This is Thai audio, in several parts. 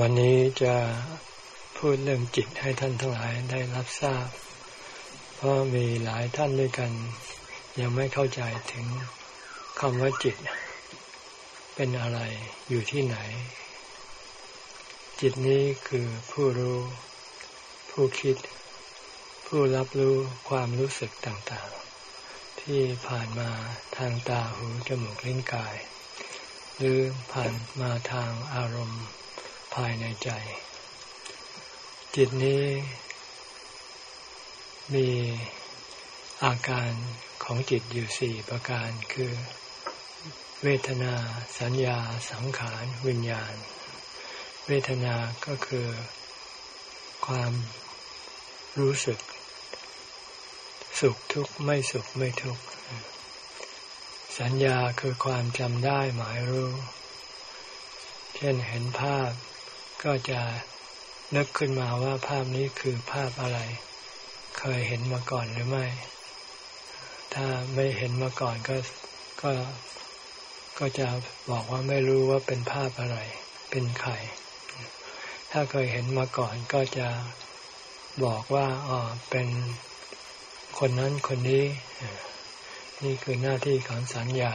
วันนี้จะพูดเรื่องจิตให้ท่านทั้งหลายได้รับทราบ เพราะมีหลายท่านด้วยกัน ยังไม่เข้าใจถึงคำว่าจิต เป็นอะไรอยู่ที่ไหน จิตนี้คือผู้รู้ ผู้คิด ผู้รับรู้ความรู้สึกต่างๆ ที่ผ่านมาทางตาหูจมูกลิ้นกาย หรือผ่านมาทางอารมณ์ ภายในใจ จิตนี้มีอาการของจิตอยู่สี่ประการคือ เวทนา สัญญา สังขาร วิญญาณ เวทนาก็คือ ความรู้สึก สุขทุกข์ไม่สุขไม่ทุกข์สัญญาคือความจำได้หมายรู้ เช่นเห็นภาพ ก็จะนึกขึ้นมาว่าภาพนี้คือภาพอะไร เคยเห็นมาก่อนหรือไม่ ถ้าไม่เห็นมาก่อนก็ก็ก็จะบอกว่าไม่รู้ว่าเป็นภาพอะไร เป็นใคร ถ้าเคยเห็นมาก่อนก็จะบอกว่าอ๋อเป็นคนนั้นคนนี้ นี่คือหน้าที่ของสัญญา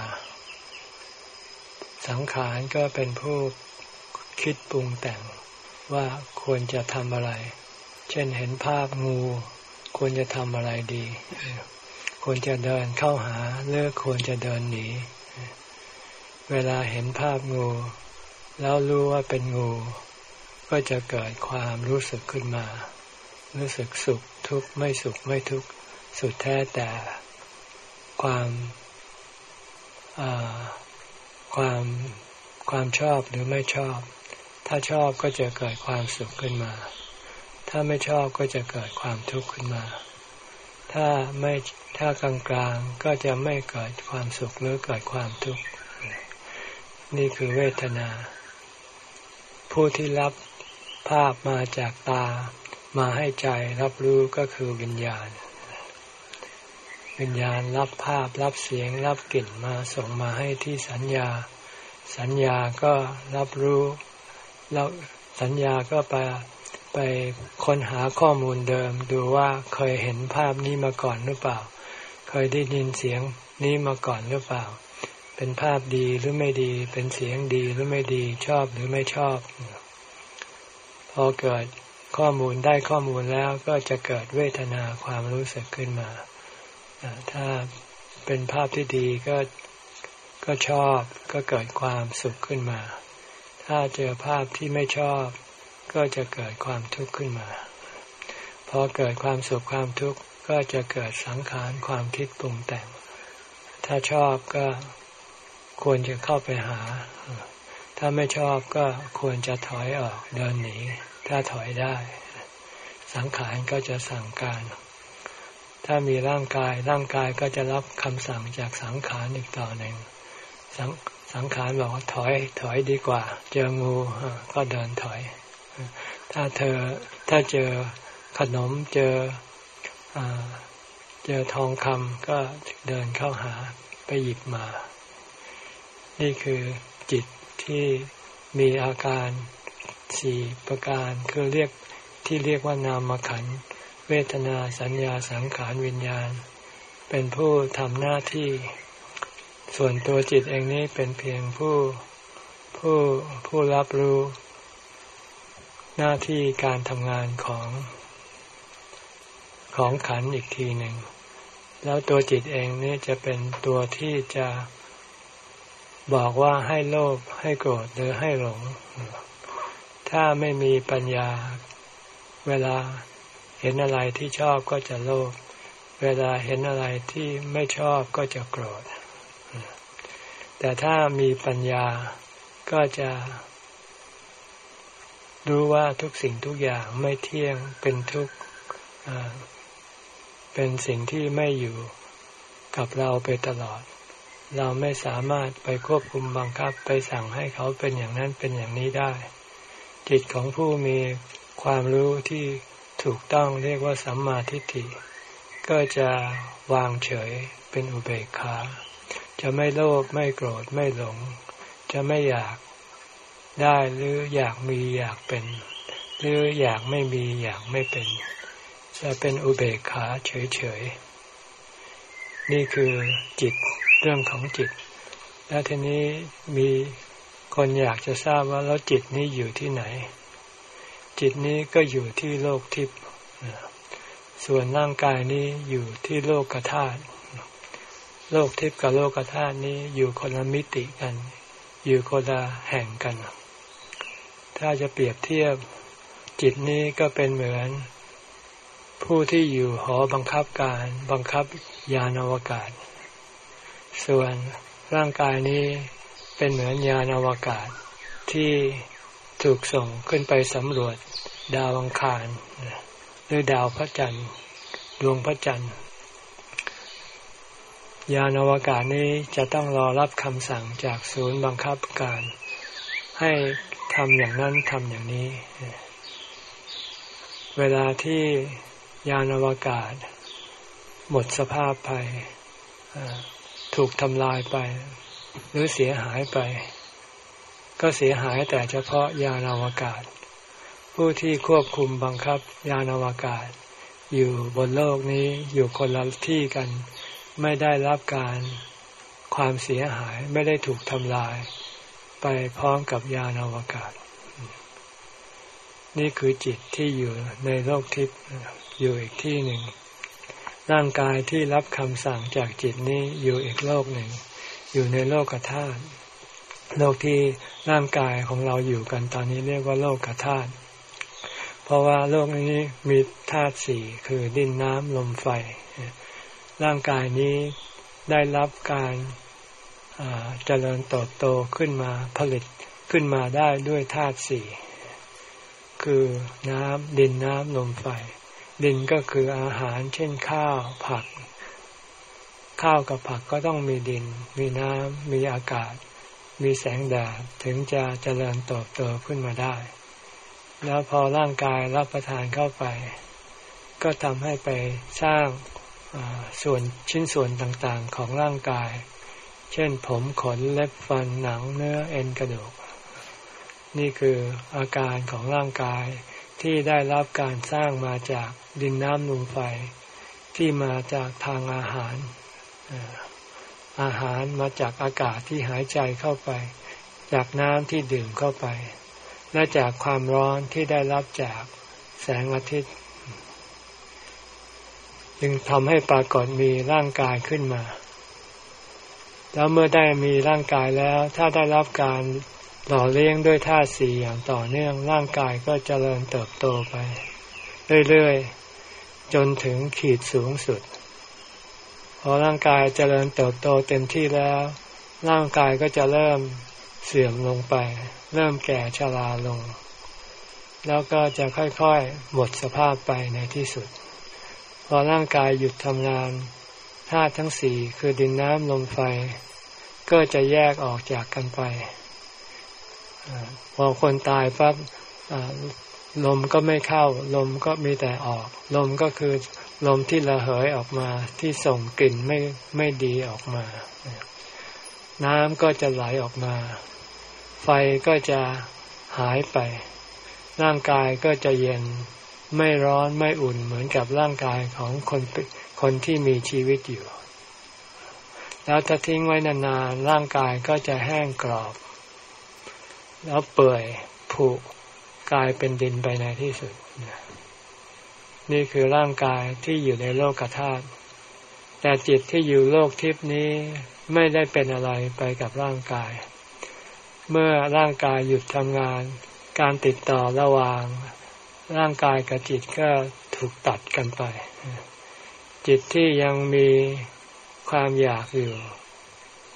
สังขารก็เป็นผู้คิดปรุงแต่ง ว่าควรจะทำอะไร เช่นเห็นภาพงู ควรจะทำอะไรดี ควรจะเดินเข้าหาเลือควรจะเดินหนี เวลาเห็นภาพงู แล้วรู้ว่าเป็นงู ก็จะเกิดความรู้สึกขึ้นมา รู้สึกสุขทุกข์ไม่สุขไม่ทุกข์สุดแท้แต่ความความความชอบหรือไม่ชอบ ถ้าชอบก็จะเกิดความสุขขึ้นมา ถ้าไม่ชอบก็จะเกิดความทุกข์ขึ้นมา ถ้าไม่ถ้ากลางกลางก็จะไม่เกิดความสุขหรือเกิดความทุกข์ นี่คือเวทนา ผู้ที่รับภาพมาจากตา มาให้ใจรับรู้ก็คือวิญญาณ วิญญาณรับภาพรับเสียง รับกลิ่นมาส่งมาให้ที่สัญญา สัญญาก็รับรู้ แล้วสัญญาก็ไปไปค้นหาข้อมูลเดิม ดูว่าเคยเห็นภาพนี้มาก่อนหรือเปล่า เคยได้ยินเสียงนี้มาก่อนหรือเปล่า เป็นภาพดีหรือไม่ดี เป็นเสียงดีหรือไม่ดีชอบหรือไม่ชอบ พอเกิดข้อมูลได้ข้อมูลแล้วก็จะเกิดเวทนาความรู้สึกขึ้นมาถ้าเป็นภาพที่ดีก็ก็ชอบก็เกิดความสุขขึ้นมา ถ้าเจอภาพที่ไม่ชอบ ก็จะเกิดความทุกข์ขึ้นมา พอเกิดความสุขความทุกข์ก็จะเกิดสังขารความคิดปรุงแต่ง ถ้าชอบก็ควรจะเข้าไปหา ถ้าไม่ชอบก็ควรจะถอยออกเดินหนี ถ้าถอยได้ สังขารก็จะสั่งการ ถ้ามีร่างกายร่างกายก็จะรับคำสั่งจากสังขารอีกต่อหนึ่ง สังขารบอกว่าถอยถอยดีกว่า เจองูก็เดินถอย ถ้าเธอถ้าเจอขนมเจอเจอทองคำก็เดินเข้าหาไปหยิบมา นี่คือจิตที่มีอาการสี่ประการคือเรียกที่เรียกว่านามขันเวทนาสัญญาสังขารวิญญาณ เป็นผู้ทำหน้าที่ ส่วนตัวจิตเองนี้เป็นเพียงผู้ผู้ผู้รับรู้ หน้าที่การทำงานของ ของขันอีกทีหนึ่ง แล้วตัวจิตเองนี่จะเป็นตัวที่จะบอกว่าให้โลภให้โกรธหรือให้หลง ถ้าไม่มีปัญญา เวลาเห็นอะไรที่ชอบก็จะโลภเวลาเห็นอะไรที่ไม่ชอบก็จะโกรธ แต่ถ้ามีปัญญาก็จะรู้ว่าทุกสิ่งทุกอย่างไม่เที่ยงเป็นทุกข์เป็นสิ่งที่ไม่อยู่กับเราไปตลอด เราไม่สามารถไปควบคุมบังคับไปสั่งให้เขาเป็นอย่างนั้นเป็นอย่างนี้ได้ จิตของผู้มีความรู้ที่ถูกต้องเรียกว่าสัมมาทิฏฐิ ก็จะวางเฉยเป็นอุเบกขา จะไม่โลภไม่โกรธไม่หลง จะไม่อยากได้หรืออยากมีอยากเป็น หรืออยากไม่มีอยากไม่เป็น จะเป็นอุเบกขาเฉยๆ นี่คือจิตเรื่องของจิต แล้วทีนี้มีคนอยากจะทราบว่าแล้วจิตนี้อยู่ที่ไหน จิตนี้ก็อยู่ที่โลกทิพย์ส่วนร่างกายนี้อยู่ที่โลกธาตุ โลกทิพย์กับโลกธาตุนี้อยู่คนละมิติกัน อยู่คนละแห่งกัน ถ้าจะเปรียบเทียบ จิตนี้ก็เป็นเหมือน ผู้ที่อยู่หอบังคับการบังคับยานอวกาศ ส่วนร่างกายนี้เป็นเหมือนยานอวกาศที่ถูกส่งขึ้นไปสำรวจดาวอังคารหรือดาวพระจันทร์ดวงพระจันทร์ ยานอวกาศนี้จะต้องรอรับคำสั่งจากศูนย์บังคับการ ให้ทำอย่างนั้นทำอย่างนี้ เวลาที่ยานอวกาศ หมดสภาพไปถูกทำลายไป หรือเสียหายไป ก็เสียหายแต่เฉพาะยานอวกาศ ผู้ที่ควบคุมบังคับยานอวกาศ อยู่บนโลกนี้อยู่คนละที่กัน ไม่ได้รับการความเสียหายไม่ได้ถูกทำลาย ไปพร้อมกับยานอวกาศ นี่คือจิตที่อยู่ในโลกทิพย์อยู่อีกที่หนึ่ง ร่างกายที่รับคำสั่งจากจิตนี้อยู่อีกโลกหนึ่ง อยู่ในโลกธาตุโลกที่ร่างกายของเราอยู่กันตอนนี้เรียกว่าโลกธาตุเพราะว่าโลกนี้มีธาตุสี่คือดินน้ำลมไฟ ร่างกายนี้ได้รับการเจริญเติบโตขึ้นมาผลิตขึ้นมาได้ด้วยธาตุสี่คือน้ำดินน้ำลมไฟ ดินก็คืออาหารเช่นข้าวผัก ข้าวกับผักก็ต้องมีดิน มีน้ำมีอากาศ มีแสงแดดถึงจะเจริญเติบโตขึ้นมาได้ แล้วพอร่างกายรับประทานเข้าไป ก็ทำให้ไปสร้าง ส่วนชิ้นส่วนต่างๆของร่างกาย เช่นผมขนเล็บฟันหนังเนื้อเอ็นกระดูก นี่คืออาการของร่างกายที่ได้รับการสร้างมาจากดินน้ำลมไฟ ที่มาจากทางอาหาร อาหารมาจากอากาศที่หายใจเข้าไป จากน้ำที่ดื่มเข้าไป และจากความร้อนที่ได้รับจากแสงอาทิตย์ จึงทำให้ปรากฏมีร่างกายขึ้นมา แล้วเมื่อได้มีร่างกายแล้ว ถ้าได้รับการหล่อเลี้ยงด้วยธาตุสี่อย่างต่อเนื่องร่างกายก็จเจริญเติบโตไป เรื่อยๆ จนถึงขีดสูงสุด พอร่างกายจเจริญเติบโตเต็มที่แล้ว ร่างกายก็จะเริ่มเสื่อมลงไป เริ่มแก่ชราลง แล้วก็จะค่อยๆ หมดสภาพไปในที่สุด พอร่างกายหยุดทำงานธาตุทั้งสี่คือดินน้ำลมไฟ ก็จะแยกออกจากกันไปพอคนตายปั๊บลมก็ไม่เข้า ลมก็มีแต่ออก ลมก็คือลมที่ระเหยออกมาที่ส่งกลิ่นไม่ไม่ดีออกมา น้ำก็จะไหลออกมา ไฟก็จะหายไป ร่างกายก็จะเย็น ไม่ร้อนไม่อุ่นเหมือนกับร่างกายของคนคนที่มีชีวิตอยู่ แล้วถ้าทิ้งไว้นานๆร่างกายก็จะแห้งกรอบ แล้วเปื่อยผุกลายเป็นดินไปในที่สุด นี่คือร่างกายที่อยู่ในโลกธาตุแต่จิตที่อยู่โลกทิพนี้ไม่ได้เป็นอะไรไปกับร่างกาย เมื่อร่างกายหยุดทำงาน การติดต่อระหว่าง ร่างกายกับจิตก็ถูกตัดกันไป จิตที่ยังมีความอยากอยู่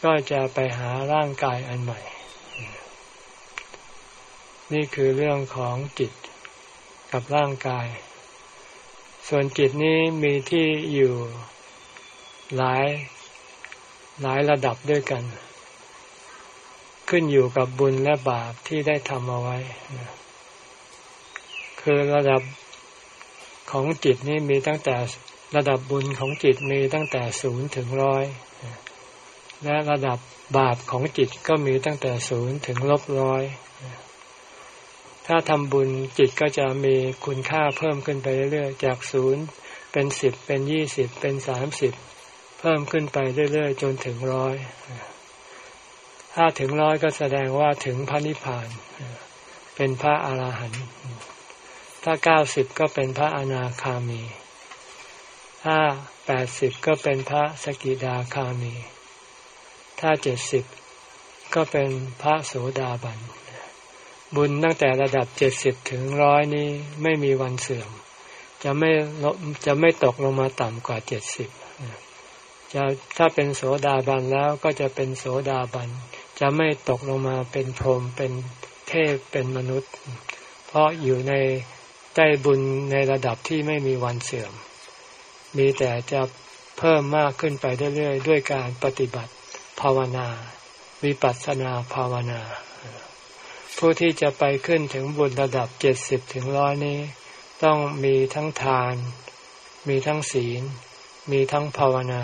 ก็จะไปหาร่างกายอันใหม่ นี่คือเรื่องของจิตกับร่างกาย ส่วนจิตนี้มีที่อยู่หลายหลายระดับด้วยกัน ขึ้นอยู่กับบุญและบาปที่ได้ทำเอาไว้ คือระดับของจิตนี่มีตั้งแต่ระดับบุญของจิตมีตั้งแต่ศูนย์ถึงร้อยและระดับบาปของจิตก็มีตั้งแต่ศูนย์ถึงลบร้อยถ้าทำบุญจิตก็จะมีคุณค่าเพิ่มขึ้นไปเรื่อยๆจากศูนย์เป็นสิบเป็นยี่สิบเป็นสามสิบเพิ่มขึ้นไปเรื่อยๆ จนถึงร้อยถ้าถึงร้อยก็แสดงว่าถึงพระนิพพาน เป็นพระอาหารหันต์ ถ้าเก้าสิบก็เป็นพระอนาคามี ถ้าแปดสิบก็เป็นพระสกิดาคามี ถ้าเจ็ดสิบก็เป็นพระโสดาบัน บุญตั้งแต่ระดับเจ็ดสิบถึงร้อยนี้ไม่มีวันเสื่อม จะไม่จะไม่ตกลงมาต่ำกว่าเจ็ดสิบจะถ้าเป็นโสดาบันแล้วก็จะเป็นโสดาบัน จะไม่ตกลงมาเป็นพรหมเป็นเทพเป็นมนุษย์ เพราะอยู่ใน ได้บุญในระดับที่ไม่มีวันเสื่อม มีแต่จะเพิ่มมากขึ้นไปเรื่อยๆด้วยการปฏิบัติภาวนา วิปัสสนาภาวนา ผู้ที่จะไปขึ้นถึงบุญระดับเจ็ดสิบถึงร้อยนี้ ต้องมีทั้งทาน มีทั้งศีล มีทั้งภาวนา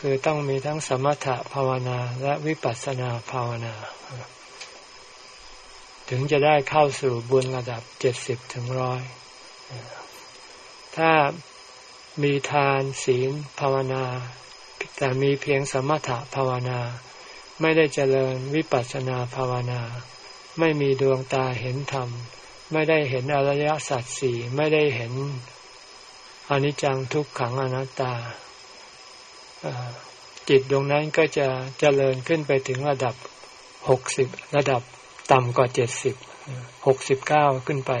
คือต้องมีทั้งสมถะภาวนาและวิปัสสนาภาวนา ถึงจะได้เข้าสู่บุญระดับเจ็ดสิบถึงร้อยถ้ามีทานศีลภาวนา แต่มีเพียงสมถะภาวนา ไม่ได้เจริญวิปัสสนาภาวนา ไม่มีดวงตาเห็นธรรม ไม่ได้เห็นอริยสัจสี่ไม่ได้เห็นอนิจจังทุกขังอนัตตาจิตดวงนั้นก็จะเจริญขึ้นไปถึงระดับหกสิบระดับ ต่ำกว่าเจ็ดสิบหกสิบเก้าขึ้นไป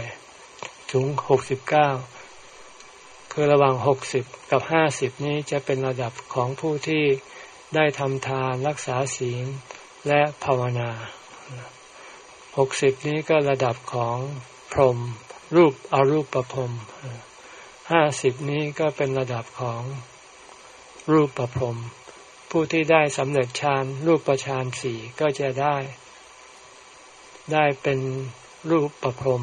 ถึงหกสิบเก้าคือระหว่างหกสิบกับห้าสิบนี้จะเป็นระดับของผู้ที่ได้ทำทานรักษาศีลและภาวนาหกสิบนี้ก็ระดับของพรหมรูปอรูปประพรมห้าสิบนี้ก็เป็นระดับของรูปประพรมผู้ที่ได้สำเร็จฌานรูปประฌานสี่ก็จะได้ ได้เป็นรูปประพรม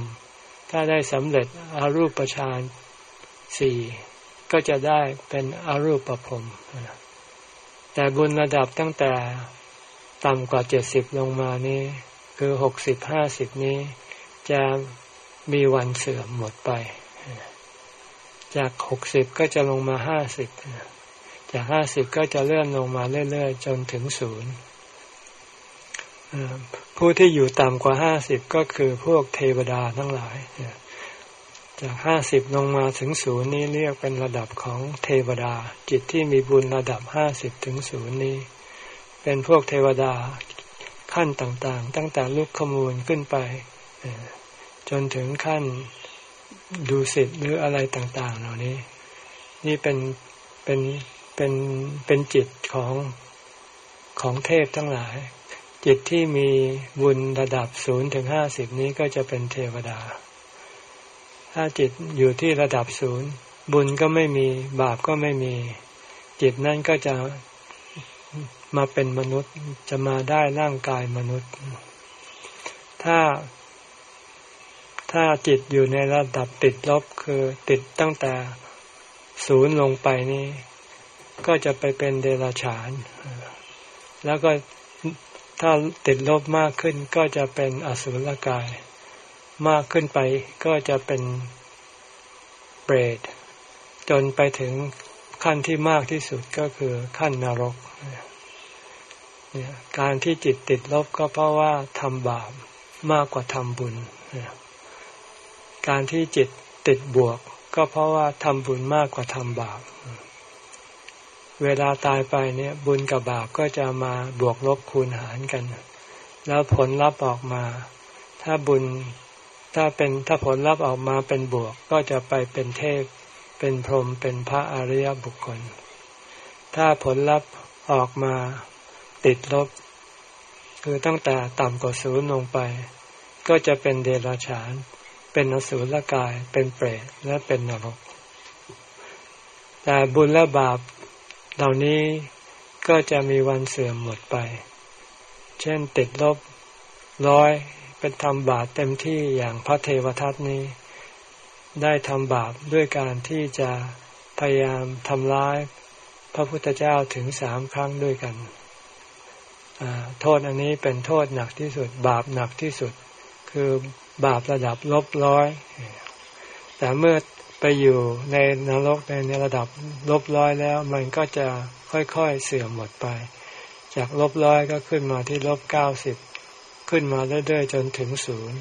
ถ้าได้สำเร็จอารูปฌานสี่ก็จะได้เป็นอารูปประพรมแต่บุญระดับตั้งแต่ต่ำกว่าเจ็ดสิบลงมานี้ คือหกสิบห้าสิบนี้ จะมีวันเสื่อมหมดไป จากหกสิบก็จะลงมาห้าสิบจากห้าสิบก็จะเลื่อนลงมาเรื่อยๆ จนถึงศูนย์ ผู้ที่อยู่ต่ำกว่าห้าสิบก็คือพวกเทวดาทั้งหลาย จากห้าสิบลงมาถึงศูนย์นี้เรียกเป็นระดับของเทวดา จิตที่มีบุญระดับห้าสิบถึงศูนย์นี้ เป็นพวกเทวดาขั้นต่างๆ ตั้งแต่ลุกขมูลขึ้นไป จนถึงขั้นดูสิทธ์หรืออะไรต่าง ๆ เหล่านี้ นี่เป็นเป็นเป็นเป็นจิตของของเทพทั้งหลาย จิตที่มีบุญระดับศูนย์ถึงห้าสิบนี้ก็จะเป็นเทวดา ถ้าจิตอยู่ที่ระดับศูนย์บุญก็ไม่มีบาปก็ไม่มี จิตนั่นก็จะมาเป็นมนุษย์จะมาได้ร่างกายมนุษย์ ถ้า ถ้าจิตอยู่ในระดับติดลบคือติดตั้งแต่ศูนย์ลงไปนี้ก็จะไปเป็นเดรัจฉาน แล้วก็ ถ้าติดลบมากขึ้นก็จะเป็นอสุรกาย มากขึ้นไปก็จะเป็นเปรตจนไปถึงขั้นที่มากที่สุดก็คือขั้นนรก การที่จิตติดลบก็เพราะว่าทำบาปมากกว่าทำบุญ การที่จิตติดบวก ก็เพราะว่าทำบุญมากกว่าทำบาป เวลาตายไปเนี่ยบุญกับบาปก็จะมาบวกลบคูณหารกัน แล้วผลลัพธ์ออกมา ถ้าบุญถ้าเป็นถ้าผลลัพธ์ออกมาเป็นบวกก็จะไปเป็นเทพ เป็นพรหมเป็นพระอริยบุคคล ถ้าผลลัพธ์ออกมาติดลบ คือตั้งแต่ต่ำกว่าศูนย์ลงไป ก็จะเป็นเดรัจฉาน เป็นอสุรกาย เป็นเปรตและเป็นนรกแต่บุญและบาป เหล่านี้ก็จะมีวันเสื่อมหมดไป เช่นติดลบร้อยเป็นทำบาปเต็มที่อย่างพระเทวทัตนี้ ได้ทำบาปด้วยการที่จะพยายามทำร้ายพระพุทธเจ้าถึงสามครั้งด้วยกัน โทษอันนี้เป็นโทษหนักที่สุด บาปหนักที่สุด คือบาประดับลบร้อย แต่เมื่อ ไปอยู่ในนรกในระดับลบร้อยแล้ว มันก็จะค่อยๆเสื่อมหมดไป จากลบร้อยก็ขึ้นมาที่ลบเก้าสิบขึ้นมาเรื่อยๆจนถึงศูนย์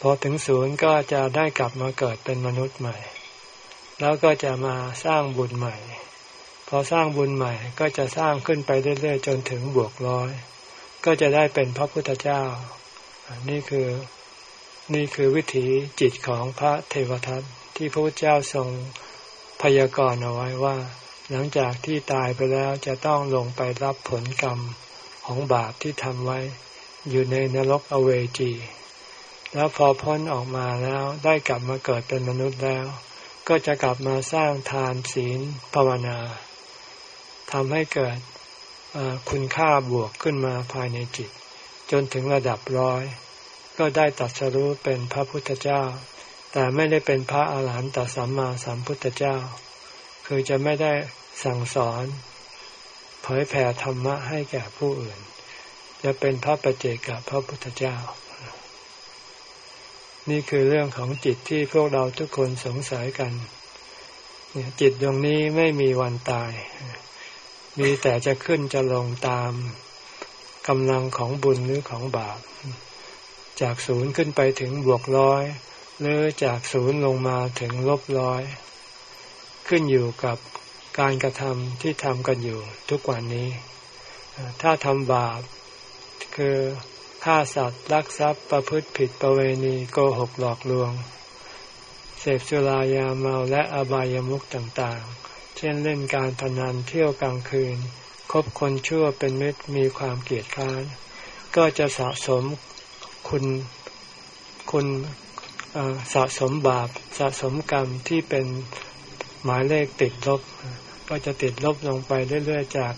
พอถึงศูนย์ก็จะได้กลับมาเกิดเป็นมนุษย์ใหม่ แล้วก็จะมาสร้างบุญใหม่ พอสร้างบุญใหม่ก็จะสร้างขึ้นไปเรื่อยๆ จนถึงบวกร้อย ก็จะได้เป็นพระพุทธเจ้า นี่คือนี่คือวิถีจิตของพระเทวทัต ที่พระพุทธเจ้าทรงพยากรณ์เอาไว้ว่า หลังจากที่ตายไปแล้วจะต้องลงไปรับผลกรรมของบาปที่ทำไว้ อยู่ในนรกอเวจี แล้วพอพ้นออกมาแล้วได้กลับมาเกิดเป็นมนุษย์แล้ว ก็จะกลับมาสร้างทานศีลภาวนาทำให้เกิดคุณค่าบวกขึ้นมาภายในจิต จนถึงระดับร้อย ก็ได้ตัดสรู้เป็นพระพุทธเจ้า แต่ไม่ได้เป็นพระอาหารหันตสัมมาสัมพุทธเจ้า คือจะไม่ได้สั่งสอน เผยแผ่ธรรมะให้แก่ผู้อื่น จะเป็นพระประเจกับพระพุทธเจ้า นี่คือเรื่องของจิตที่พวกเราทุกคนสงสัยกันจิตดวงนี้ไม่มีวันตาย มีแต่จะขึ้นจะลงตามกำลังของบุญหรือของบาป จากศูนย์ขึ้นไปถึงบวกร้อย หรือจากศูนย์ลงมาถึงลบร้อย ขึ้นอยู่กับการกระทำที่ทำกันอยู่ทุกวันนี้ ถ้าทำบาป คือฆ่าสัตว์ลักทรัพย์ประพฤติผิดประเวณีโกหกหลอกลวง เสพสุรายาเมาและอบายามุขต่างๆ เช่นเล่นการพนันเที่ยวกลางคืน คบคนชั่วเป็นมิตรมีความเกลียดค้าน ก็จะสะสมคุณคุณ สะสมบาปสะสมกรรมที่เป็นหมายเลขติดลบ ก็จะติดลบลงไปเรื่อยๆจาก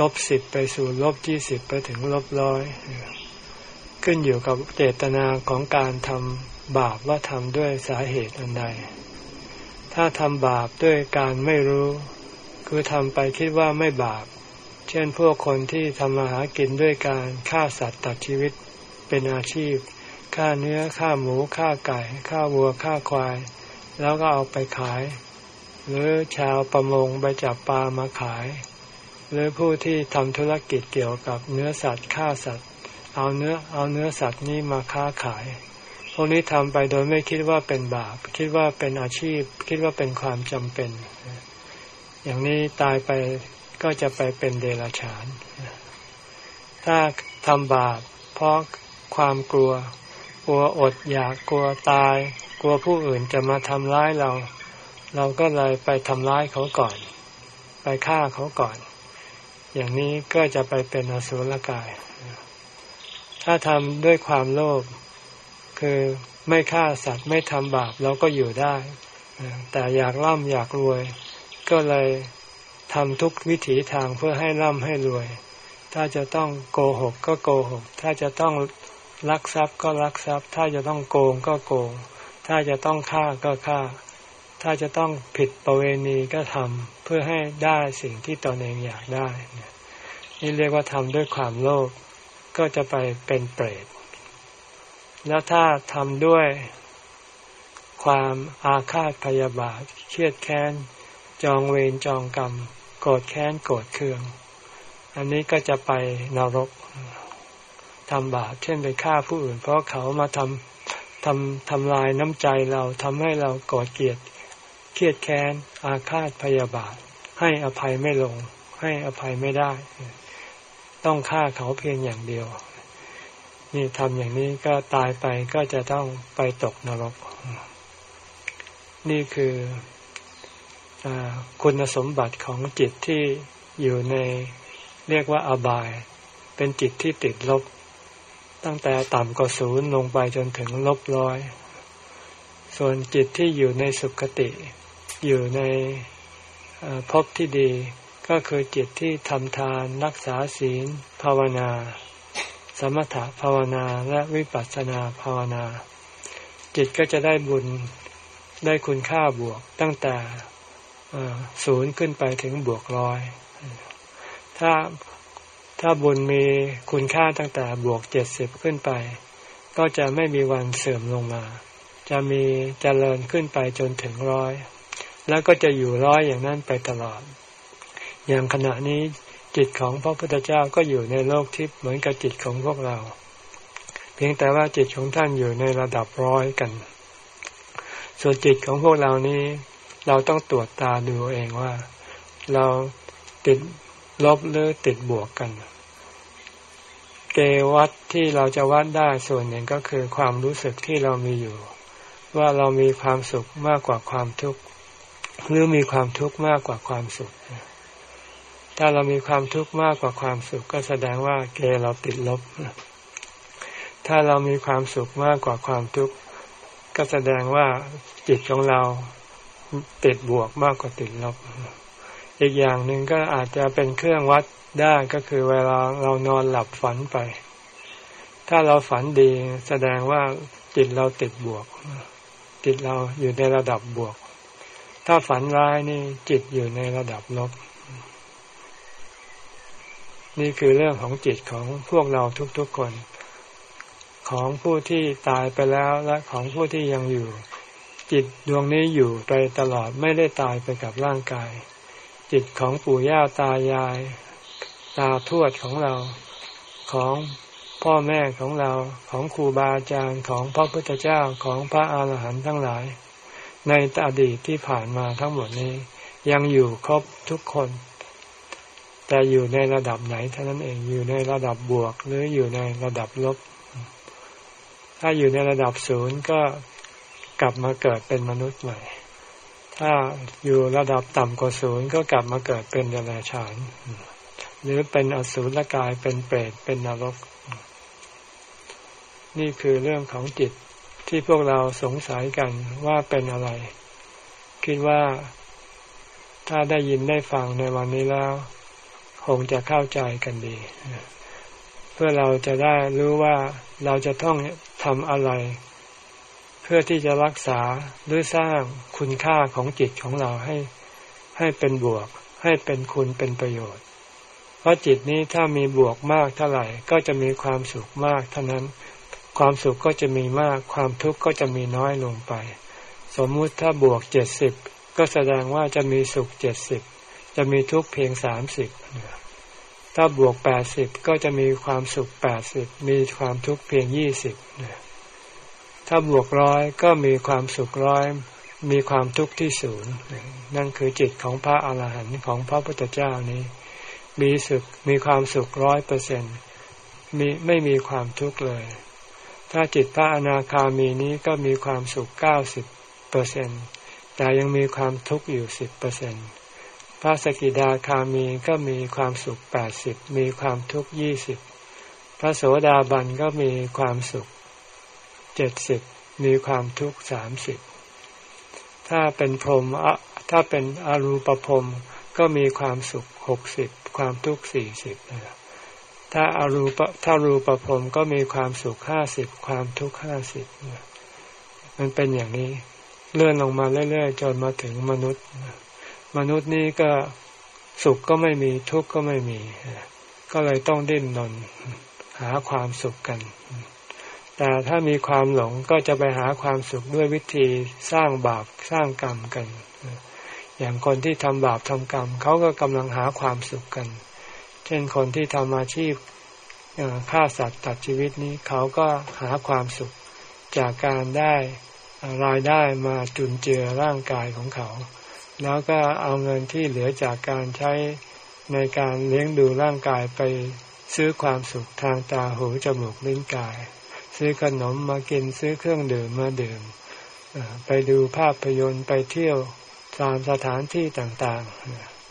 ลบสิบไปสู่ลบยี่สิบไปถึงลบร้อยขึ้นอยู่กับเจตนาของการทำบาปว่าทำด้วยสาเหตุอันใด ถ้าทำบาปด้วยการไม่รู้ คือทำไปคิดว่าไม่บาป เช่นพวกคนที่ทำมาหากินด้วยการฆ่าสัตว์ตัดชีวิตเป็นอาชีพ ฆ่าเนื้อฆ่าหมูฆ่าไก่ฆ่าวัวฆ่าควาย แล้วก็เอาไปขาย หรือชาวประมงไปจับปลามาขาย หรือผู้ที่ทำธุรกิจเกี่ยวกับเนื้อสัตว์ฆ่าสัตว์ เอาเนื้อเอาเนื้อสัตว์นี้มาค้าขาย พวกนี้ทำไปโดยไม่คิดว่าเป็นบาป คิดว่าเป็นอาชีพ คิดว่าเป็นความจำเป็น อย่างนี้ตายไปก็จะไปเป็นเดรัจฉาน ถ้าทำบาปเพราะความกลัว ลัวอดอยากกลัวตาย กลัวผู้อื่นจะมาทำร้ายเรา เราก็เลยไปทำร้ายเขาก่อน ไปฆ่าเขาก่อน อย่างนี้ก็จะไปเป็นอสุรกาย ถ้าทำด้วยความโลภคือไม่ฆ่าสัตว์ไม่ทำบาปเราก็อยู่ได้ แต่อยากร่ำอยากรวย ก็เลยทำทุกวิถีทางเพื่อให้ร่ำให้รวย ถ้าจะต้องโกหกก็โกหก ถ้าจะต้อง ลักทรัพย์ก็ลักทรัพย์ ถ้าจะต้องโกงก็โกง ถ้าจะต้องฆ่าก็ฆ่า ถ้าจะต้องผิดประเวณีก็ทำเพื่อให้ได้สิ่งที่ตนเองอยากได้ นี่เรียกว่าทำด้วยความโลภก็จะไปเป็นเปรต แล้วถ้าทำด้วยความอาฆาตพยาบาทเครียดแค้น จองเวรจองกรรม โกรธแค้นโกรธเคือง อันนี้ก็จะไปนรก ทำบาปเช่นไปฆ่าผู้อื่น เพราะเขามาทำทำทำลายน้ำใจเราทำให้เรากรธเกลียดเครียดแค้นอาฆาตพยาบาท ให้อภัยไม่ลง ให้อภัยไม่ได้ ต้องฆ่าเขาเพียงอย่างเดียว นี่ทำอย่างนี้ก็ตายไปก็จะต้องไปตกนรก นี่คืออคุณสมบัติของจิตที่อยู่ในเรียกว่าอบาย เป็นจิตที่ติดลบ ตั้งแต่ต่ำกว่าศูนย์ลงไปจนถึงลบร้อย ส่วนจิตที่อยู่ในสุคติ อยู่ในภพที่ดี ก็คือจิตที่ทำทานรักษาศีล ภาวนา สมถะภาวนาและวิปัสสนาภาวนา จิตก็จะได้บุญได้คุณค่าบวกตั้งแต่ศูนย์ขึ้นไปถึงบวกร้อย ถ้า ถ้าบุญมีคุณค่าตั้งแต่บวกเจ็ดสิบขึ้นไป ก็จะไม่มีวันเสื่อมลงมา จะมีเจริญขึ้นไปจนถึงร้อย แล้วก็จะอยู่ร้อยอย่างนั้นไปตลอด อย่างขณะนี้จิตของพระพุทธเจ้าก็อยู่ในโลกทิพย์เหมือนกับจิตของพวกเรา เพียงแต่ว่าจิตของท่านอยู่ในระดับร้อยกัน ส่วนจิตของพวกเรานี้ เราต้องตรวจตาดูเองว่า เราติด ลบหรือติดบวกกัน เกวัดที่เราจะวัดได้ส่วนหนึ่งก็คือความรู้สึกที่เรามีอยู่ ว่าเรามีความสุขมากกว่าความทุกข์หรือมีความทุกข์มากกว่าความสุข ถ้าเรามีความทุกข์มากกว่าความสุข ก็แสดงว่าเกเราติดลบ ถ้าเรามีความสุขมากกว่าความทุกข์ก็แสดงว่าจิตของเราติดบวกมากกว่าติดลบ อีกอย่างหนึ่งก็อาจจะเป็นเครื่องวัดได้ก็คือเวลาเรานอนหลับฝันไป ถ้าเราฝันดีแสดงว่าจิตเราติดบวก จิตเราอยู่ในระดับบวก ถ้าฝันร้ายนี่จิตอยู่ในระดับลบ นี่คือเรื่องของจิตของพวกเราทุกๆคน ของผู้ที่ตายไปแล้วและของผู้ที่ยังอยู่ จิตดวงนี้อยู่ไปตลอดไม่ได้ตายไปกับร่างกาย จิตของปู่ย่าตายาย ตาทวดของเราของพ่อแม่ของเราของครูบาอาจารย์ของพระพุทธเจ้าของพระอาหารหันต์ทั้งหลาย ในอดีตที่ผ่านมาทั้งหมดนี้ ยังอยู่ครบทุกคน แต่อยู่ในระดับไหนเท่านั้นเองอยู่ในระดับบวกหรืออยู่ในระดับลบ ถ้าอยู่ในระดับศูนย์ก็กลับมาเกิดเป็นมนุษย์ใหม่ ถ้าอยู่ระดับต่ำกว่าศูนย์ก็กลับมาเกิดเป็นเดรัจฉานหรือเป็นอสุรกายเป็นเปรตเป็นนรก นี่คือเรื่องของจิตที่พวกเราสงสัยกันว่าเป็นอะไร คิดว่าถ้าได้ยินได้ฟังในวันนี้แล้ว คงจะเข้าใจกันดี เพื่อเราจะได้รู้ว่าเราจะต้องทำอะไร พื่อที่จะรักษาหรือสร้างคุณค่าของจิตของเราให้ให้เป็นบวก ให้เป็นคุณเป็นประโยชน์ เพราะจิตนี้ถ้ามีบวกมากเท่าไหร่ก็จะมีความสุขมากเท่านั้น ความสุขก็จะมีมาก ความทุกข์ก็จะมีน้อยลงไป สมมุติถ้าบวกเจ็ดสิบก็แสดงว่าจะมีสุขเจ็ดสิบจะมีทุกเพียงสามสิบถ้าบวกแปดสิบก็จะมีความสุขแปดสิบมีความทุกข์เพียงยี่สิบ ถ้าบวกร้อยก็มีความสุขร้อย มีความทุกข์ที่ศูนย์นั่นคือจิตของพระอาหารหันต์ของพระพุทธเจ้านี้ มีสุขมีความสุขร้อยเปอร์เซ็นมีไม่มีความทุกข์เลย ถ้าจิตพระอนาคามีนี้ก็มีความสุขเก้าสิบเปอร์เซ็นแต่ยังมีความทุกข์อยู่สิบเปอร์เซ็นต์พระสกิดาคามีก็มีความสุขแปดสิบมีความทุกข์ยี่สิบพระโสดาบันก็มีความสุข เจ็ดสิบมีความทุกข์สามสิบถ้าเป็นพรหมถ้าเป็นอรูปภพก็มีความสุขหกสิบความทุกข์สี่สิบถ้าอารูปถ้ารูปภพก็มีความสุขห้าสิบความทุกข์ห้าสิบมันเป็นอย่างนี้ เลื่อนลงมาเรื่อยๆจนมาถึงมนุษย์ มนุษย์นี้ก็สุขก็ไม่มีทุกข์ก็ไม่มี ก็เลยต้องดิ้นรนหาความสุขกัน แต่ถ้ามีความหลงก็จะไปหาความสุขด้วยวิธีสร้างบาปสร้างกรรมกัน อย่างคนที่ทำบาปทำกรรมเขาก็กำลังหาความสุขกัน เช่นคนที่ทำอาชีพฆ่าสัตว์ตัดชีวิตนี้เขาก็หาความสุขจากการได้รายได้มาจุนเจือร่างกายของเขา แล้วก็เอาเงินที่เหลือจากการใช้ในการเลี้ยงดูร่างกายไปซื้อความสุขทางตาหูจมูกลิ้นกาย ซื้อขนมมากินซื้อเครื่องดื่มมาดื่มไปดูภาพยนตร์ไปเที่ยวตามสถานที่ต่าง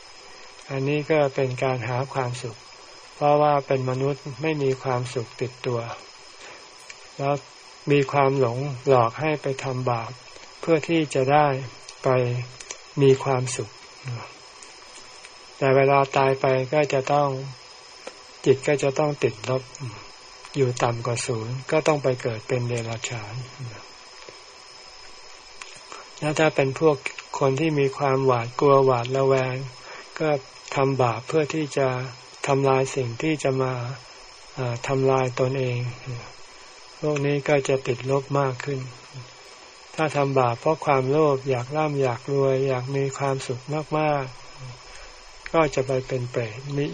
ๆ อันนี้ก็เป็นการหาความสุข เพราะว่าเป็นมนุษย์ไม่มีความสุขติดตัว แล้วมีความหลงหลอกให้ไปทำบาป เพื่อที่จะได้ไปมีความสุข แต่เวลาตายไปก็จะต้องจิตก็จะต้องติดลบ อยู่ต่ำกว่าศูนย์ก็ต้องไปเกิดเป็นเดรัจฉานแล้วถ้าเป็นพวกคนที่มีความหวาดกลัวหวาดระแวง ก็ทำบาปเพื่อที่จะทำลายสิ่งที่จะมาทำลายตนเอง พวกนี้ก็จะติดลบมากขึ้น ถ้าทำบาปเพราะความโลภอยากร่ำอยากรวย อยากมีความสุขมากๆ ก็จะไปเป็นเปรตมิ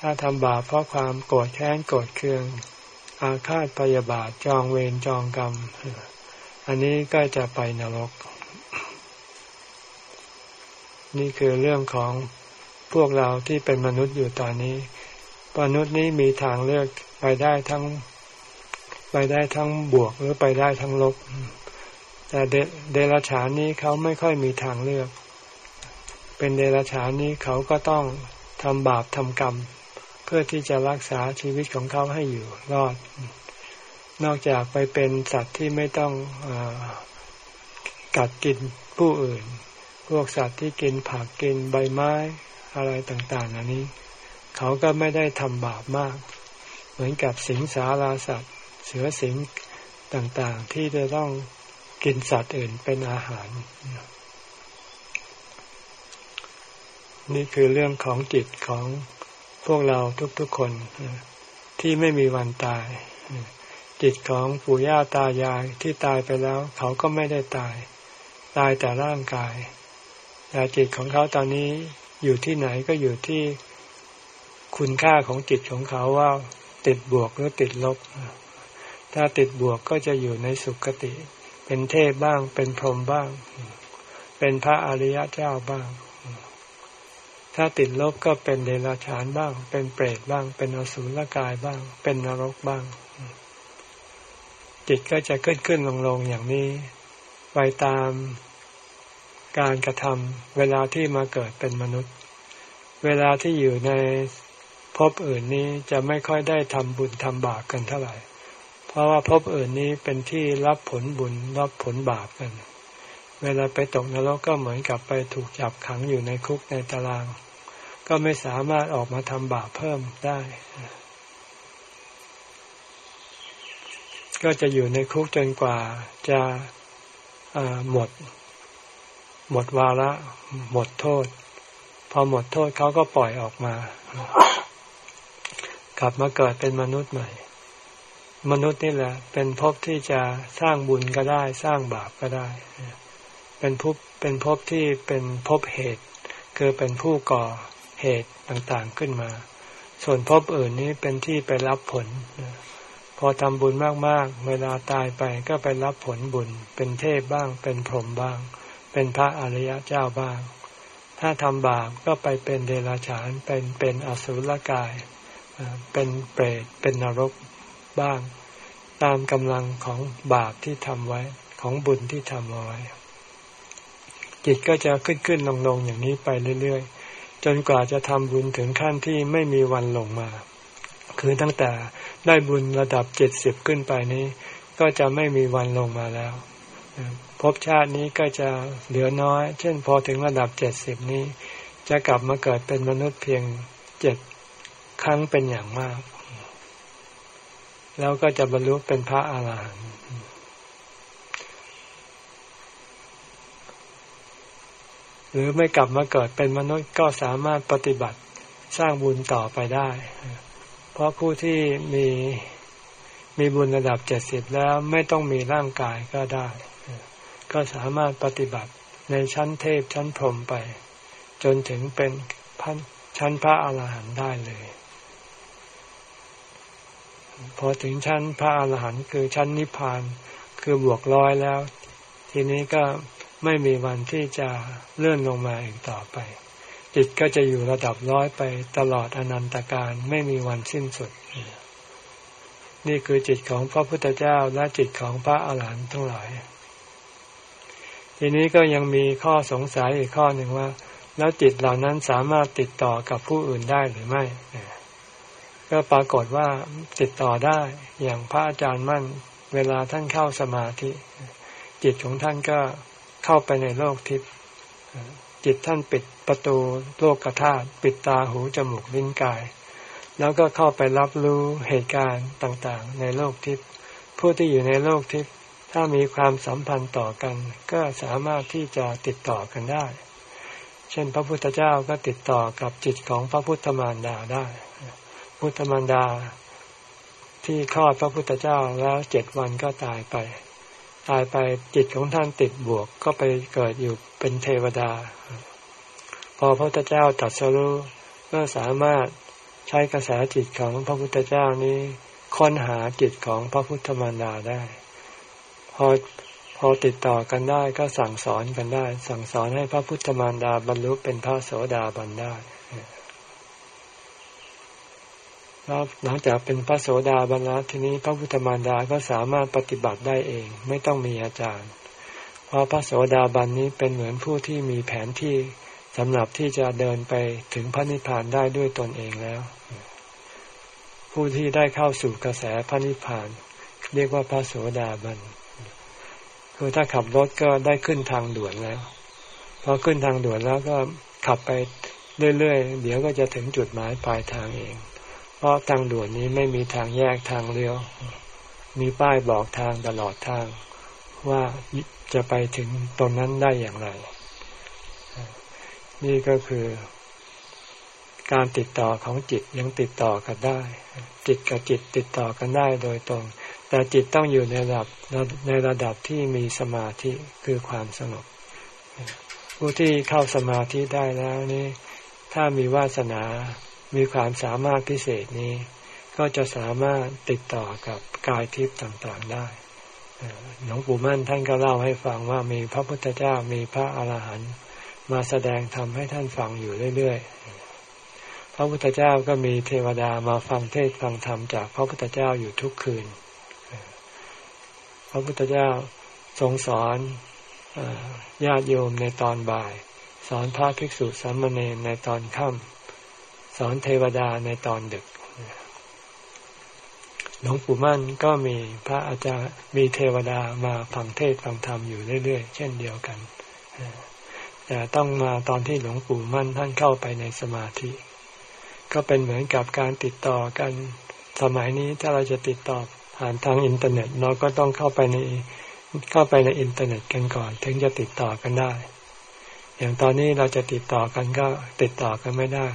ถ้าทำบาปเพราะความโกรธแค้นโกรธเคือง อาฆาตพยาบาทจองเวรจองกรรม อันนี้ก็จะไปนรก นี่คือเรื่องของพวกเราที่เป็นมนุษย์อยู่ตอนนี้ มนุษย์นี้มีทางเลือกไปได้ทั้ง ไปได้ทั้งบวกหรือไปได้ทั้งลบ แต่เดรัจฉานนี้เขาไม่ค่อยมีทางเลือก เป็นเดรัจฉานนี้เขาก็ต้องทำบาปทำกรรม เพื่อที่จะรักษาชีวิตของเขาให้อยู่รอด นอกจากไปเป็นสัตว์ที่ไม่ต้องอกัดกินผู้อื่น พวกสัตว์ที่กินผักกินใบไม้อะไรต่างๆอันนี้ เขาก็ไม่ได้ทำบาปมาก เหมือนกับสิงสาราสัตว์ เสือสิงต่างๆ ที่จะต้องกินสัตว์อื่นเป็นอาหาร นี่คือเรื่องของจิตของ พวกเราทุกๆคนที่ไม่มีวันตาย จิตของปู่ย่าตายายที่ตายไปแล้ว เขาก็ไม่ได้ตาย ตายแต่ร่างกายแต่จิตของเขาตอนนี้อยู่ที่ไหนก็อยู่ที่คุณค่าของจิตของเขาว่าติดบวกหรือติดลบ ถ้าติดบวกก็จะอยู่ในสุคติ เป็นเทพบ้าง เป็นพรหมบ้าง เป็นพระอริยเจ้าบ้าง ถ้าติดลบก็เป็นเดรัจฉานบ้าง เป็นเปรตบ้าง เป็นอสุรกายบ้าง เป็นนรกบ้าง จิตก็จะขึ้นขึ้นลงลงอย่างนี้ไปตามการกระทำเวลาที่มาเกิดเป็นมนุษย์ เวลาที่อยู่ในภพอื่นนี้จะไม่ค่อยได้ทำบุญทำบาปกันเท่าไหร่ เพราะว่าภพอื่นนี้เป็นที่รับผลบุญรับผลบาปกัน เวลาไปตกนรกก็เหมือนกับไปถูกจับขังอยู่ในคุกในตาราง ก็ไม่สามารถออกมาทำบาปเพิ่มได้ ก็จะอยู่ในคุกจนกว่าจะหมด หมดวาระ หมดโทษ พอหมดโทษเขาก็ปล่อยออกมา กลับมาเกิดเป็นมนุษย์ใหม่ มนุษย์นี่แหละ เป็นภพที่จะสร้างบุญก็ได้ สร้างบาปก็ได้ เป็นภพเป็นภพที่เป็นภพเหตุ คือเป็นผู้ก่อ เหตุต่างๆขึ้นมา ส่วนภพอื่นนี้เป็นที่ไปรับผล พอทำบุญมากๆ เวลาตายไปก็ไปรับผลบุญ เป็นเทพบ้าง เป็นพรหมบ้าง เป็นพระอริยเจ้าบ้าง ถ้าทำบาปก็ไปเป็นเดรัจฉาน เป็นเป็นอสุรกาย เป็นเปรต เป็นนรกบ้าง ตามกำลังของบาปที่ทำไว้ของบุญที่ทำเอาไว้จิตก็จะขึ้นขึ้นลงลงอย่างนี้ไปเรื่อยๆ จนกว่าจะทำบุญถึงขั้นที่ไม่มีวันลงมา คือตั้งแต่ได้บุญระดับเจ็ดสิบขึ้นไปนี้ ก็จะไม่มีวันลงมาแล้วภพชาตินี้ก็จะเหลือน้อย เช่นพอถึงระดับเจ็ดสิบนี้ จะกลับมาเกิดเป็นมนุษย์เพียงเจ็ดครั้งเป็นอย่างมาก แล้วก็จะบรรลุเป็นพระอาหารหันต์ รือไม่กลับมาเกิดเป็นมนุษย์ก็สามารถปฏิบัติสร้างบุญต่อไปได้ เพราะผู้ที่มีมีบุญระดับเจ็ดสิบแล้วไม่ต้องมีร่างกายก็ได้ ก็สามารถปฏิบัติในชั้นเทพชั้นพรหมไป จนถึงเป็นชั้นพระอาหารหันต์ได้เลย พอถึงชั้นพระอาหารหันต์คือชั้นนิพพานคือบวกร้อยแล้ว ทีนี้ก็ ไม่มีวันที่จะเลื่อนลงมาอีกต่อไป จิตก็จะอยู่ระดับร้อยไปตลอดอนันตการไม่มีวันสิ้นสุด นี่คือจิตของพระพุทธเจ้าและจิตของพระอาหารหันต์ทั้งหลาย ทีนี้ก็ยังมีข้อสงสัยอีกข้อหนึ่งว่า แล้วจิตเหล่านั้นสามารถติดต่อกับผู้อื่นได้หรือไม่ ก็ปรากฏว่าติดต่อได้อย่างพระอาจารย์มั่น เวลาท่านเข้าสมาธิ จิตของท่านก็ เข้าไปในโลกทิพย์จิตท่านปิดประตูโลกกระธาตุปิดตาหูจมูกลิ้นกาย แล้วก็เข้าไปรับรู้เหตุการณ์ต่างๆ ในโลกทิพย์ผู้ที่อยู่ในโลกทิพย์ถ้ามีความสัมพันธ์ต่อกัน ก็สามารถที่จะติดต่อกันได้ เช่นพระพุทธเจ้าก็ติดต่อกับจิตของพระพุทธมารดาได้ พุทธมารดาที่คลอดพระพุทธเจ้าแล้วเจ็ดวันก็ตายไป ตายไปจิตของท่านติดบวกก็ไปเกิดอยู่เป็นเทวดา พอพระพุทธเจ้าตรัสรู้ก็สามารถใช้กระแสจิตของพระพุทธเจ้านี้ค้นหาจิตของพระพุทธมารดาได้ พอพอติดต่อกันได้ก็สั่งสอนกันได้ สั่งสอนให้พระพุทธมารดาบรรลุเป็นพระโสดาบันได้ แล้วหลังจากเป็นพระโสดาบันแล้วทีนี้พระพุทธมารดาก็สามารถปฏิบัติได้เอง ไม่ต้องมีอาจารย์ เพราะพระโสดาบันนี้เป็นเหมือนผู้ที่มีแผนที่สำหรับที่จะเดินไปถึงพระนิพพานได้ด้วยตนเองแล้ว ผู้ที่ได้เข้าสู่กระแสพระนิพพาน เรียกว่าพระโสดาบันคือถ้าขับรถก็ได้ขึ้นทางด่วนแล้วพอขึ้นทางด่วนแล้วก็ขับไปเรื่อยๆเดี๋ยวก็จะถึงจุดหมายปลายทางเอง เพราะทางด่วนนี้ไม่มีทางแยกทางเลี้ยว มีป้ายบอกทางตลอดทาง ว่าจะไปถึงตรงนั้นได้อย่างไร นี่ก็คือการติดต่อของจิตยังติดต่อกันได้ จิตกับจิตติดต่อกันได้โดยตรง แต่จิตต้องอยู่ในระดับในระดับที่มีสมาธิคือความสงบผู้ที่เข้าสมาธิได้แล้วนี่ถ้ามีวาสนา มีความสามารถพิเศษนี้ ก็จะสามารถติดต่อกับกายทิพย์ต่างๆได้หลวงปู่มั่นท่านก็เล่าให้ฟังว่ามีพระพุทธเจ้ามีพระอาหารหันต์มาแสดงธรรมให้ท่านฟังอยู่เรื่อยๆ พระพุทธเจ้าก็มีเทวดามาฟังเทศฟังธรรมจากพระพุทธเจ้าอยู่ทุกคืน พระพุทธเจ้าทรงสอนญาติโยมในตอนบ่าย สอนพระภิกษุสามเณรในตอนค่ำ สอนเทวดาในตอนดึก หลวงปู่มั่นก็มีพระอาจารย์มีเทวดามาฟังเทศฟังธรรมอยู่เรื่อยๆ เช่นเดียวกันแต่ต้องมาตอนที่หลวงปู่มั่นท่านเข้าไปในสมาธิ ก็เป็นเหมือนกับการติดต่อกันสมัยนี้ถ้าเราจะติดต่อผ่านทางอินเทอร์เน็ต เราก็ต้องเข้าไปในเข้าไปในอินเทอร์เน็ตกันก่อน ถึงจะติดต่อกันได้ อย่างตอนนี้เราจะติดต่อกันก็ติดต่อกันไม่ได้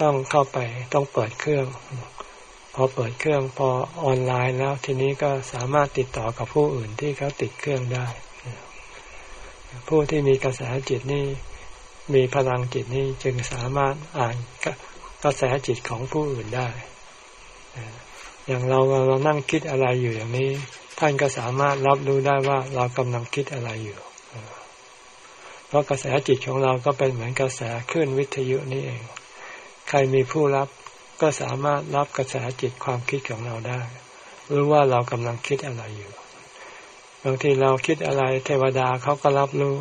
ต้องเข้าไปต้องเปิดเครื่อง พอเปิดเครื่องพอออนไลน์แล้วทีนี้ก็สามารถติดต่อกับผู้อื่นที่เขาติดเครื่องได้ ผู้ที่มีกระแสจิตนี่มีพลังจิตนี่จึงสามารถอ่านกระแสจิตของผู้อื่นได้ อย่างเราเรานั่งคิดอะไรอยู่อย่างนี้ ท่านก็สามารถรับรู้ได้ว่าเรากำลังคิดอะไรอยู่เพราะกระแสจิตของเราก็เป็นเหมือนกระแสคลื่นวิทยุนี่เอง ใครมีผู้รับก็สามารถรับกระแสจิตความคิดของเราได้ รู้ว่าเรากำลังคิดอะไรอยู่ บางทีเราคิดอะไร เทวดาเขาก็รับรู้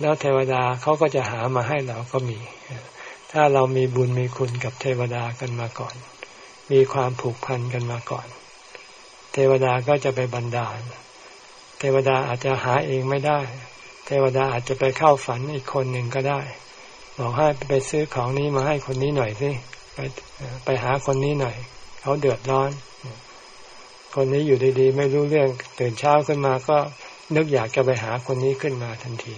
แล้วเทวดาเขาก็จะหามาให้เราก็มี ถ้าเรามีบุญมีคุณกับเทวดากันมาก่อน มีความผูกพันกันมาก่อน เทวดาก็จะไปบันดาล เทวดาอาจจะหาเองไม่ได้ เทวดาอาจจะไปเข้าฝันอีกคนหนึ่งก็ได้ บอกให้ไปซื้อของนี้มาให้คนนี้หน่อยสิไปไปหาคนนี้หน่อย เขาเดือดร้อน คนนี้อยู่ดีๆ ไม่รู้เรื่องตื่นเช้าขึ้นมาก็นึกอยากจะไปหาคนนี้ขึ้นมาทันที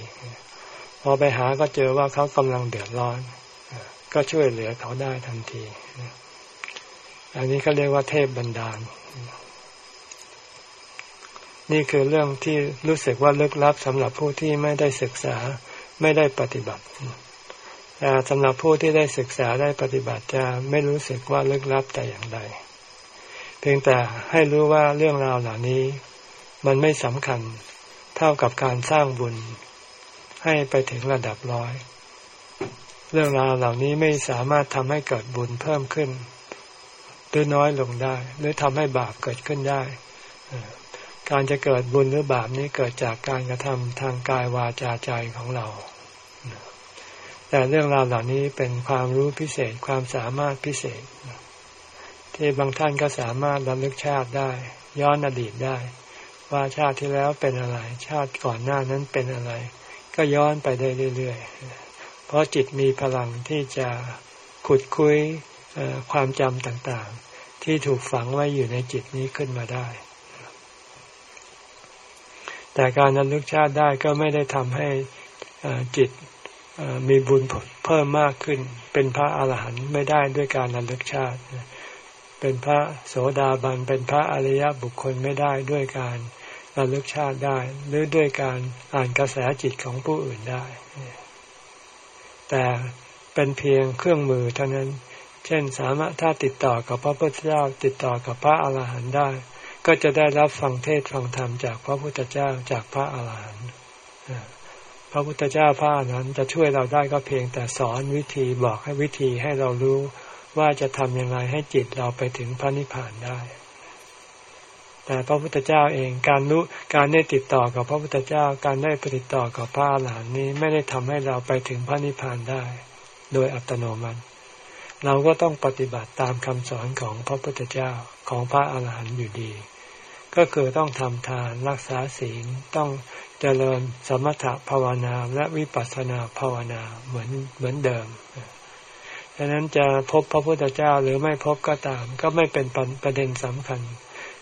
พอไปหาก็เจอว่าเขากำลังเดือดร้อน ก็ช่วยเหลือเขาได้ทันที อันนี้เขาเรียกว่าเทพบันดาล นี่คือเรื่องที่รู้สึกว่าลึกลับสำหรับผู้ที่ไม่ได้ศึกษาไม่ได้ปฏิบัติ แต่สำหรับผู้ที่ได้ศึกษาได้ปฏิบัติจะไม่รู้สึกว่าลึกลับแต่อย่างใด เพียงแต่ให้รู้ว่าเรื่องราวเหล่านี้ มันไม่สำคัญเท่ากับการสร้างบุญ ให้ไปถึงระดับร้อย เรื่องราวเหล่านี้ไม่สามารถทำให้เกิดบุญเพิ่มขึ้น หรือน้อยลงได้ หรือทำให้บาปเกิดขึ้นได้การจะเกิดบุญหรือบาปนี้เกิดจากการกระทำทางกายวาจาใจของเรา แต่เรื่องราวเหล่านี้เป็นความรู้พิเศษความสามารถพิเศษ ที่บางท่านก็สามารถระลึกชาติได้ ย้อนอดีตได้ ว่าชาติที่แล้วเป็นอะไร ชาติก่อนหน้านั้นเป็นอะไร ก็ย้อนไปได้เรื่อยๆ เพราะจิตมีพลังที่จะขุดคุยความจำต่างๆ ที่ถูกฝังไว้อยู่ในจิตนี้ขึ้นมาได้ แต่การนั้นลึกชาติได้ก็ไม่ได้ทำให้จิต มีบุญเพิ่มมากขึ้น เป็นพระอาหารหันต์ไม่ได้ด้วยการระลึกชาติ เป็นพระโสดาบัน เป็นพระอริยบุคคลไม่ได้ด้วยการระลึกชาติได้ หรือด้วยการอ่านกระแสจิตของผู้อื่นได้ แต่เป็นเพียงเครื่องมือเท่านั้น เช่นสามารถถ้าติดต่อกับพระพุทธเจ้า ติดต่อกับพระอาหารหันต์ได้ ก็จะได้รับฟังเทศฟังธรรมจากพระพุทธเจ้าจากพระอาหารหันต์ ระพุทธเจ้าพระอรหันจะช่วยเราได้ก็เพียงแต่สอนวิธีบอกให้วิธีให้เรารู้ว่าจะทำอยังไงให้จิตเราไปถึงพระนิพพานได้ แต่พระพุทธเจ้าเองการรู้การได้ติดต่อกับพระพุทธเจ้าการได้ติดต่อกับพระอรหันต์นี้ไม่ได้ทำให้เราไปถึงพระนิพพานได้ โดยอัตโนมัติ เราก็ต้องปฏิบัติตามคำสอนของพระพุทธเจ้าของพระอรหันต์อยู่ดี ก็คือต้องทำทานรักษาศีลต้องเจริญสมถะภาวนาและวิปัสสนาภาวนาเหมือนเหมือนเดิมดังนั้นจะพบพระพุทธเจ้าหรือไม่พบก็ตาม ก็ไม่เป็นประเด็นสำคัญ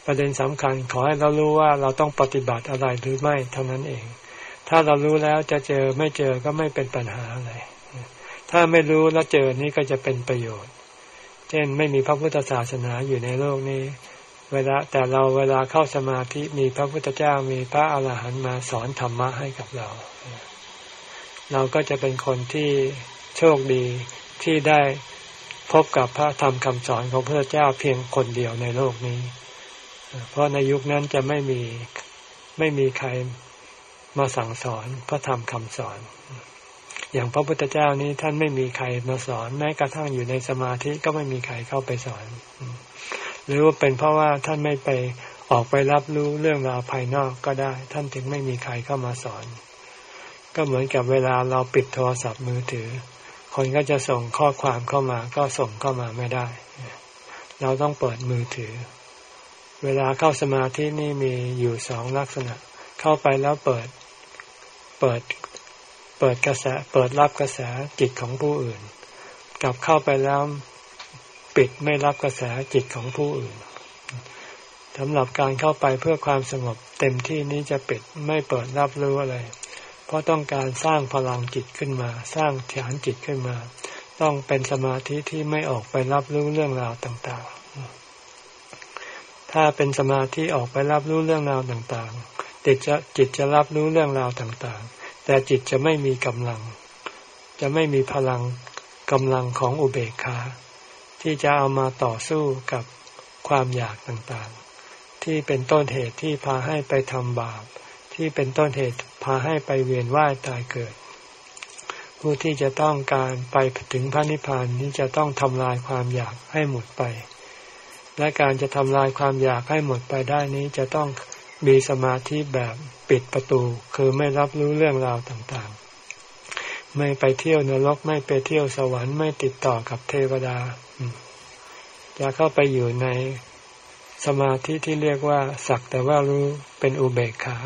ประเด็นสำคัญขอให้เรารู้ว่าเราต้องปฏิบัติอะไรหรือไม่เท่านั้นเอง ถ้าเรารู้แล้วจะเจอไม่เจอก็ไม่เป็นปัญหาอะไร ถ้าไม่รู้แล้วเจอนี้ก็จะเป็นประโยชน์ เช่นไม่มีพระพุทธศาสนาอยู่ในโลกนี้ เวลาแต่เราเวลาเข้าสมาธิมีพระพุทธเจ้ามีพระอาหารหันต์มาสอนธรรมะให้กับเรา เราก็จะเป็นคนที่โชคดีที่ได้พบกับพระธรรมคำสอนของพระเจ้าเพียงคนเดียวในโลกนี้ เพราะในยุคนั้นจะไม่มีไม่มีใครมาสั่งสอนพระธรรมคำสอน อย่างพระพุทธเจ้านี้ท่านไม่มีใครมาสอนแม้กระทั่งอยู่ในสมาธิก็ไม่มีใครเข้าไปสอน หรือว่าเป็นเพราะว่าท่านไม่ไปออกไปรับรู้เรื่องราวภายนอกก็ได้ ท่านถึงไม่มีใครเข้ามาสอน ก็เหมือนกับเวลาเราปิดโทรศัพท์มือถือ คนก็จะส่งข้อความเข้ามา ก็ส่งเข้ามาไม่ได้ เราต้องเปิดมือถือ เวลาเข้าสมาธินี่มีอยู่สองลักษณะ เข้าไปแล้วเปิด เปิด เปิดกระแส เปิดรับกระแสจิตของผู้อื่น กลับเข้าไปแล้ว ปิดไม่รับกระแสจิตของผู้อื่นสำหรับการเข้าไปเพื่อความสงบเต็มที่นี้จะปิดไม่เปิดรับรู้อะไร เพราะต้องการสร้างพลังจิตขึ้นมา สร้างฐานจิตขึ้นมา ต้องเป็นสมาธิที่ไม่ออกไปรับรู้เรื่องราวต่างๆ ถ้าเป็นสมาธิออกไปรับรู้เรื่องราวต่างๆจิตจะจิตจะรับรู้เรื่องราวต่างๆ แต่จิตจะไม่มีกำลัง จะไม่มีพลังกำลังของอุเบกขา ที่จะเอามาต่อสู้กับความอยากต่างๆ ที่เป็นต้นเหตุที่พาให้ไปทำบาป ที่เป็นต้นเหตุพาให้ไปเวียนว่ายตายเกิด ผู้ที่จะต้องการไปถึงพระนิพพานนี้จะต้องทำลายความอยากให้หมดไป และการจะทำลายความอยากให้หมดไปได้นี้จะต้องมีสมาธิแบบปิดประตู คือไม่รับรู้เรื่องราวต่างๆ ไม่ไปเที่ยวนรก ไม่ไปเที่ยวสวรรค์ไม่ติดต่อกับเทวดาจะเข้าไปอยู่ในสมาธิที่เรียกว่า สักแต่ว่ารู้เป็นอุเบกขา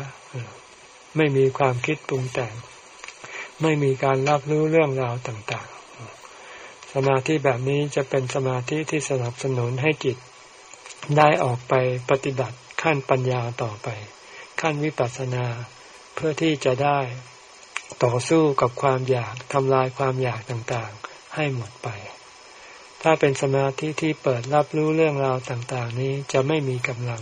ไม่มีความคิดปรุงแต่ง ไม่มีการรับรู้เรื่องราวต่าง ๆ สมาธิแบบนี้จะเป็นสมาธิที่สนับสนุนให้จิต ได้ออกไปปฏิบัติขั้นปัญญาต่อไป ขั้นวิปัสสนา เพื่อที่จะได้ ต่อสู้กับความอยากทำลายความอยากต่างๆ ให้หมดไป ถ้าเป็นสมาธิที่เปิดรับรู้เรื่องราวต่างๆ นี้จะไม่มีกำลัง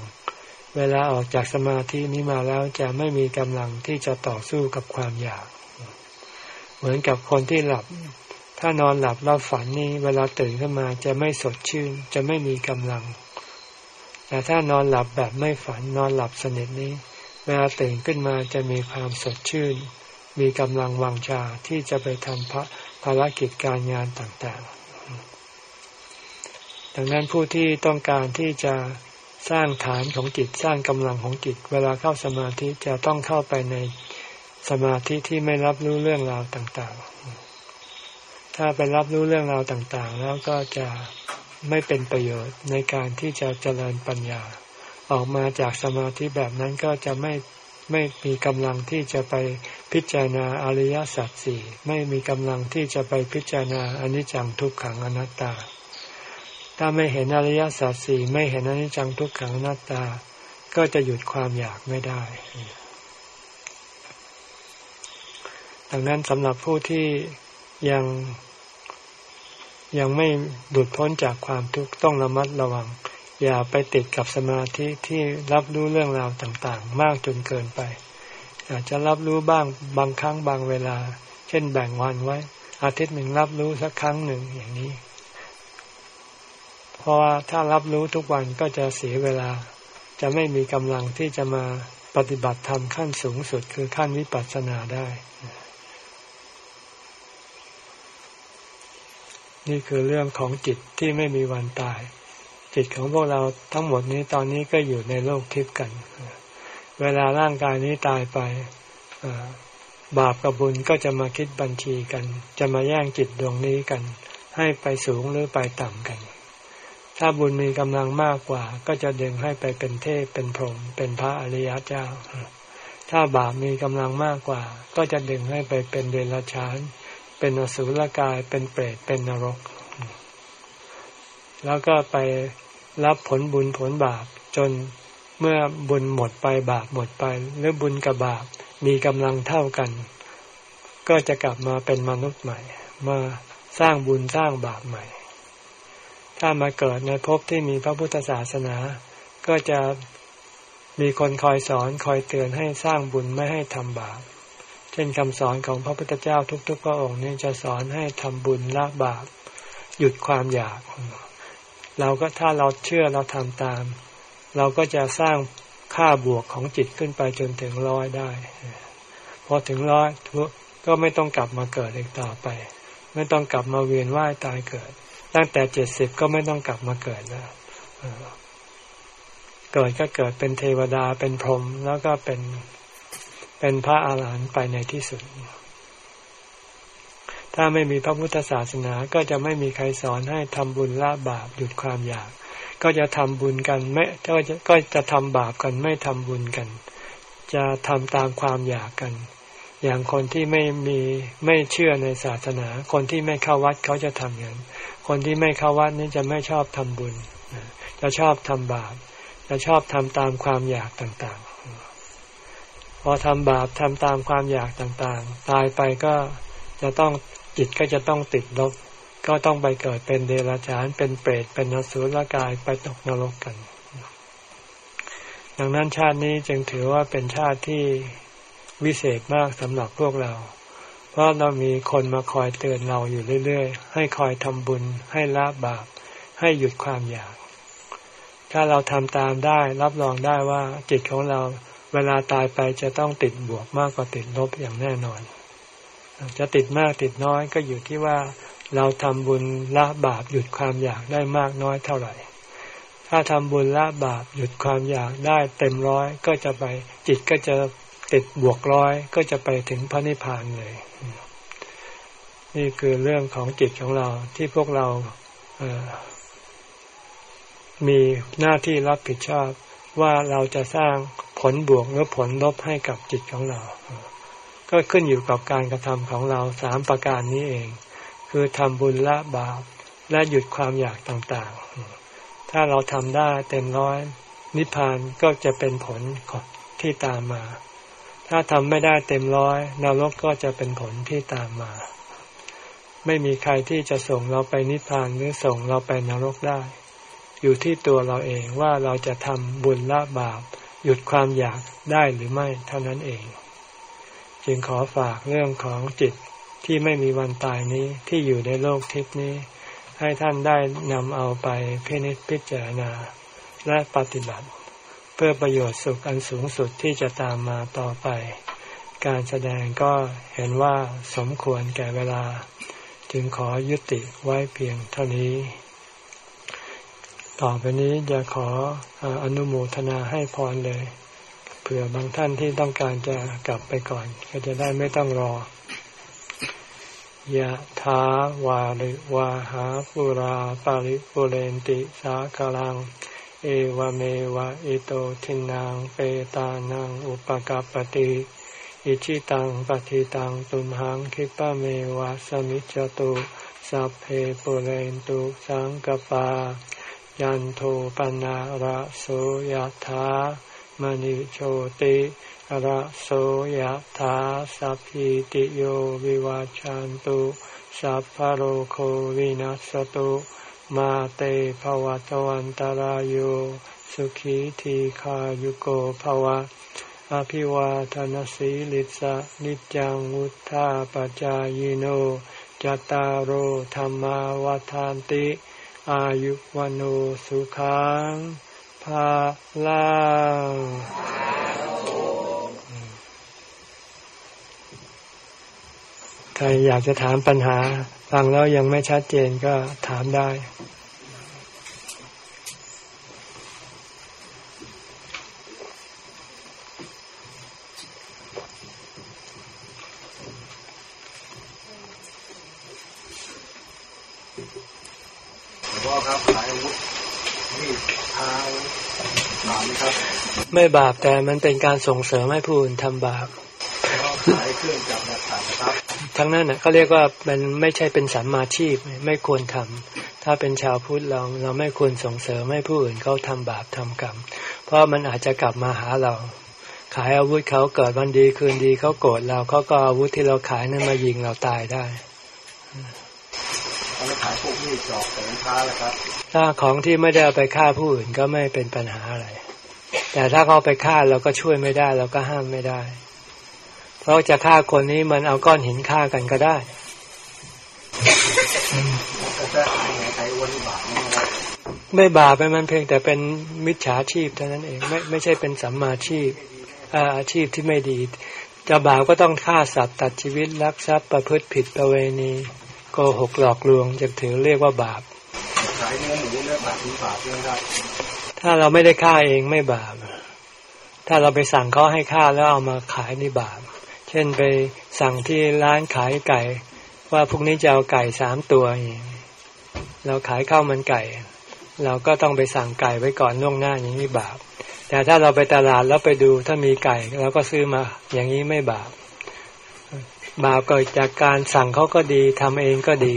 เวลาออกจากสมาธินี้มาแล้วจะไม่มีกำลังที่จะต่อสู้กับความอยาก เหมือนกับคนที่หลับ ถ้านอนหลับแล้วฝันนี้ เวลาตื่นขึ้นมาจะไม่สดชื่น จะไม่มีกำลัง แต่ถ้านอนหลับแบบไม่ฝันนอนหลับสนิทนี้ เวลาตื่นขึ้นมาจะมีความสดชื่น มีกำลังวังชาที่จะไปทำพระภารกิจการงานต่างๆ ดังนั้นผู้ที่ต้องการที่จะสร้างฐานของจิตสร้างกำลังของจิต เวลาเข้าสมาธิจะต้องเข้าไปในสมาธิที่ไม่รับรู้เรื่องราวต่างๆ ถ้าไปรับรู้เรื่องราวต่างๆ แล้วก็จะไม่เป็นประโยชน์ในการที่จะเจริญปัญญา ออกมาจากสมาธิแบบนั้นก็จะไม่ ไม่มีกำลังที่จะไปพิจารณาอริยสัจสี่ไม่มีกำลังที่จะไปพิจารณาอนิจจังทุกขังอนัตตา ถ้าไม่เห็นอริยสัจสี่ไม่เห็นอนิจจังทุกขังอนัตตา ก็จะหยุดความอยากไม่ได้ ดังนั้นสำหรับผู้ที่ยังยังไม่หลุดพ้นจากความทุกข์ต้องระมัดระวัง อย่าไปติดกับสมาธิที่รับรู้เรื่องราวต่างๆ มากจนเกินไป อาจจะรับรู้บ้างบางครั้งบางเวลา เช่นแบ่งวันไว้ อาทิตย์หนึ่งรับรู้สักครั้งหนึ่งอย่างนี้ เพราะว่าถ้ารับรู้ทุกวันก็จะเสียเวลา จะไม่มีกำลังที่จะมาปฏิบัติธรรมขั้นสูงสุดคือขั้นวิปัสสนาได้ นี่คือเรื่องของจิตที่ไม่มีวันตาย จิตของพวกเราทั้งหมดนี้ตอนนี้ก็อยู่ในโลกทิพย์กัน เวลาร่างกายนี้ตายไปบาปกับบุญก็จะมาคิดบัญชีกัน จะมาแย่งจิตดวงนี้กัน ให้ไปสูงหรือไปต่ำกัน ถ้าบุญมีกำลังมากกว่า ก็จะดึงให้ไปเป็นเทพเป็นพรหมเป็นพระอริยเจ้า ถ้าบาปมีกำลังมากกว่า ก็จะดึงให้ไปเป็นเดรัจฉาน เป็นอสุรกายเป็นเปรตเป็นนรก แล้วก็ไป รับผลบุญผลบาปจนเมื่อบุญหมดไปบาปหมดไป หรือบุญกับบาปมีกำลังเท่ากัน ก็จะกลับมาเป็นมนุษย์ใหม่ มาสร้างบุญสร้างบาปใหม่ ถ้ามาเกิดในภพที่มีพระพุทธศาสนา ก็จะมีคนคอยสอนคอยเตือนให้สร้างบุญไม่ให้ทำบาป เช่นคำสอนของพระพุทธเจ้าทุกๆ พระองค์นี่จะสอนให้ทำบุญละบาป หยุดความอยาก เราก็ถ้าเราเชื่อเราทำตาม เราก็จะสร้างค่าบวกของจิตขึ้นไปจนถึงร้อยได้พอถึงร้อยก็ไม่ต้องกลับมาเกิดอีกต่อไป ไม่ต้องกลับมาเวียนว่ายตายเกิด ตั้งแต่เจ็ดสิบก็ไม่ต้องกลับมาเกิดแล้วเกิดก็เกิดเป็นเทวดาเป็นพรหมแล้วก็เป็นเป็นพระอาหารหันต์ไปในที่สุด ถ้าไม่มีพระพุทธศาสนาก็จะไม่มีใครสอนให้ทำบุญละบาปหยุดความอยาก ก็จะทำบุญกันไม่ก็จะก็จะทำบาปกันไม่ทำบุญกัน จะทำตามความอยากกัน อย่างคนที่ไม่มีไม่เชื่อในศาสนา คนที่ไม่เข้าวัดเขาจะทำอย่างคนที่ไม่เข้าวัดนี่จะไม่ชอบทำบุญ จะชอบทำบาป จะชอบทำตามความอยากต่างๆ พอทำบาปทำตามความอยากต่างๆ ตายไปก็จะต้อง จิตก็จะต้องติดลบ ก็ต้องไปเกิดเป็นเดรัจฉานเป็นเปรตเป็นนสุรกายไปตกนรกกัน ดังนั้นชาตินี้จึงถือว่าเป็นชาติที่วิเศษมากสำหรับพวกเรา เพราะเรามีคนมาคอยเตือนเราอยู่เรื่อยๆ ให้คอยทำบุญ ให้ละบาป ให้หยุดความอยาก ถ้าเราทำตามได้รับรองได้ว่าจิตของเราเวลาตายไปจะต้องติดบวกมากกว่าติดลบอย่างแน่นอน จะติดมากติดน้อยก็อยู่ที่ว่าเราทำบุญละบาปหยุดความอยากได้มากน้อยเท่าไหร่ ถ้าทำบุญละบาปหยุดความอยากได้เต็มร้อยก็จะไปจิตก็จะติดบวกร้อยก็จะไปถึงพระนิพพานเลย นี่คือเรื่องของจิตของเราที่พวกเราเมีหน้าที่รับผิดชอบว่าเราจะสร้างผลบวกหรือผลลบให้กับจิตของเรา ก็ขึ้นอยู่กับการกระทำของเราสามประการนี้เอง คือทำบุญละบาปและหยุดความอยากต่างๆ ถ้าเราทำได้เต็มร้อยนิพพานก็จะเป็นผลที่ตามมา ถ้าทำไม่ได้เต็มร้อยนรกก็จะเป็นผลที่ตามมา ไม่มีใครที่จะส่งเราไปนิพพานหรือส่งเราไปนรกได้ อยู่ที่ตัวเราเองว่าเราจะทำบุญละบาป หยุดความอยากได้หรือไม่เท่านั้นเอง จึงขอฝากเรื่องของจิตที่ไม่มีวันตายนี้ที่อยู่ในโลกทิพนี้ ให้ท่านได้นำเอาไปพินิจพิจารณา และปฏิบัติ เพื่อประโยชน์สุขอันสูงสุดที่จะตามมาต่อไป การแสดงก็เห็นว่าสมควรแก่เวลา จึงขอยุติไว้เพียงเท่านี้ ต่อไปนี้จะขออนุโมทนาให้พรเลย ผื่อบางท่านที่ต้องการจะกลับไปก่อน ก็จะได้ไม่ต้องรอยะถาวาริวาหาปุราปาริปุเรนติสากลัง เอวเมวะอิโตทินังเปตานังอุปกาปติอิชิตังปฏิตังตุมหังคิปะเมวะสมิจจตุสัพเพปุเรนตุสังกปา ยันโทปนาระโสยะถา มณิโชติระโสยถาสัพพิติโยวิวาจันตุสัพพโรโควินัสตุมาเตภวตวันตารโยสุขีทีขายุโกภวะ อภิวาทนสีลิสะนิจังวุธาปจายโนจตารโหธรรมาวาทานติ อายุวันสุขังาลังใครอยากจะถามปัญหา ฟังแล้วยังไม่ชัดเจนก็ถามได้พี่บอสครับนายวุฒิ ไม่บาปแต่มันเป็นการส่งเสริมให้ผู้อื่นทำบาปขายเครื่องจับครับทั้งนั้นนะเขาเรียกว่ามันไม่ใช่เป็นสัมมาชีพไม่ควรทำถ้าเป็นชาวพุทธเราเราไม่ควรส่งเสริมให้ผู้อื่นเขาทำบาปทำกรรม เพราะมันอาจจะกลับมาหาเรา ขายอาวุธเขาเกิดวันดีคืนดีเขาโกรธเราเขาก็อาวุธที่เราขายนั้นมายิงเราตายได้ เราขายพวกนี้จอกแต่ค้าแล้วครับ ถ้าของที่ไม่ได้เอาไปฆ่าผู้อื่นก็ไม่เป็นปัญหาอะไร แต่ถ้าเขาไปฆ่าเราก็ช่วยไม่ได้เราก็ห้ามไม่ได้ เพราะจะฆ่าคนนี้มันเอาก้อนหินฆ่ากันก็ได้ไม่บาปไปมันเพียงแต่เป็นมิจฉาชีพเท่านั้นเองไม่ไม่ใช่เป็นสัมมาชีพอาชีพที่ไม่ดี จะบาปก็ต้องฆ่าสัตว์ตัดชีวิตลักทรัพย์ประพฤติผิดประเวณี โกหกหลอกลวงจะถือเรียกว่าบาปขายเนื้อหมูเนื้อบาปบาปเนะครับถ้าเราไม่ได้ฆ่าเองไม่บาป ถ้าเราไปสั่งเขาให้ฆ่าแล้วเอามาขายนี่บาป เช่นไปสั่งที่ร้านขายไก่ ว่าพรุ่งนี้จะเอาไก่สามตัวเราขายข้าวมันไก่ เราก็ต้องไปสั่งไก่ไว้ก่อนล่วงหน้าอย่างนี้บาป แต่ถ้าเราไปตลาดแล้วไปดูถ้ามีไก่เราก็ซื้อมาอย่างนี้ไม่บาป บาปเกิดจากการสั่งเขาก็ดีทำเองก็ดี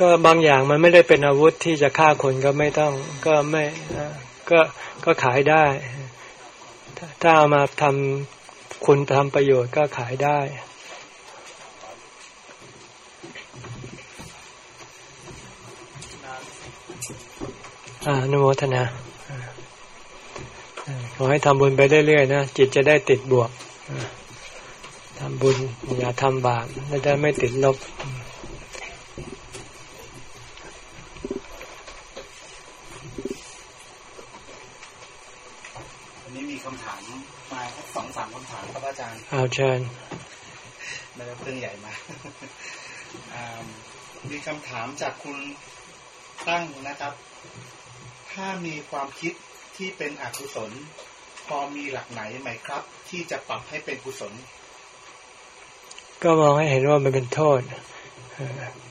ก็บางอย่างมันไม่ได้เป็นอาวุธที่จะฆ่าคนก็ไม่ต้อง ก็ไม่ก็ก็ขายได้ ถ้าเอามาทำคุณทำประโยชน์ก็ขายได้ อ่านโมทนาขอให้ทำบุญไปเรื่อยๆนะจิตจะได้ติดบวกทำบุญอย่าทำบาปจะไม่ติดลบวันนี้มีคำถามมาสองสามคำถามครับอาจารย์เอาเชิญไม่ได้เรื่องใหญ่มามีคำถามจากคุณตั้งนะครับ ถ้ามีความคิดที่เป็นอกุศล พอมีหลักไหนไหมครับ ที่จะปรับให้เป็นกุศล ก็มองให้เห็นว่ามันเป็นโทษ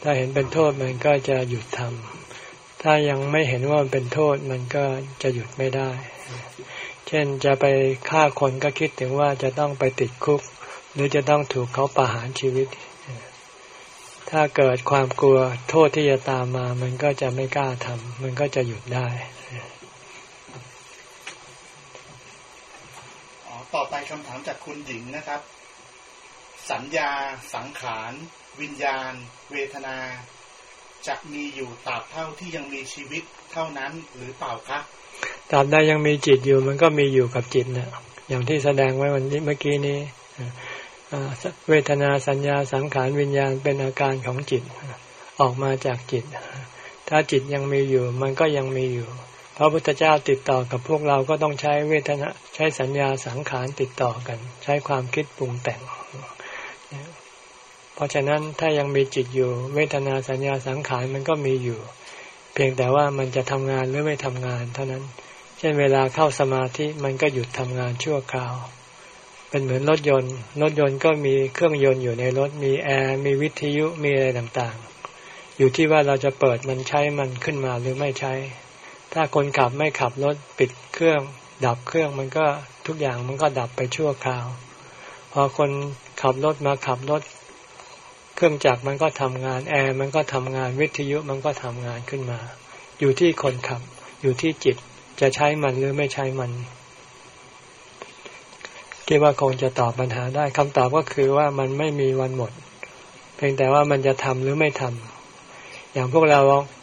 ถ้าเห็นเป็นโทษมันก็จะหยุดทำถ้ายังไม่เห็นว่ามันเป็นโทษมันก็จะหยุดไม่ได้ เช่นจะไปฆ่าคนก็คิดถึงว่าจะต้องไปติดคุก หรือจะต้องถูกเขาประหารชีวิต ถ้าเกิดความกลัวโทษที่จะตามมา มันก็จะไม่กล้าทำมันก็จะหยุดได้ต่อไปคำถามจากคุณหญิงนะครับ สัญญา สังขาร วิญญาณ เวทนา จะมีอยู่ตราบเท่าที่ยังมีชีวิตเท่านั้นหรือเปล่าครับตราบใดยังมีจิตอยู่มันก็มีอยู่กับจิตเนะี่ยอย่างที่แสดงไว้วันนี้เมื่อกี้นี้ เวทนาสัญญาสังขารวิญญาณเป็นอาการของจิตออกมาจากจิต ถ้าจิตยังมีอยู่มันก็ยังมีอยู่พระพุทธเจ้าติดต่อกับพวกเราก็ต้องใช้เวทนาใช้สัญญาสังขารติดต่อกัน ใช้ความคิดปรุงแต่ง เพราะฉะนั้นถ้ายังมีจิตอยู่ เวทนาสัญญาสังขารมันก็มีอยู่ เพียงแต่ว่ามันจะทำงานหรือไม่ทำงาน เท่านั้น เช่นเวลาเข้าสมาธิมันก็หยุดทำงานชั่วคราว เป็นเหมือนรถยนต์ รถยนต์ก็มีเครื่องยนต์อยู่ในรถ มีแอร์ มีวิทยุ มีอะไรต่างๆ อยู่ที่ว่าเราจะเปิดมันใช้มันขึ้นมาหรือไม่ใช้ ถ้าคนขับไม่ขับรถปิดเครื่อง ดับเครื่องมันก็ทุกอย่างมันก็ดับไปชั่วคราว พอคนขับรถมาขับรถ เครื่องจักรมันก็ทำงาน แอร์มันก็ทำงาน วิทยุมันก็ทำงานขึ้นมา อยู่ที่คนขับ อยู่ที่จิต จะใช้มันหรือไม่ใช้มัน คิดว่าคงจะตอบปัญหาได้คำตอบก็คือว่ามันไม่มีวันหมด เพียงแต่ว่ามันจะทำหรือไม่ทำอย่างพวกเรา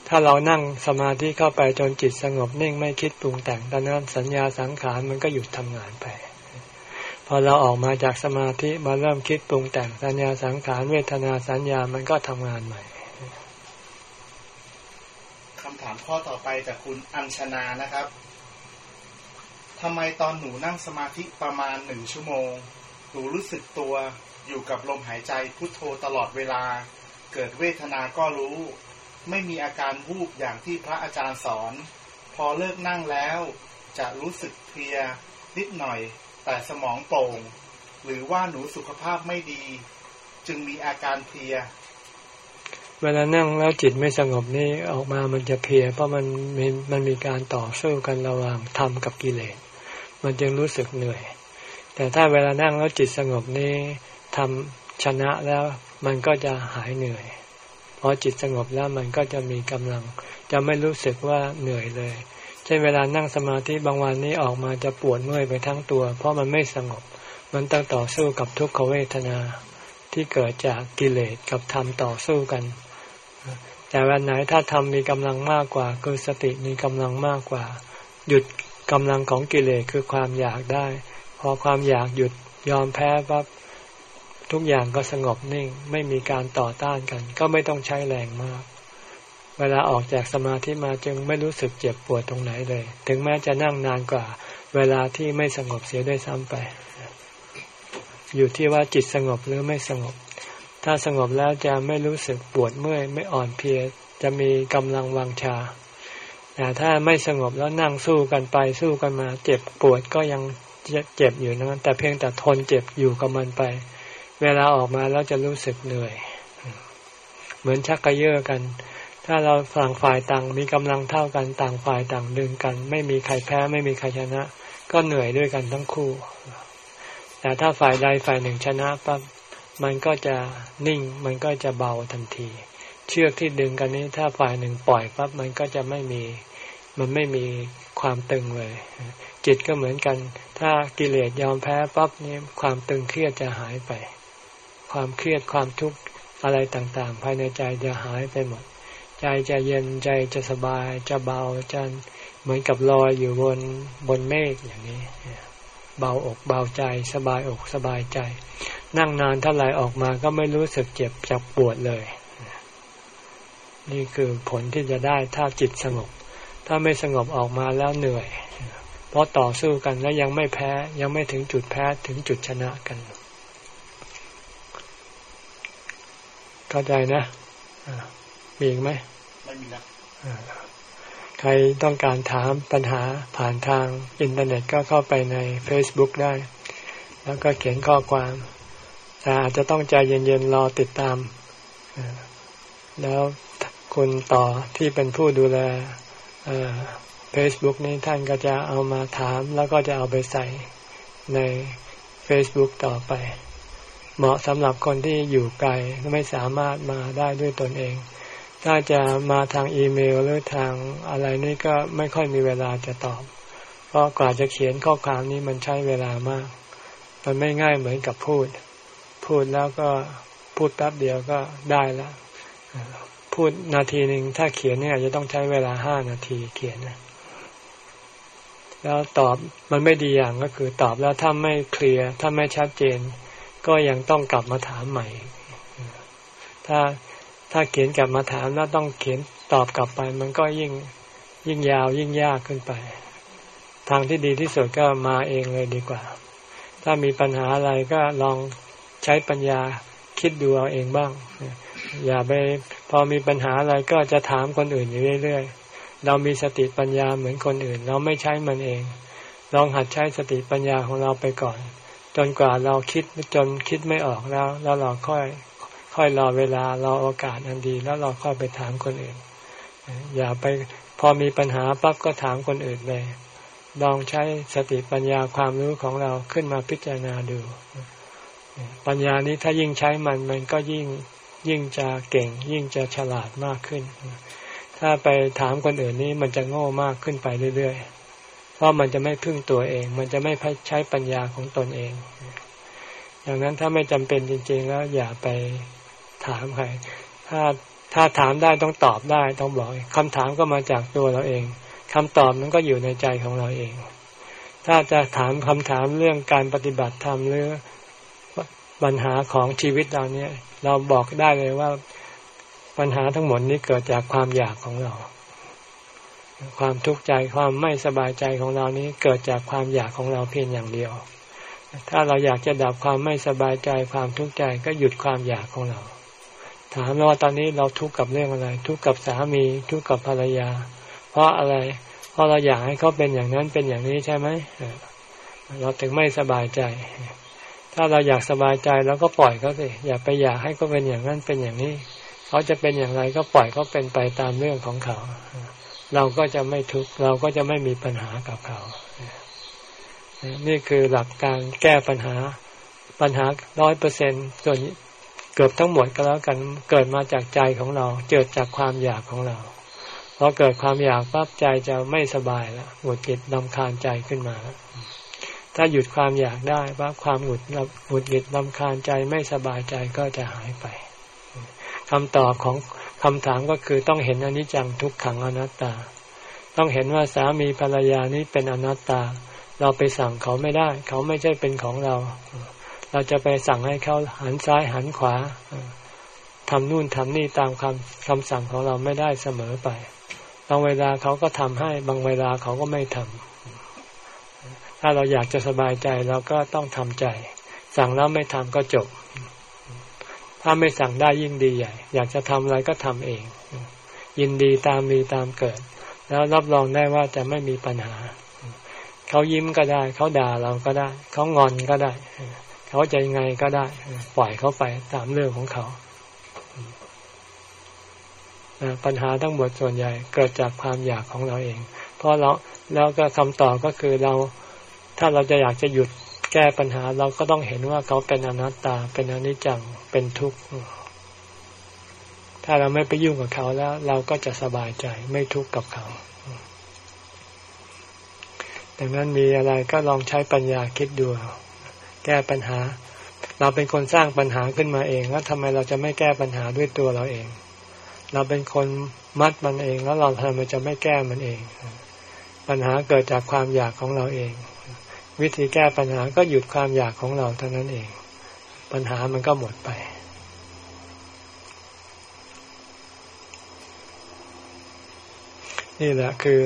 ถ้าเรานั่งสมาธิเข้าไปจนจิตสงบนิ่งไม่คิดปรุงแต่งตอนนั้นสัญญาสังขารมันก็หยุดทำงานไป พอเราออกมาจากสมาธิมาเริ่มคิดปรุงแต่งสัญญาสังขารเวทนาสัญญามันก็ทำงานใหม่คำถามข้อต่อไปจากคุณอัญชนานะครับ ทำไมตอนหนูนั่งสมาธิประมาณหนึ่งชั่วโมง หนูรู้สึกตัวอยู่กับลมหายใจพุทโธตลอดเวลา เกิดเวทนาก็รู้ ไม่มีอาการวูบอย่างที่พระอาจารย์สอน พอเลิกนั่งแล้ว จะรู้สึกเพลียนิดหน่อย แต่สมองโปร่ง หรือว่าหนูสุขภาพไม่ดี จึงมีอาการเพลีย เวลานั่งแล้วจิตไม่สงบนี่ออกมามันจะเพลีย เพราะมันมันมีการต่อสู้กันระหว่างธรรมกับกิเลส มันจึงรู้สึกเหนื่อย แต่ถ้าเวลานั่งแล้วจิตสงบนี่ทำชนะแล้วมันก็จะหายเหนื่อยพอจิตสงบแล้วมันก็จะมีกำลัง จะไม่รู้สึกว่าเหนื่อยเลย เช่นเวลานั่งสมาธิบางวันนี้ออกมาจะปวดเมื่อยไปทั้งตัว เพราะมันไม่สงบ มันต้องต่อสู้กับทุกขเวทนาที่เกิดจากกิเลสกับธรรมต่อสู้กัน แต่วันไหนถ้าธรรมมีกำลังมากกว่าคือสติมีกำลังมากกว่า หยุด กำลังของกิเลสคือความอยากได้ พอความอยากหยุดยอมแพ้ปั๊บทุกอย่างก็สงบนิ่ง ไม่มีการต่อต้านกัน ก็ไม่ต้องใช้แรงมาก เวลาออกจากสมาธิมาจึงไม่รู้สึกเจ็บปวดตรงไหนเลย ถึงแม้จะนั่งนานกว่า เวลาที่ไม่สงบเสียด้วยซ้ำไป อยู่ที่ว่าจิตสงบหรือไม่สงบ ถ้าสงบแล้วจะไม่รู้สึกปวดเมื่อยไม่อ่อนเพลียจะมีกำลังวังชา แต่ถ้าไม่สงบแล้วนั่งสู้กันไปสู้กันมา เจ็บปวดก็ยังเจ็บอยู่นั้น แต่เพียงแต่ทนเจ็บอยู่กับมันไป เวลาออกมาแล้วจะรู้สึกเหนื่อย เหมือนชักกระเยาะกัน ถ้าเราต่างฝ่ายต่างมีกำลังเท่ากันต่างฝ่ายต่างดึงกัน ไม่มีใครแพ้ไม่มีใครชนะ ก็เหนื่อยด้วยกันทั้งคู่ แต่ถ้าฝ่ายใดฝ่ายหนึ่งชนะปั๊บมันก็จะนิ่งมันก็จะเบาทันที เชือกที่ดึงกันนี้ ถ้าฝ่ายหนึ่งปล่อยปั๊บมันก็จะไม่มีมันไม่มีความตึงเลย จิตก็เหมือนกัน ถ้ากิเลสยอมแพ้ปั๊บนี้ความตึงเครียดจะหายไป ความเครียดความทุกข์อะไรต่างๆ ภายในใจจะหายไปหมด ใจจะเย็นใจจะสบายจะเบาจะเหมือนกับลอยอยู่บนบนเมฆอย่างนี้ เบาอกเบาใจสบายอกสบายใจ นั่งนานเท่าไหร่ออกมาก็ไม่รู้สึกเจ็บจับปวดเลย นี่คือผลที่จะได้ถ้าจิตสงบ ถ้าไม่สงบออกมาแล้วเหนื่อย เพราะต่อสู้กันแล้วยังไม่แพ้ยังไม่ถึงจุดแพ้ถึงจุดชนะกัน เข้าใจนะมีอีกไหมไม่มีแล้วใครต้องการถามปัญหาผ่านทางอินเทอร์เน็ตก็เข้าไปใน Facebook ได้ แล้วก็เขียนข้อความแต่อาจจะต้องใจเย็นๆรอติดตาม แล้ว คุณต่อที่เป็นผู้ดูแลเฟซบุ๊กนี้ท่านก็จะเอามาถามแล้วก็จะเอาไปใส่ใน Facebook ต่อไป เหมาะสำหรับคนที่อยู่ไกลไม่สามารถมาได้ด้วยตนเอง ถ้าจะมาทางอีเมลหรือทางอะไรนี่ก็ไม่ค่อยมีเวลาจะตอบ เพราะกว่าจะเขียนข้อความนี้มันใช้เวลามาก มันไม่ง่ายเหมือนกับพูด พูดแล้วก็พูดแป๊บเดียวก็ได้แล้ว พูดนาทีหนึ่งถ้าเขียนเนี่ยจะต้องใช้เวลาห้านาทีเขียนนะแล้วตอบมันไม่ดีอย่างก็คือตอบแล้วถ้าไม่เคลียร์ถ้าไม่ชัดเจน ก็ยังต้องกลับมาถามใหม่ ถ้าถ้าเขียนกลับมาถามแล้วต้องเขียนตอบกลับไป มันก็ยิ่งยิ่งยาวยิ่งยากขึ้นไป ทางที่ดีที่สุดก็มาเองเลยดีกว่า ถ้ามีปัญหาอะไรก็ลองใช้ปัญญาคิดดูเอาเองบ้าง อย่าไปพอมีปัญหาอะไรก็จะถามคนอื่นอยู่เรื่อยๆ เรามีสติปัญญาเหมือนคนอื่น เราไม่ใช้มันเอง ลองหัดใช้สติปัญญาของเราไปก่อน จนกว่าเราคิดจนคิดไม่ออกแล้ว แล้วเราค่อยค่อยรอเวลารอโอกาสอันดี แล้วเราค่อยไปถามคนอื่น อย่าไปพอมีปัญหาปั๊บก็ถามคนอื่นเลยลองใช้สติปัญญาความรู้ของเราขึ้นมาพิจารณาดู ปัญญานี้ถ้ายิ่งใช้มันมันก็ยิ่ง ยิ่งจะเก่ง ยิ่งจะฉลาดมากขึ้น ถ้าไปถามคนอื่นนี้มันจะโง่มากขึ้นไปเรื่อยๆ เพราะมันจะไม่พึ่งตัวเอง มันจะไม่ใช้ปัญญาของตนเอง อย่างนั้นถ้าไม่จำเป็นจริง ๆ แล้วอย่าไปถามใคร ถ้าถ้าถามได้ต้องตอบได้ต้องบอกคำถามก็มาจากตัวเราเองคำตอบมันก็อยู่ในใจของเราเอง ถ้าจะถามคำถามเรื่องการปฏิบัติธรรมหรือปัญหาของชีวิตเราเนี่ย เราบอกได้เลยว่าปัญหาทั้งหมดนี้เกิดจากความอยากของเรา ความทุกข์ใจความไม่สบายใจของเรานี้เกิดจากความอยากของเราเพียงอย่างเดียว ถ้าเราอยากจะดับความไม่สบายใจความทุกข์ใจก็หยุดความอยากของเรา ถามว่าตอนนี้เราทุกข์กับเรื่องอะไร ทุกข์กับสามี ทุกข์กับภรรยา เพราะอะไร เพราะเราอยากให้เขาเป็นอย่างนั้นเป็นอย่างนี้ใช่ไหมเราถึงไม่สบายใจ ถ้าเราอยากสบายใจแล้วก็ปล่อยเขาสิอย่าไปอยากให้เขาเป็นอย่างนั้นเป็นอย่างนี้ เขาจะเป็นอย่างไรก็ปล่อยเขาเป็นไปตามเรื่องของเขา เราก็จะไม่ทุกข์เราก็จะไม่มีปัญหากับเขา นี่คือหลักการแก้ปัญหาปัญหาร้อยเปอร์เซ็นส่วนเกือบทั้งหมดก็แล้วกันเกิดมาจากใจของเราเกิดจากความอยากของเราพอเกิดความอยากปั๊บใจจะไม่สบายแล้วหงุดหงิดลำคาญใจขึ้นมา ถ้าหยุดความอยากได้ว่าความหงุดหงุดหงิดลำคาญใจไม่สบายใจก็จะหายไปคำตอบของคำถามก็คือต้องเห็นอนิจจังทุกขังอนัตตา ต้องเห็นว่าสามีภรรยานี้เป็นอนัตตา เราไปสั่งเขาไม่ได้ เขาไม่ใช่เป็นของเรา เราจะไปสั่งให้เขาหันซ้ายหันขวาทำนู่นทำนี่ตามคำคำสั่งของเราไม่ได้เสมอไป บางเวลาเขาก็ทำให้ บางเวลาเขาก็ไม่ทำ ถ้าเราอยากจะสบายใจเราก็ต้องทำใจ สั่งแล้วไม่ทำก็จบ ถ้าไม่สั่งได้ยิ่งดีใหญ่ อยากจะทำอะไรก็ทำเอง ยินดีตามมีตามเกิด แล้วรับรองได้ว่าจะไม่มีปัญหา เขายิ้มก็ได้ เขาด่าเราก็ได้ เขางอนก็ได้ เขาจะยังไงก็ได้ ปล่อยเขาไปตามเรื่องของเขาปัญหาทั้งหมดส่วนใหญ่เกิดจากความอยากของเราเอง เพราะเราแล้วก็คำตอบก็คือเรา ถ้าเราจะอยากจะหยุดแก้ปัญหา เราก็ต้องเห็นว่าเขาเป็นอนัตตา เป็นอนิจจัง เป็นทุกข์ ถ้าเราไม่ไปยุ่งกับเขาแล้ว เราก็จะสบายใจไม่ทุกข์กับเขา ดังนั้นมีอะไรก็ลองใช้ปัญญาคิดดูแก้ปัญหา เราเป็นคนสร้างปัญหาขึ้นมาเอง แล้วทำไมเราจะไม่แก้ปัญหาด้วยตัวเราเอง เราเป็นคนมัดมันเอง แล้วเราทำไมจะไม่แก้มันเอง ปัญหาเกิดจากความอยากของเราเอง วิธีแก้ปัญหาก็หยุดความอยากของเราเท่านั้นเอง ปัญหามันก็หมดไป นี่แหละคือ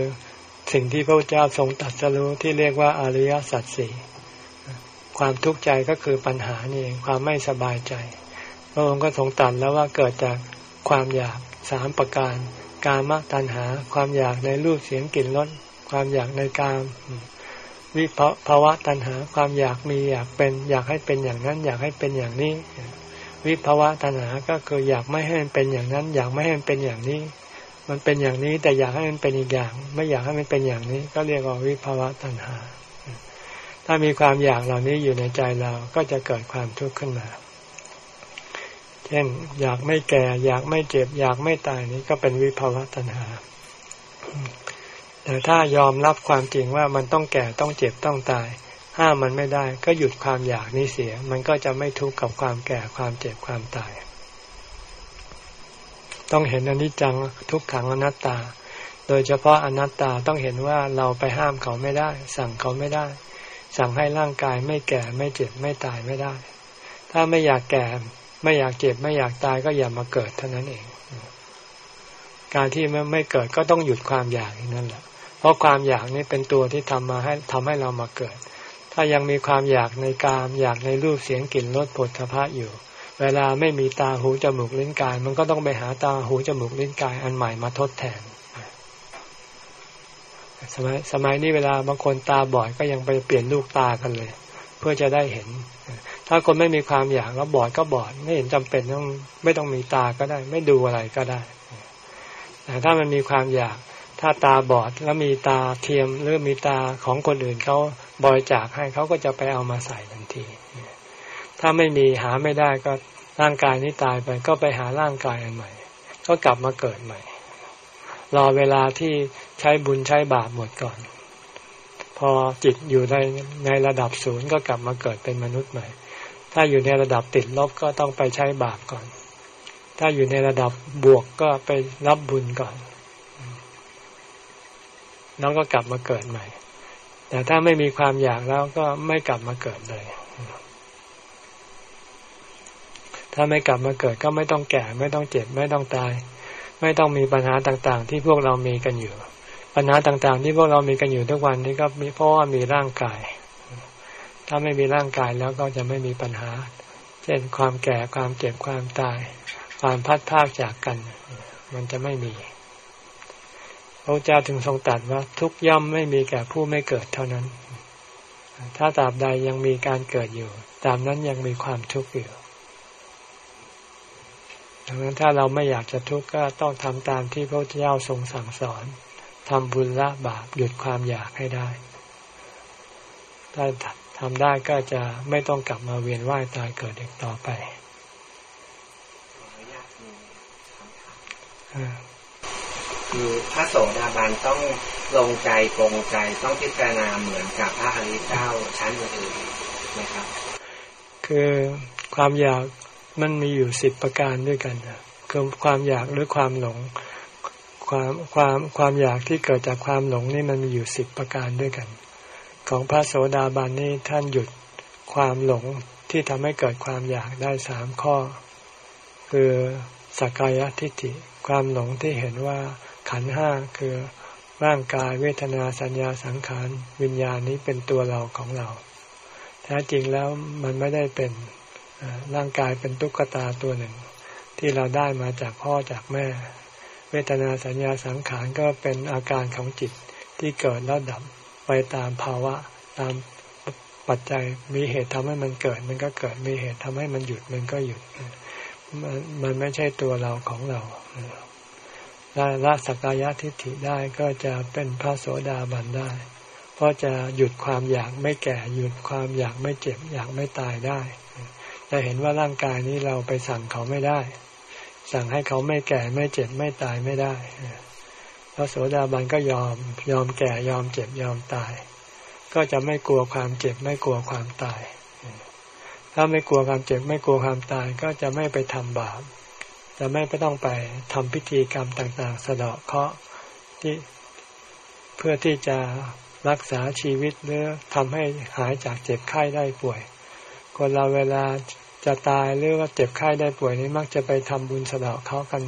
สิ่งที่พระเจ้าทรงตัดสรู้ที่เรียกว่าอริยสัจสี่ความทุกข์ใจก็คือปัญหานี่เองความไม่สบายใจ พระองค์ก็ทรงตัดแล้วว่าเกิดจากความอยากสามประการ กามตัณหา ความอยากในรูปเสียงกลิ่นรสความอยากในกาม วิภาวะตัณหาความอยากมีอยากเป็น อยากให้เป็นอย่างนั้น อยากให้เป็นอย่างนี้ วิภาวะตัณหาก็คืออยากไม่ให้มันเป็นอย่างนั้น อยากไม่ให้มันเป็นอย่างนี้ มันเป็นอย่างนี้แต่อยากให้มันเป็นอีกอย่าง ไม่อยากให้มันเป็นอย่างนี้ ก็เรียกว่าวิภาวะตัณหา ถ้ามีความอยากเหล่านี้อยู่ในใจเราก็จะเกิดความทุกข์ขึ้นมา เช่น อยากไม่แก่ อยากไม่เจ็บ อยากไม่ตายนี้ก็เป็นวิภาวะตัณหา แต่ถ้ายอมรับความจริงว่ามันต้องแก่ต้องเจ็บต้องตาย ห้ามมันไม่ได้ ก็หยุดความอยากนี้เสีย มันก็จะไม่ทุกข์กับความแก่ความเจ็บความตาย ต้องเห็นอนิจจังทุกขังอนัตตา โดยเฉพาะอนัตตาต้องเห็นว่าเราไปห้ามเขาไม่ได้ สั่งเขาไม่ได้ สั่งให้ร่างกายไม่แก่ไม่เจ็บไม่ตายไม่ได้ ถ้าไม่อยากแก่ไม่อยากเจ็บไม่อยากตายก็อย่ามาเกิดเท่านั้นเอง การที่ไม่เกิดก็ต้องหยุดความอยากนั่นแหละ เพราะความอยากนี้เป็นตัวที่ทำมาให้ทำให้เรามาเกิด ถ้ายังมีความอยากในกามอยากในรูปเสียงกลิ่นรสผลพะอยู่ เวลาไม่มีตาหูจมูกลิ้นกาย มันก็ต้องไปหาตาหูจมูกลิ้นกายอันใหม่มาทดแทนสมัยสมัยนี้เวลาบางคนตาบอดก็ยังไปเปลี่ยนลูกตากันเลย เพื่อจะได้เห็น ถ้าคนไม่มีความอยากแล้วบอดก็บอด ไม่เห็นจำเป็นต้องไม่ต้องมีตาก็ได้ ไม่ดูอะไรก็ได้แต่ถ้ามันมีความอยาก ถ้าตาบอดแล้วมีตาเทียมหรือมีตาของคนอื่นเขาบริจาคให้เขาก็จะไปเอามาใส่ทันที ถ้าไม่มีหาไม่ได้ก็ร่างกายนี้ตายไปก็ไปหาร่างกายอันใหม่ ก็กลับมาเกิดใหม่ รอเวลาที่ใช้บุญใช้บาปหมดก่อน พอจิตอยู่ในในระดับศูนย์ก็กลับมาเกิดเป็นมนุษย์ใหม่ ถ้าอยู่ในระดับติดลบก็ต้องไปใช้บาปก่อน ถ้าอยู่ในระดับบวกก็ไปรับบุญก่อน แล้วก็กลับมาเกิดใหม่ แต่ถ้าไม่มีความอยากแล้วก็ไม่กลับมาเกิดเลย ถ้าไม่กลับมาเกิดก็ไม่ต้องแก่ ไม่ต้องเจ็บ ไม่ต้องตาย ไม่ต้องมีปัญหาต่างๆ ที่พวกเรามีกันอยู่ ปัญหาต่างๆ ที่พวกเรามีกันอยู่ทุกวันนี้ก็มีเพราะว่ามีร่างกาย ถ้าไม่มีร่างกายแล้วก็จะไม่มีปัญหา เช่นความแก่ความเจ็บความตาย ความพัดพากจากกัน มันจะไม่มี ระเจ้าถึงทรงตรัสว่า ทุกย่อมไม่มีแก่ผู้ไม่เกิดเท่านั้น ถ้าตราบใดยังมีการเกิดอยู่ตามนั้นยังมีความทุกข์อยู่ดังนั้นถ้าเราไม่อยากจะทุกข์ก็ต้องทำตามที่พระเจ้าทรงสั่งสอนทำบุญละบาปหยุดความอยากให้ได้ ถ้าทำได้ก็จะไม่ต้องกลับมาเวียนว่ายตายเกิดอีกต่อไปอ่า คือพระโสดาบันต้องลงใจปรงใจต้องพิจารณาเหมือนกับพระอริยเจ้าชั้นอื่นๆนะครับ คือความอยากมันมีอยู่สิบประการด้วยกันคือความอยากหรือความหลง ความความความอยากที่เกิดจากความหลงนี่มันมีอยู่สิบประการด้วยกัน ของพระโสดาบันนี่ท่านหยุดความหลงที่ทำให้เกิดความอยากได้สามข้อ คือสักกายทิฏฐิความหลงที่เห็นว่า ขันห้าคือร่างกายเวทนาสัญญาสังขารวิญญาณนี้เป็นตัวเราของเรา แท้จริงแล้วมันไม่ได้เป็นร่างกายเป็นตุ๊กตาตัวหนึ่ง ที่เราได้มาจากพ่อจากแม่ เวทนาสัญญาสังขารก็เป็นอาการของจิตที่เกิดแล้วดับไปตามภาวะตามปัจจัยมีเหตุทำให้มันเกิด มันก็เกิดมีเหตุทำให้มันหยุดมันก็หยุด มันไม่ใช่ตัวเราของเรา ถ้ละสักกายทิฏฐิได้ก็จะเป็นพระโสดาบันได้ เพราะจะหยุดความอยากไม่แก่หยุดความอยากไม่เจ็บอยากไม่ตายได้ จะเห็นว่าร่างกายนี้เราไปสั่งเขาไม่ได้ สั่งให้เขาไม่แก่ไม่เจ็บไม่ตายไม่ได้พระโสดาบันก็ยอมยอมแก่ยอมเจ็บยอมตาย ก็จะไม่กลัวความเจ็บไม่กลัวความตาย ถ้าไม่กลัวความเจ็บไม่กลัวความตายก็จะไม่ไปทำบาป จะไม่ไปต้องไปทำพิธีกรรมต่าง ๆ สะเดาะเคราะห์ที่เพื่อที่จะรักษาชีวิตหรือทำให้หายจากเจ็บไข้ได้ป่วย คนเราเวลาจะตายหรือว่าเจ็บไข้ได้ป่วยนี้มักจะไปทำบุญสะเดาะเคราะห์กัน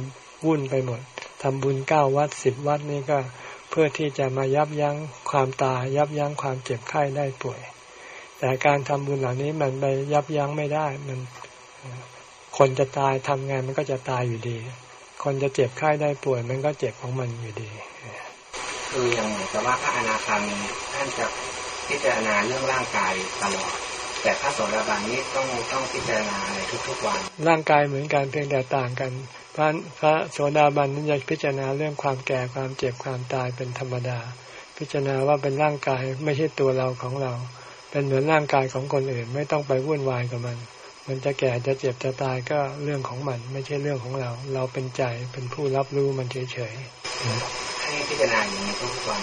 วุ่นไปหมดทำบุญเก้าวัดสิบวัดนี่ก็เพื่อที่จะมายับยั้งความตาย ยับยั้งความเจ็บไข้ได้ป่วย แต่การทำบุญเหล่านี้มันไปยับยั้งไม่ได้มัน คนจะตายทำงานมันก็จะตายอยู่ดี คนจะเจ็บไข้ได้ป่วยมันก็เจ็บของมันอยู่ดีคืออย่างแต่ว่าพระอนาคามีท่านจะพิจารณาเรื่องร่างกายตลอด แต่พระโสดาบันนี้ต้องต้องพิจารณาอะไรทุกๆวัน ร่างกายเหมือนกันเพียงแต่ต่างกัน พระพระโสดาบันนั้นจะพิจารณาเรื่องความแก่ความเจ็บความตายเป็นธรรมดา พิจารณาว่าเป็นร่างกายไม่ใช่ตัวเราของเรา เป็นเหมือนร่างกายของคนอื่นไม่ต้องไปวุ่นวายกับมัน มันจะแก่จะเจ็บจะตายก็เรื่องของมัน ไม่ใช่เรื่องของเรา เราเป็นใจเป็นผู้รับรู้มันเฉยๆให้พิจารณาอย่างนี้ทุกวัน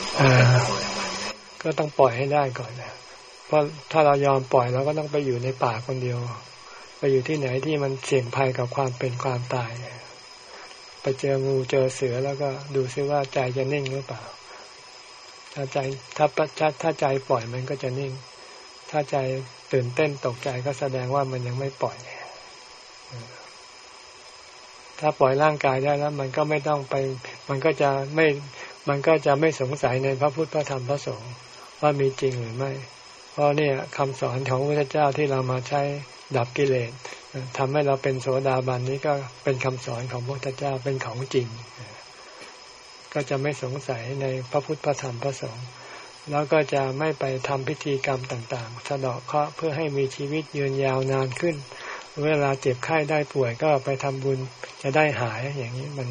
ก็ต้องปล่อยให้ได้ก่อนนะเพราะถ้าเรายอมปล่อยเราก็ต้องไปอยู่ในป่าคนเดียว ไปอยู่ที่ไหนที่มันเสี่ยงภัยกับความเป็นความตายไปเจองูเจอเสือแล้วก็ดูซิว่าใจจะนิ่งหรือเปล่า ถ้าใจถ้าถ้าใจปล่อยมันก็จะนิ่ง ถ้าใจ ตื่นเต้นตกใจก็แสดงว่ามันยังไม่ปล่อย ถ้าปล่อยร่างกายได้แล้ว มันก็ไม่ต้องไป มันก็จะไม่ มันก็จะไม่สงสัยในพระพุทธพระธรรมพระสงฆ์ว่ามีจริงหรือไม่ เพราะเนี่ยคำสอนของพระเจ้าที่เรามาใช้ดับกิเลสทำให้เราเป็นโสดาบันนี้ก็เป็นคำสอนของพระพุทธเจ้าเป็นของจริง ก็จะไม่สงสัยในพระพุทธพระธรรมพระสงฆ์ แล้วก็จะไม่ไปทำพิธีกรรมต่างๆ สะดาะเคราะห์เพื่อให้มีชีวิตยืนยาวนานขึ้น เวลาเจ็บไข้ได้ป่วยก็ไปทำบุญจะได้หายอย่างนี้มัน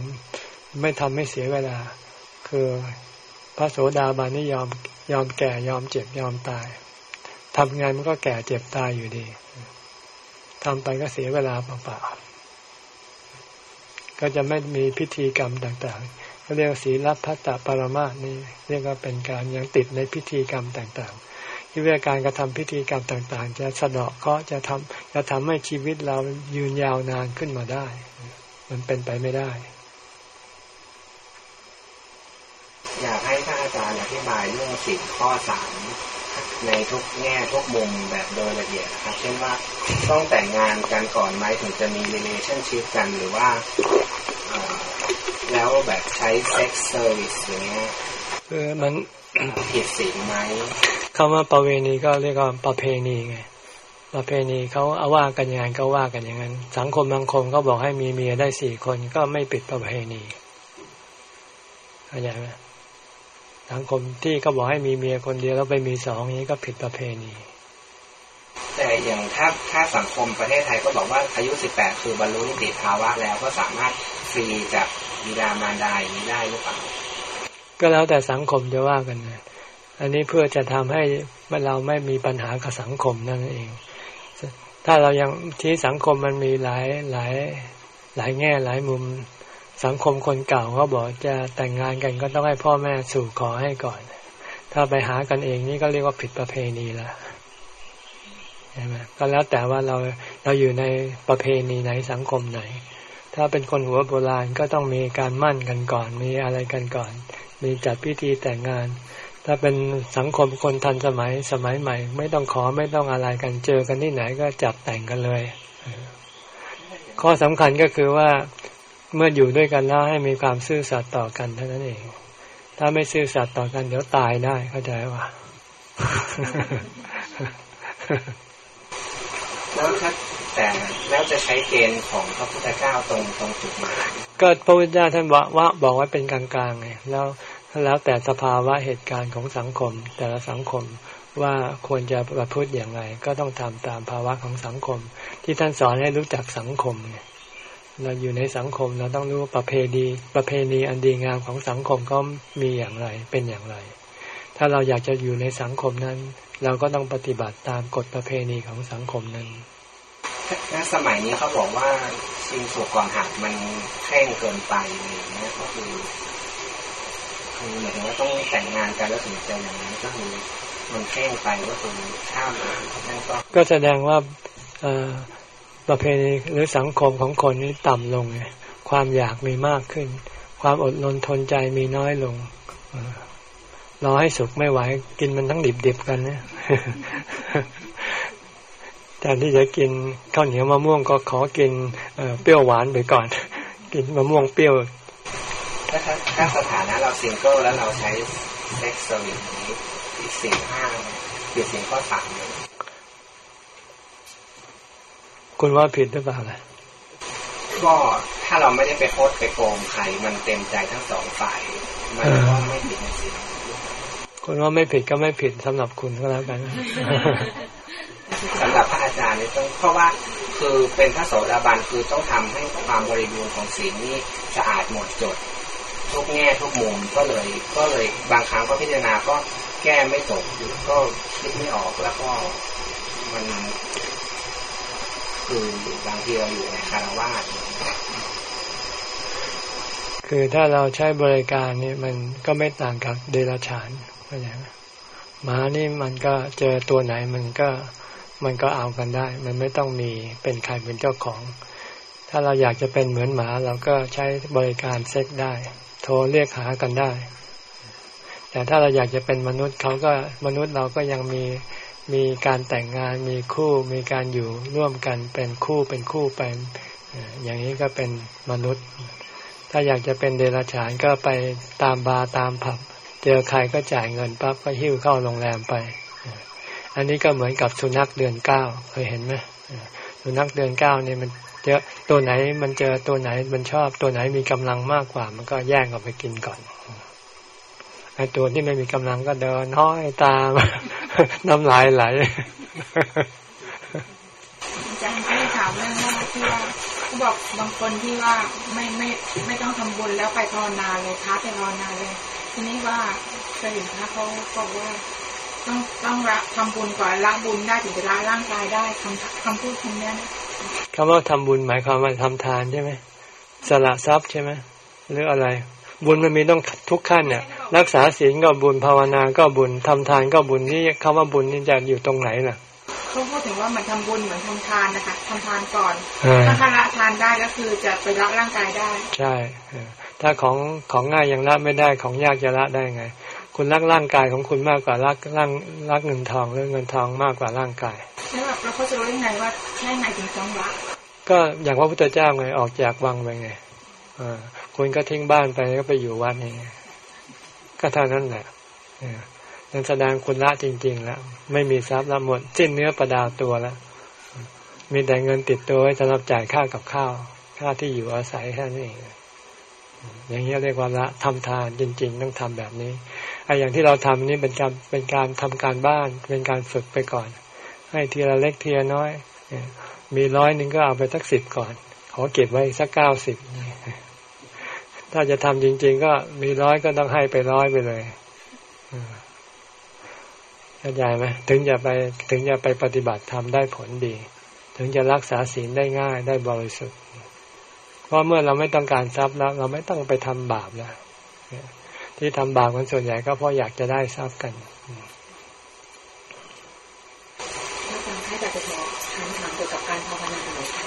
ไม่ทำให้เสียเวลา คือพระโสดาบันนี่ยอมยอมแก่ยอมเจ็บยอมตายทำงานมันก็แก่เจ็บตายอยู่ดีทำไปก็เสียเวลาเปล่าๆก็จะไม่มีพิธีกรรมต่างๆ เรียกศีลพัตตปรมาสนี่เรียกว่าเป็นการยังติดในพิธีกรรมต่างๆที่ว่าการกระทำพิธีกรรมต่างๆ จะสะเดาะเคาะจะทำจะทำให้ชีวิตเรายืนยาวนานขึ้นมาได้ มันเป็นไปไม่ได้ อยากให้ท่านอาจารย์อธิบายเรื่องสิบข้อสาม ในทุกแง่ทุกมุมแบบโดยละเอียดครับ เช่นว่าต้องแต่งงานกันก่อนไหมถึงจะมี relationship กันหรือว่าแล้วแบบใช้ sex service อย่างเงี้ยคือมันผิดศีลไหมคำว่าประเวณีก็เรียกว่าประเพณีไงประเพณีเขาเอาว่ากันอย่างนั้นก็ว่ากันอย่างนั้น สังคมบางคมเขาบอกให้มีเมียได้สี่คนก็ไม่ปิดประเพณีเข้าใจไหม สังคมที่เขาบอกให้มีเมียคนเดียวแล้วไปมีสองนี้ก็ผิดประเพณี แต่อย่างถ้าถ้าสังคมประเทศไทยก็บอกว่าอายุสิบแปดคือบรรลุนิติภาวะแล้วก็สามารถฟรีจากบิดามารดาอย่างนี้ได้หรือเปล่าก็แล้วแต่สังคมจะว่ากันนะอันนี้เพื่อจะทำให้เราไม่มีปัญหากับสังคมนั่นเอง ถ้าเรายังที่สังคมมันมีหลายหลายหลายแง่หลายมุม สังคมคนเก่าเขาบอกจะแต่งงานกันก็ต้องให้พ่อแม่สู่ขอให้ก่อน ถ้าไปหากันเองนี่ก็เรียกว่าผิดประเพณีละใช่ไหมก็แล้วแต่ว่าเราเราอยู่ในประเพณีไหนสังคมไหน ถ้าเป็นคนหัวโบราณก็ต้องมีการมั่นกันก่อน มีอะไรกันก่อน มีจัดพิธีแต่งงาน ถ้าเป็นสังคมคนทันสมัยสมัยใหม่ ไม่ต้องขอไม่ต้องอะไรกันเจอกันที่ไหนก็จับแต่งกันเลย ข้อสำคัญก็คือว่า เมื่ออยู่ด้วยกันแล้วให้มีความซื่อสัตย์ต่อกันเท่านั้นเอง ถ้าไม่ซื่อสัตย์ต่อกันเดี๋ยวตายได้เข้าใจว่าแล้วถ้าแต่แล้วจะใช้เกณฑ์ของพระพุทธเจ้าตรงตรงจุดไหนก็พระพุทธเจ้าท่านบอกว่าบอกไว้เป็นกลางๆไงแล้วแล้วแต่สภาวะเหตุการณ์ของสังคม แต่ละสังคมว่าควรจะประพฤติอย่างไร ก็ต้องทำตามภาวะของสังคม ที่ท่านสอนให้รู้จักสังคมเนี่ย เราอยู่ในสังคมเราต้องรู้ประเพณีประเพณีอันดีงามของสังคมก็มีอย่างไรเป็นอย่างไร ถ้าเราอยากจะอยู่ในสังคมนั้น เราก็ต้องปฏิบัติตามกฎประเพณีของสังคมนั้นณสมัยนี้เขาบอกว่าชิงสุกก่อนหักมันแข่งเกินไปอย่างเงี้ยก็คือคือหมายถึงว่าต้องแต่งงานกันแล้วถึงจะอย่างนั้นก็คือมันแข่งไปก็คือข้ามนั่นก็ก็แสดงว่าเอ ประเพณีหรือสังคมของคนนี้ต่ำลง ความอยากมีมากขึ้น ความอดทนทนใจมีน้อยลงรอให้สุกไม่ไหว กินมันทั้งดิบๆกันเนี่ยแทนที่จะกินข้าวเหนียวมะม่วงก็ขอกินเปรี้ยวหวานไปก่อน กินมะม่วงเปรี้ยว ถ้าถ้าสถานะเราซิงเกิลแล้วเราใช้เซ็กซ์สวิตนี้สิ่งห้าคือสิ่งข้อสามเลย คุณว่าผิดหรือเปล่าล่ะก็ถ้าเราไม่ได้ไปโคตรไปโกงใครมันเต็มใจทั้งสองฝ่ายมันก็ไม่ผิดในสิ่งคุณว่าไม่ผิดก็ไม่ผิดสำหรับคุณก็แล้วกันสำหรับพระอาจารย์นี่ต้องเพราะว่าคือเป็นพระโสดาบันคือต้องทำให้ความบริบูรณ์ของศีลนี่สะอาดหมดจด ทุกแง่ทุกมุมก็เลย ก็เลยบางครั้งก็พิจารณาก็แก้ไม่ตกก็คิดไม่ออกแล้วก็มัน คือบางทีเราอยู่ในคารวาสคือถ้าเราใช้บริการนี่มันก็ไม่ต่างกับเดรัจฉานเข้าใจไหมหมานี่มันก็เจอตัวไหนมันก็มันก็เอากันได้ มันไม่ต้องมีเป็นใครเป็นเจ้าของ ถ้าเราอยากจะเป็นเหมือนหมา เราก็ใช้บริการเซ็กได้ โทรเรียกหากันได้ แต่ถ้าเราอยากจะเป็นมนุษย์เขาก็มนุษย์เราก็ยังมี มีการแต่งงานมีคู่มีการอยู่ร่วมกันเป็นคู่เป็นคู่ไปอย่างนี้ก็เป็นมนุษย์ ถ้าอยากจะเป็นเดรัจฉานก็ไปตามบาร์ตามผับ เจอใครก็จ่ายเงินปั๊บก็หิ้วเข้าโรงแรมไป อันนี้ก็เหมือนกับสุนัขเดือนเก้าเคยเห็นไหมสุนัขเดือนเก้านี่มันเจอตัวไหนมันเจอตัวไหนมันชอบตัวไหนมีกำลังมากกว่า มันก็แย่งออกไปกินก่อน ไอ้ตัวที่ไม่มีกำลังก็เดินน้อยตามน้ำลายไหลอาจารย์ก็ถามเรื่องว่าที่ว่าเขาบอกบางคนที่ว่าไม่ไม่ไม่ต้องทำบุญแล้วไปภาวนาเลยท้าไปภาวนาเลย ทีนี้ว่าเคยเห็นพระเขาบอกว่าต้องต้องละทำบุญก่อนละบุญได้ถึงจะละร่างกายได้คำคำพูดคำนี้คำว่าทำบุญหมายความว่าทำทานใช่ไหมสละทรัพย์ใช่ไหมหรืออะไร บุญมันมีต้องทุกขั้นเนี่ย รักษาศีลก็บุญภาวนาก็บุญทำทานก็บุญนี่คำว่าบุญนี่จะอยู่ตรงไหนล่ะเขาพูดถึงว่าเหมือนทำบุญเหมือนทำทานนะคะทำทานก่อนถ้าทละทานได้ก็คือจะไปละร่างกายได้ ใช่ถ้าของของง่ายยังละไม่ได้ของยากจะละได้ไง คุณรักร่างกายของคุณมากกว่ารักร่างรักเงินทองหรือเงินทองมากกว่าร่างกายแล้วแบบเราก็จะรู้ยังไงว่าแค่ไหนถึงต้องละก็อย่างพระพุทธเจ้าไงออกจากวังไปไง คุณก็ทิ้งบ้านไปก็ไปอยู่วัดนี่ก็เท่านั้นแหละนั่นแสดงคุณละจริงๆแล้วไม่มีทรัพย์ละหมดสิ้นเนื้อประดาตัวแล้วมีแต่เงินติดตัวไว้สำหรับจ่ายค่ากับข้าว ค่าที่อยู่อาศัยแค่นี้นเองอย่างนี้เรียกว่าละทำทานจริง ๆ ต้องทำแบบนี้ไอ้อย่างที่เราทำนี่เป็นการเป็นการทำการบ้าน เป็นการฝึกไปก่อน ให้ทีละเล็กทีละน้อยมีร้อยหนึ่งก็เอาไปสักสิบก่อน ขอเก็บไว้สักเก้าสิบ ถ้าจะทำจริง ๆ ก็มีร้อยก็ต้องให้ไปร้อยไปเลยเข้าใจไหมถึงจะไปถึงจะไปปฏิบัติทำได้ผลดี ถึงจะรักษาศีลได้ง่ายได้บริสุทธิ์ เพราะเมื่อเราไม่ต้องการทรัพย์แล้ว เราไม่ต้องไปทำบาปแล้วที่ทำบาปกันส่วนใหญ่ก็เพราะอยากจะได้ทรัพย์กันอาจารย์คะอยากจะขอคำถามเกี่ยวกับการภาวนาหน่อยค่ะ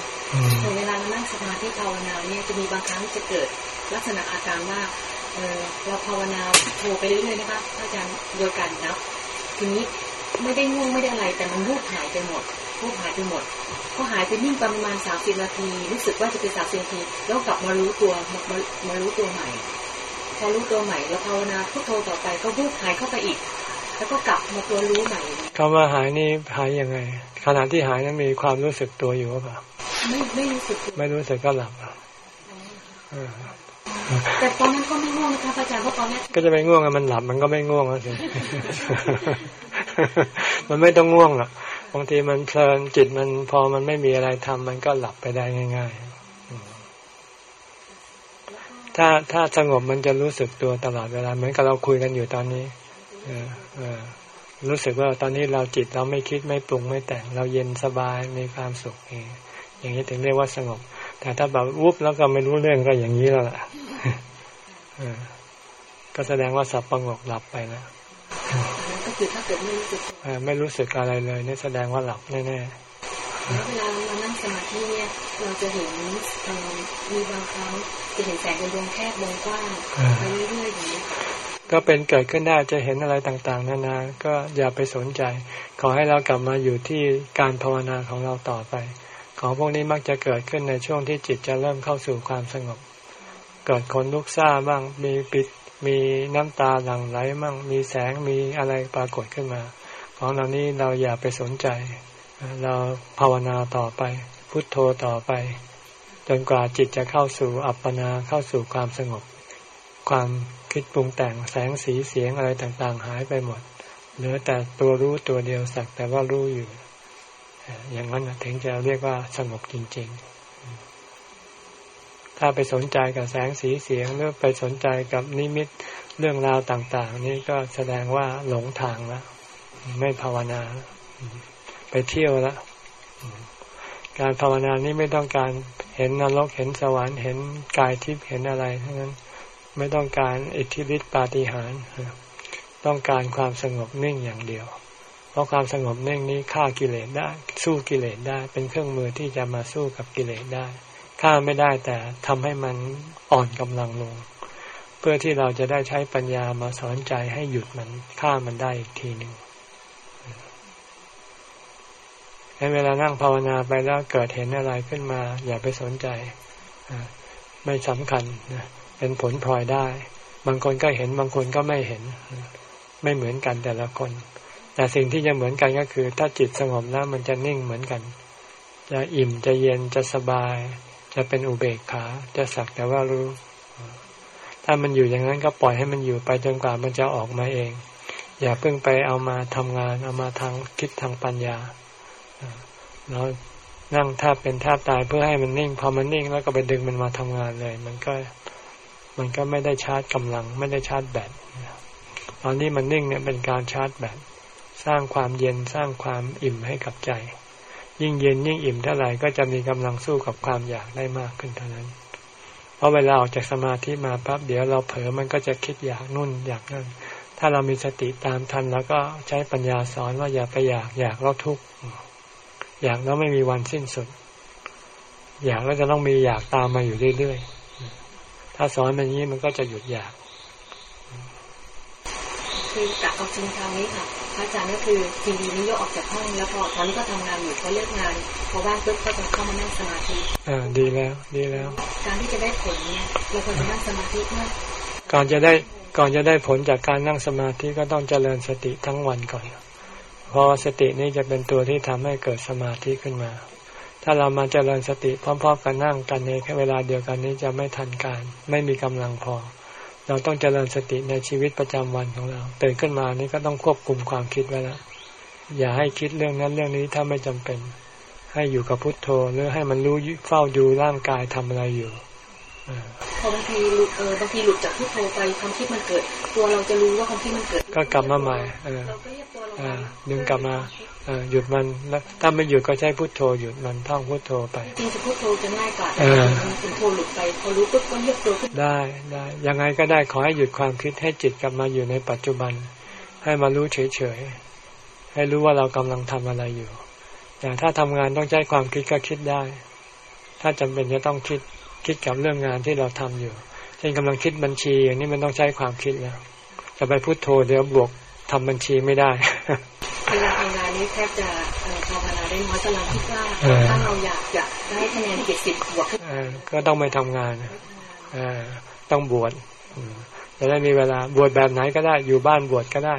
เวลาเรานั่ง สมาธิภาวนาเนี่ยจะมีบางครั้งจะเกิดลักษณะอาการว่าเออเราภาวนาโทรไปเรื่อยๆนะคะอาจารย์โดยการนับทีนี้ไม่ได้ง่วงไม่ได้อะไร แต่มันรูปหายไปหมดรูปหายไปหมดก็หายไปนิ่งประมาณสามสิบนาทีรู้สึกว่าจะเป็นสามสิบนาทีแล้วกลับมารู้ตัวมามารู้ตัวใหม่ พอรู้ตัวใหม่แล้วภาวนาพุทโธต่อไปก็รูปหายเข้าไปอีก แล้วก็กลับมาตัวรู้ใหม่คำว่าหายนี่หายยังไงขณะที่หายนั้นมีความรู้สึกตัวอยู่หรือเปล่า ไม่ไม่รู้สึกไม่รู้สึกก็หลับแต่ตอนนั้นก็ไม่ง่วงนะคะอาจารย์เพราะตอนนี้ก็จะไม่ง่วงมันหลับมันก็ไม่ง่วงแล้วสิมันไม่ต้องง่วงหรอกบางทีมันเพลินจิตมันพอมันไม่มีอะไรทำมันก็หลับไปได้ง่าย ๆ ถ้าถ้าสงบมันจะรู้สึกตัวตลอดเวลา เหมือนกับเราคุยกันอยู่ตอนนี้ เออเออรู้สึกว่าตอนนี้เราจิตเราไม่คิดไม่ปรุงไม่แต่ง เราเย็นสบายมีความสุขเอง อย่างนี้ถึงเรียกว่าสงบ แต่ถ้าแบบวุบแล้วก็ไม่รู้เรื่องก็อย่างนี้แล้วล่ะก็แสดงว่าสับประงกหลับไปแล้วก็คือถ้าเกิดไม่รู้สึกไม่รู้สึกอะไรเลยนี่แสดงว่าหลับแน่ๆแล้วเวลาเรานั่งสมาธิเนี่ยเราจะเห็นมีบางครั้งจะเห็นแสงดวงแคบวงกว้างไปเรื่อยๆอย่างนี้ก็เป็นเกิดขึ้นได้จะเห็นอะไรต่างๆ นานา ก็อย่าไปสนใจ ขอให้เรากลับมาอยู่ที่การภาวนาของเราต่อไป ของพวกนี้มักจะเกิดขึ้นในช่วงที่จิตจะเริ่มเข้าสู่ความสงบ เกิดคนลุกซ่าบ้างมีปิดมีน้ำตาหลั่งไหลมั่งมีแสงมีอะไรปรากฏขึ้นมา ของเหล่านี้เราอย่าไปสนใจ เราภาวนาต่อไป พุทโธต่อไป จนกว่าจิตจะเข้าสู่อัปปนาเข้าสู่ความสงบ ความคิดปรุงแต่งแสงสีเสียงอะไรต่างๆ หายไปหมด เหลือแต่ตัวรู้ตัวเดียวสักแต่ว่ารู้อยู่ อย่างนั้นถึงจะเรียกว่าสงบจริง ๆ ถ้าไปสนใจกับแสงสีเสียงหรือไปสนใจกับนิมิตเรื่องราวต่าง ๆ นี่ก็แสดงว่าหลงทางแล้วไม่ภาวนา ไปเที่ยวแล้วการภาวนานี้ไม่ต้องการเห็นนรกเห็นสวรรค์เห็นกายทิพย์เห็นอะไรทั้งนั้นไม่ต้องการอิทธิฤทธิปาฏิหาริย์ต้องการความสงบนิ่งอย่างเดียว เพราะความสงบนิ่งนี้ฆ่ากิเลสได้ สู้กิเลสได้ เป็นเครื่องมือที่จะมาสู้กับกิเลสได้ฆ่าไม่ได้แต่ทำให้มันอ่อนกำลังลง เพื่อที่เราจะได้ใช้ปัญญามาสอนใจให้หยุดมันฆ่ามันได้อีกทีหนึ่งในเวลานั่งภาวนาไปแล้วเกิดเห็นอะไรขึ้นมา อย่าไปสนใจไม่สำคัญเป็นผลพลอยได้ บางคนก็เห็นบางคนก็ไม่เห็น ไม่เหมือนกันแต่ละคน แต่สิ่งที่จะเหมือนกันก็คือ ถ้าจิตสงบแล้วมันจะนิ่งเหมือนกัน จะอิ่มจะเย็นจะสบาย จะเป็นอุเบกขา จะสักแต่ว่ารู้ ถ้ามันอยู่อย่างนั้นก็ปล่อยให้มันอยู่ไปจนกว่ามันจะออกมาเอง อย่าเพิ่งไปเอามาทำงานเอามาทางคิดทางปัญญาเรานั่งแทบเป็นแทบตายเพื่อให้มันนิ่งพอมันนิ่งแล้วก็ไปดึงมันมาทำงานเลย มันก็มันก็ไม่ได้ชาร์จกำลัง ไม่ได้ชาร์จแบตตอนนี้มันนิ่งเนี่ยเป็นการชาร์จแบต สร้างความเย็นสร้างความอิ่มให้กับใจ ยิ่งเย็นยิ่งอิ่มเท่าไหร่ก็จะมีกำลังสู้กับความอยากได้มากขึ้นเท่านั้น เพราะเวลาออกจากสมาธิมาปั๊บเดี๋ยวเราเผลอมันก็จะคิดอยากนุ่นอยากนั่นถ้าเรามีสติตามทันแล้วก็ใช้ปัญญาสอนว่าอย่าไปอยากอยากแล้วทุกข์อยากแล้วไม่มีวันสิ้นสุด อยากแล้วจะต้องมีอยากตามมาอยู่เรื่อยๆถ้าสอนแบบนี้มันก็จะหยุดอยาก คือกะเอาจริงคราวนี้ค่ะ พระอาจารย์ก็คือทีวีนี้ยกออกจากห้องแล้วพอตอนนี้ก็ทำงานอยู่พอเลิกงานพอบ้านปุ๊บก็จะเข้ามานั่งสมาธิอ่าดีแล้วดีแล้ว การที่จะได้ผลเนี่ยเราควรจะนั่งสมาธิมากก่อนจะได้ก่อนจะได้ผลจากการนั่งสมาธิก็ต้องเจริญสติทั้งวันก่อนเพราะสตินี้จะเป็นตัวที่ทำให้เกิดสมาธิขึ้นมา ถ้าเรามาเจริญสติพร้อมๆกันนั่งกันในแค่เวลาเดียวกันนี้จะไม่ทันการ ไม่มีกำลังพอ เราต้องเจริญสติในชีวิตประจำวันของเราตื่นขึ้นมานี่ก็ต้องควบคุมความคิดไว้ละอย่าให้คิดเรื่องนั้นเรื่องนี้ถ้าไม่จำเป็น ให้อยู่กับพุทโธหรือให้มันรู้เฝ้าดูร่างกายทำอะไรอยู่ พอบางทีหลุดเออบางทีหลุดจากพุทโธไปความคิดมันเกิด ตัวเราจะรู้ว่าความคิดมันเกิด ก็กลับมาใหม่เออดึงกลับมาหยุดมันแล้วถ้าไม่หยุดก็ใช้พุทโธหยุดมันท่องพุทโธไปจริงจะพุทโธจะง่ายกว่ามันพุทโธหลุดไปพอรู้ปุ๊บก็เรียกตัวขึ้นได้ได้ยังไงก็ได้ขอให้หยุดความคิดให้จิตกลับมาอยู่ในปัจจุบัน ให้มารู้เฉยๆให้รู้ว่าเรากำลังทำอะไรอยู่แต่ถ้าทำงานต้องใช้ความคิดก็คิดได้ ถ้าจำเป็นจะต้องคิด คิดกับเรื่องงานที่เราทำอยู่ เช่นกำลังคิดบัญชีอย่างนี้มันต้องใช้ความคิดแล้ว จะไปพุโทโธเดี๋ยวบวกทำบัญชีไม่ได้เวลาทำงานนี้แทบจะภาวนาได้น้อยสลับคิดว่าถ้าเราอยากจะได้คะแนนเจ็ดสิบบวกก็ต้องไปทำงานต้องบวชจะได้มีเวลาบวชแบบไหนก็ได้อยู่บ้านบวชก็ได้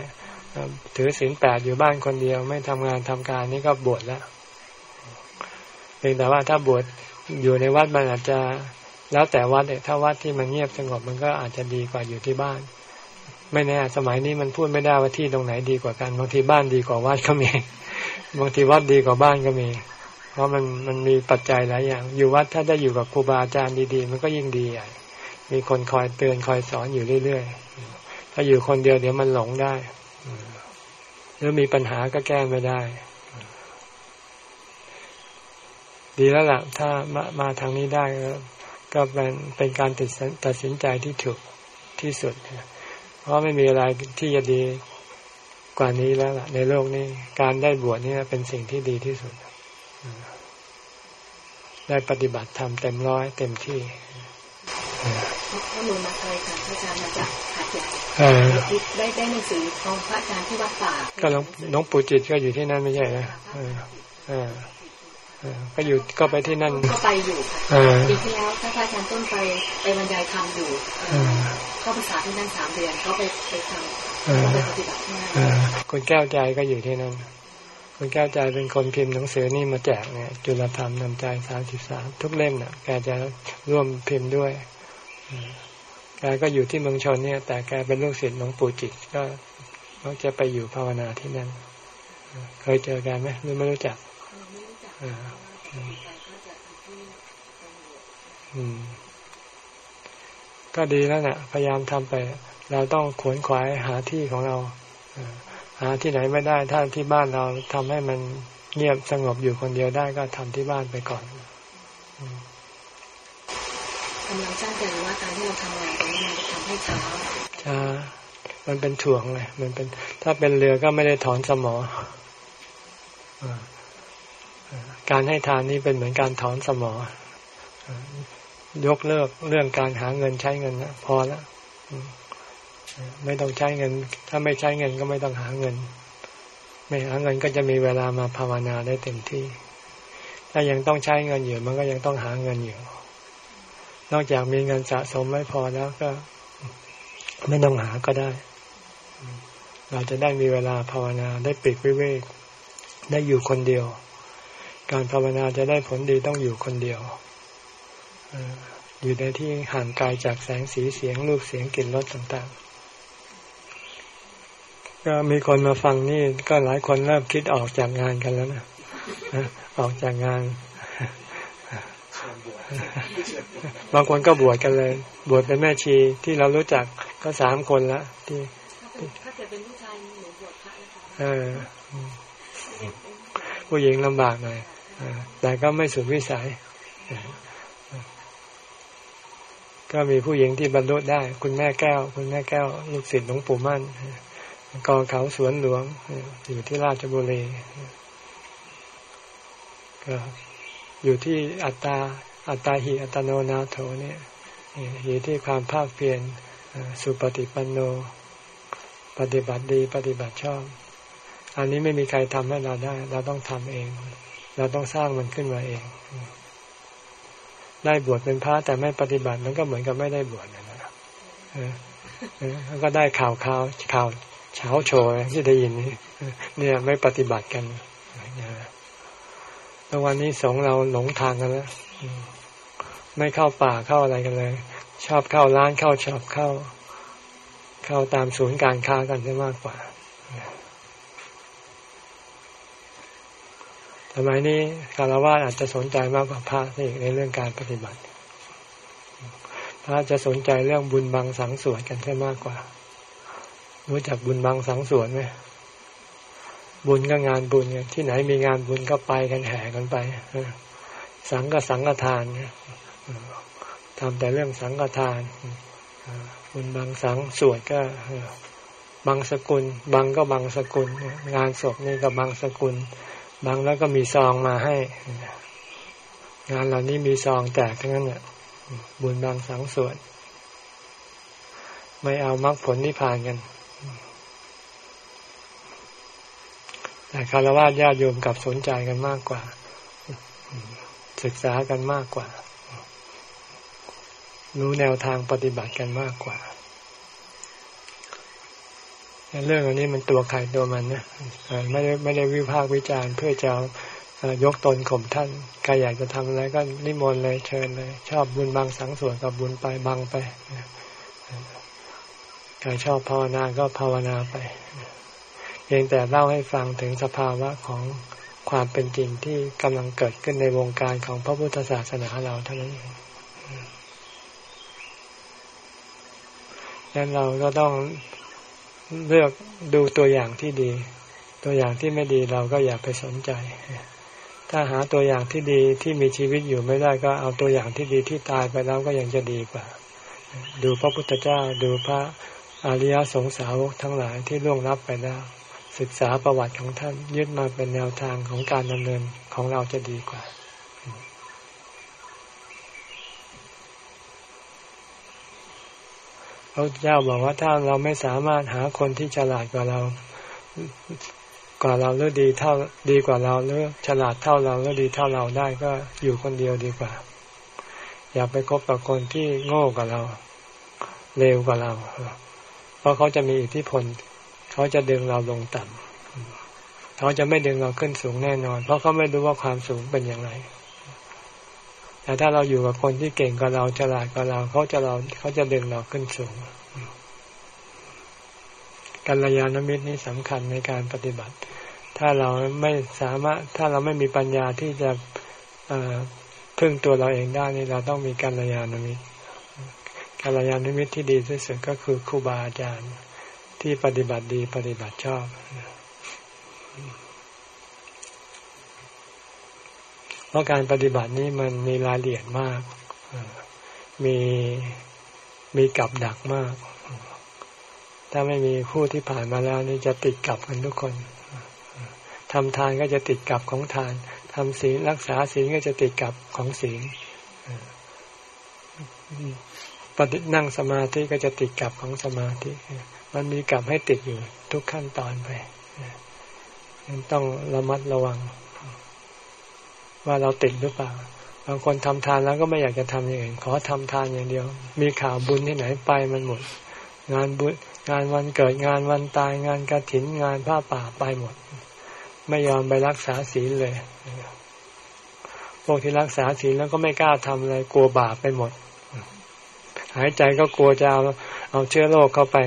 ถือศีลแปดอยู่บ้านคนเดียว ไม่ทำงานทำการนี่ก็บวชแล้วเพียงแต่ว่าถ้าบวช อยู่ในวัดมันอาจจะแล้วแต่วัดเนี่ยถ้าวัดที่มันเงียบสงบมันก็อาจจะดีกว่าอยู่ที่บ้าน ไม่แน่สมัยนี้มันพูดไม่ได้ว่าที่ตรงไหนดีกว่ากันบางทีบ้านดีกว่าวัดก็มีบางทีวัดดีกว่าบ้านก็มี เพราะมันมันมีปัจจัยหลายอย่าง อยู่วัดถ้าได้อยู่กับครูบาอาจารย์ดีๆ มันก็ยิ่งดีใหญ่มีคนคอยเตือนคอยสอนอยู่เรื่อยๆถ้าอยู่คนเดียวเดี๋ยวมันหลงได้หรือมีปัญหาก็แก้ไม่ได้ ดีแล้วล่ะ ถ้ามามาทางนี้ได้ก็เป็นเป็นการตัดตัดสินใจที่ถูกที่สุด เพราะไม่มีอะไรที่จะดีกว่านี้แล้วล่ะ ในโลกนี้ การได้บวชนี่เป็นสิ่งที่ดีที่สุด ได้ปฏิบัติธรรมเต็มร้อยเต็มที่ข้อมูลมาเคยค่ะพระอาจารย์มาจากหัดใหญ่ได้ได้หนังสือของพระอาจารย์ที่วัดป่าก็น้องปู่จิตก็อยู่ที่นั่นไม่ใช่ไหมอ่า ก็อยู่ก็ไปที่นั่นก็ไปอยู่ปีที่แล้วถ้าพระอาจารย์ต้นไปไปบรรยายธรรมอยู่เข้าภาษาที่นั่นสามเดือนก็ไปไปทำไปปฏิบัติที่นั่นคนแก้วใจก็อยู่ที่นั่นคนแก้วใจเป็นคนพิมพ์หนังสือนี่มาแจกเนี่ย จุลธรรมนำใจสามสิบสามทุกเล่มเนี่ยแกจะร่วมพิมพ์ด้วยแกก็อยู่ที่เมืองชนเนี่ย แต่แกเป็นลูกศิษย์หลวงปู่จิตก็เขาจะไปอยู่ภาวนาที่นั่นเคยเจอกันไหมหรือไม่รู้จัก ก็ดีแล้วเนะ่ะ พยายามทำไป เราต้องขวนขวายหาที่ของเราหาที่ไหนไม่ได้ถ้าที่บ้านเราทำให้มันเงียบสงบอยู่คนเดียวได้ก็ทำที่บ้านไปก่อนกำลังสร้างใจว่าการที่เราทำงานตรงนี้มันจะทำให้ช้าช้ามันเป็นถ่วงไงมันเป็น ถ้าเป็นเรือก็ไม่ได้ถอนสมอ การให้ทานนี้เป็นเหมือนการถอนสมอยกเลิกเรื่องการหาเงินใช้เงินพอแล้วไม่ต้องใช้เงิน ถ้าไม่ใช้เงินก็ไม่ต้องหาเงิน ไม่หาเงินก็จะมีเวลามาภาวนาได้เต็มที่ ถ้ายังต้องใช้เงินอยู่มันก็ยังต้องหาเงินอยู่ นอกจากมีเงินสะสมไม่พอแล้วก็ ไม่ต้องหาก็ได้ เราจะได้มีเวลาภาวนาได้ปิดวิเวก ได้อยู่คนเดียว การภาวนาจะได้ผลดีต้องอยู่คนเดียว อยู่ในที่ห่างไกลจากแสงสีเสียงรูปเสียงกลิ่นรสต่างๆ ก็มีคนมาฟังนี่ก็หลายคนเริ่มคิดออกจากงานกันแล้วนะออกจากงาน บางคนก็บวชกันเลย บวชเป็นแม่ชีที่เรารู้จักก็สามคนละที่ถ้าเกิดเป็นผู้ชายหนูบวชพระผู้หญิงลำบากหน่อย แต่ก็ไม่สุดวิสัย ก็มีผู้หญิงที่บรรลุได้ คุณแม่แก้ว คุณแม่แก้ว ลูกศิษย์หลวงปู่มั่นกองเขาสวนหลวง อยู่ที่ราชบุรีก็อยู่ที่อัตตา อัตตาหิอัตโนนาโถเนี่ยอยู่ที่ความภาคเพียรสุปฏิปันโน ปฏิบัติดี ปฏิบัติชอบ อันนี้ไม่มีใครทำให้เราได้ เราต้องทำเอง เราต้องสร้างมันขึ้นมาเอง ได้บวชเป็นพระแต่ไม่ปฏิบัติมันก็เหมือนกับไม่ได้บวชนะแล้วก็ได้ข่าวข่าวข่าวเช้าโชว์ที่ได้ยินนี่เนี่ยไม่ปฏิบัติกันแล้ววันนี้สงเราหลงทางกันแล้วไม่เข้าป่าเข้าอะไรกันเลย ชอบเข้าร้านเข้าชอบเข้า เข้าตามศูนย์การค้ากันได้มากกว่า สมัยนี้คารวะอาจจะสนใจมากกว่าพระนี่ในเรื่องการปฏิบัติ พระจะสนใจเรื่องบุญบังสังส่วดกันแค่มากกว่า รู้จักบุญบังสังส่วดไหมบุญก็งานบุญที่ไหนมีงานบุญก็ไปกันแห่กันไปสังก็สังฆทานทำแต่เรื่องสังฆทานบุญบางสังสวดก็บางสกุล บางก็บางสกุล งานศพนี่ก็บางสกุล บางแล้วก็มีซองมาให้ งานเหล่านี้มีซองแจกทั้งนั้นเนี่ยบุญบางสังส่วดไม่เอามรรคผลนิพพานกัน แต่คารวะญาติโยมกับสนใจกันมากกว่า ศึกษากันมากกว่า รู้แนวทางปฏิบัติกันมากกว่า เรื่องอันนี้มันตัวใครตัวมันนะไม่ได้ไม่ได้วิพากษ์วิจารณ์เพื่อจะยกตนข่มท่านใครอยากจะทำอะไรก็นิมนต์เลยเชิญเลย ชอบบุญบางสังส่วนกับบุญไปบางไปใครชอบภาวนาก็ภาวนาไปเพียงแต่เล่าให้ฟังถึงสภาวะของความเป็นจริงที่กำลังเกิดขึ้นในวงการของพระพุทธศาสนาเราเท่านั้นเองดังนั้นเราก็ต้อง เลือกดูตัวอย่างที่ดี ตัวอย่างที่ไม่ดีเราก็อย่าไปสนใจ ถ้าหาตัวอย่างที่ดีที่มีชีวิตอยู่ไม่ได้ก็เอาตัวอย่างที่ดีที่ตายไปแล้วก็ยังจะดีกว่า ดูพระพุทธเจ้าดูพระอริยสงสาวกทั้งหลายที่ล่วงลับไปแล้ว ศึกษาประวัติของท่านยึดมาเป็นแนวทางของการดำเนินของเราจะดีกว่า พระเจ้าบอกว่าถ้าเราไม่สามารถหาคนที่ฉลาดกว่าเรา กว่าเราหรือดีเท่าดีกว่าเราหรือฉลาดเท่าเราหรือดีเท่าเราได้ก็อยู่คนเดียวดีกว่า อย่าไปคบกับคนที่โง่กว่าเราเร็วกว่าเรา เพราะเขาจะมีอิทธิพล เขาจะดึงเราลงต่ำเขาจะไม่ดึงเราขึ้นสูงแน่นอน เพราะเขาไม่รู้ว่าความสูงเป็นอย่างไร แต่ถ้าเราอยู่กับคนที่เก่งกว่าเราฉลาดกว่าเราเขาจะเราเขาจะดึงเราขึ้นสูงกัลยาณมิตรนี่สำคัญในการปฏิบัติ ถ้าเราไม่สามารถ ถ้าเราไม่มีปัญญาที่จะพึ่งตัวเราเองได้นี่เราต้องมีกัลยาณมิตรกัลยาณมิตรที่ดีที่สุดก็คือครูบาอาจารย์ที่ปฏิบัติดีปฏิบัติชอบ เพราะการปฏิบัตินี้มันมีรายละเอียดมาก มีมีกับดักมาก ถ้าไม่มีผู้ที่ผ่านมาแล้วนี่จะติดกับกันทุกคนทำทานก็จะติดกับของทานทำศีลรักษาศีลก็จะติดกับของศีลปฏินั่งสมาธิก็จะติดกับของสมาธิ มันมีกับให้ติดอยู่ทุกขั้นตอนไปต้องระมัดระวัง ว่าเราติดหรือเปล่า บางคนทำทานแล้วก็ไม่อยากจะทำอย่างอื่นขอทำทานอย่างเดียว มีข่าวบุญที่ไหนไปมันหมด งานบุญงานวันเกิดงานวันตายงานกระถินงานผ้าป่าไปหมด ไม่ยอมไปรักษาศีลเลยพวกที่รักษาศีลแล้วก็ไม่กล้าทำอะไรกลัวบาปไปหมด หายใจก็กลัวจะเอาเอาเชื้อโรคเข้าไป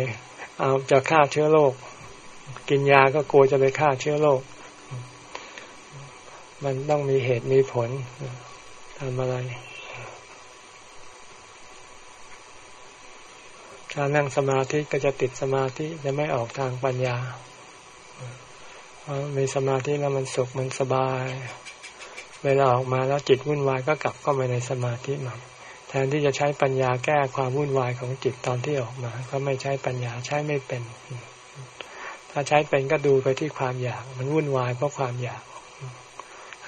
เอาจะฆ่าเชื้อโรคกินยาก็กลัวจะไปฆ่าเชื้อโรค มันต้องมีเหตุมีผลทำอะไร การนั่งสมาธิก็จะติดสมาธิจะไม่ออกทางปัญญาเพราะมีสมาธิแล้วมันสุขมันสบาย เวลาออกมาแล้วจิตวุ่นวายก็กลับเข้าไปในสมาธิใหม่แทนที่จะใช้ปัญญาแก้ความวุ่นวายของจิตตอนที่ออกมา ก็ไม่ใช้ปัญญาใช้ไม่เป็น ถ้าใช้เป็นก็ดูไปที่ความอยาก มันวุ่นวายเพราะความอยาก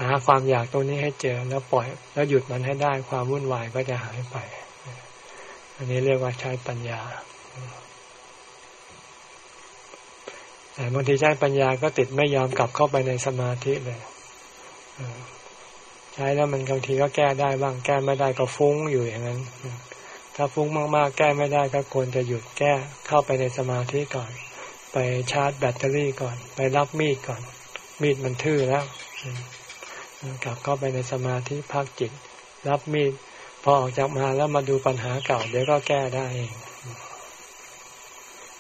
หาความอยากตรงนี้ให้เจอแล้วปล่อย แล้วหยุดมันให้ได้ความวุ่นวายก็จะหายไป อันนี้เรียกว่าใช้ปัญญาแต่บางทีใช้ปัญญาก็ติดไม่ยอมกลับเข้าไปในสมาธิเลยใช้แล้วมันบางทีก็แก้ได้บ้างแก้ไม่ได้ก็ฟุ้งอยู่อย่างนั้น ถ้าฟุ้งมากๆ แก้ไม่ได้ก็ควรจะหยุดแก้เข้าไปในสมาธิก่อน ไปชาร์จแบตเตอรี่ก่อน ไปรับมีดก่อน มีดมันทื่อแล้ว กลับเข้าไปในสมาธิพักจิต รับมีดพอออกจากมาแล้วมาดูปัญหาเก่า เดี๋ยวก็แก้ได้เอง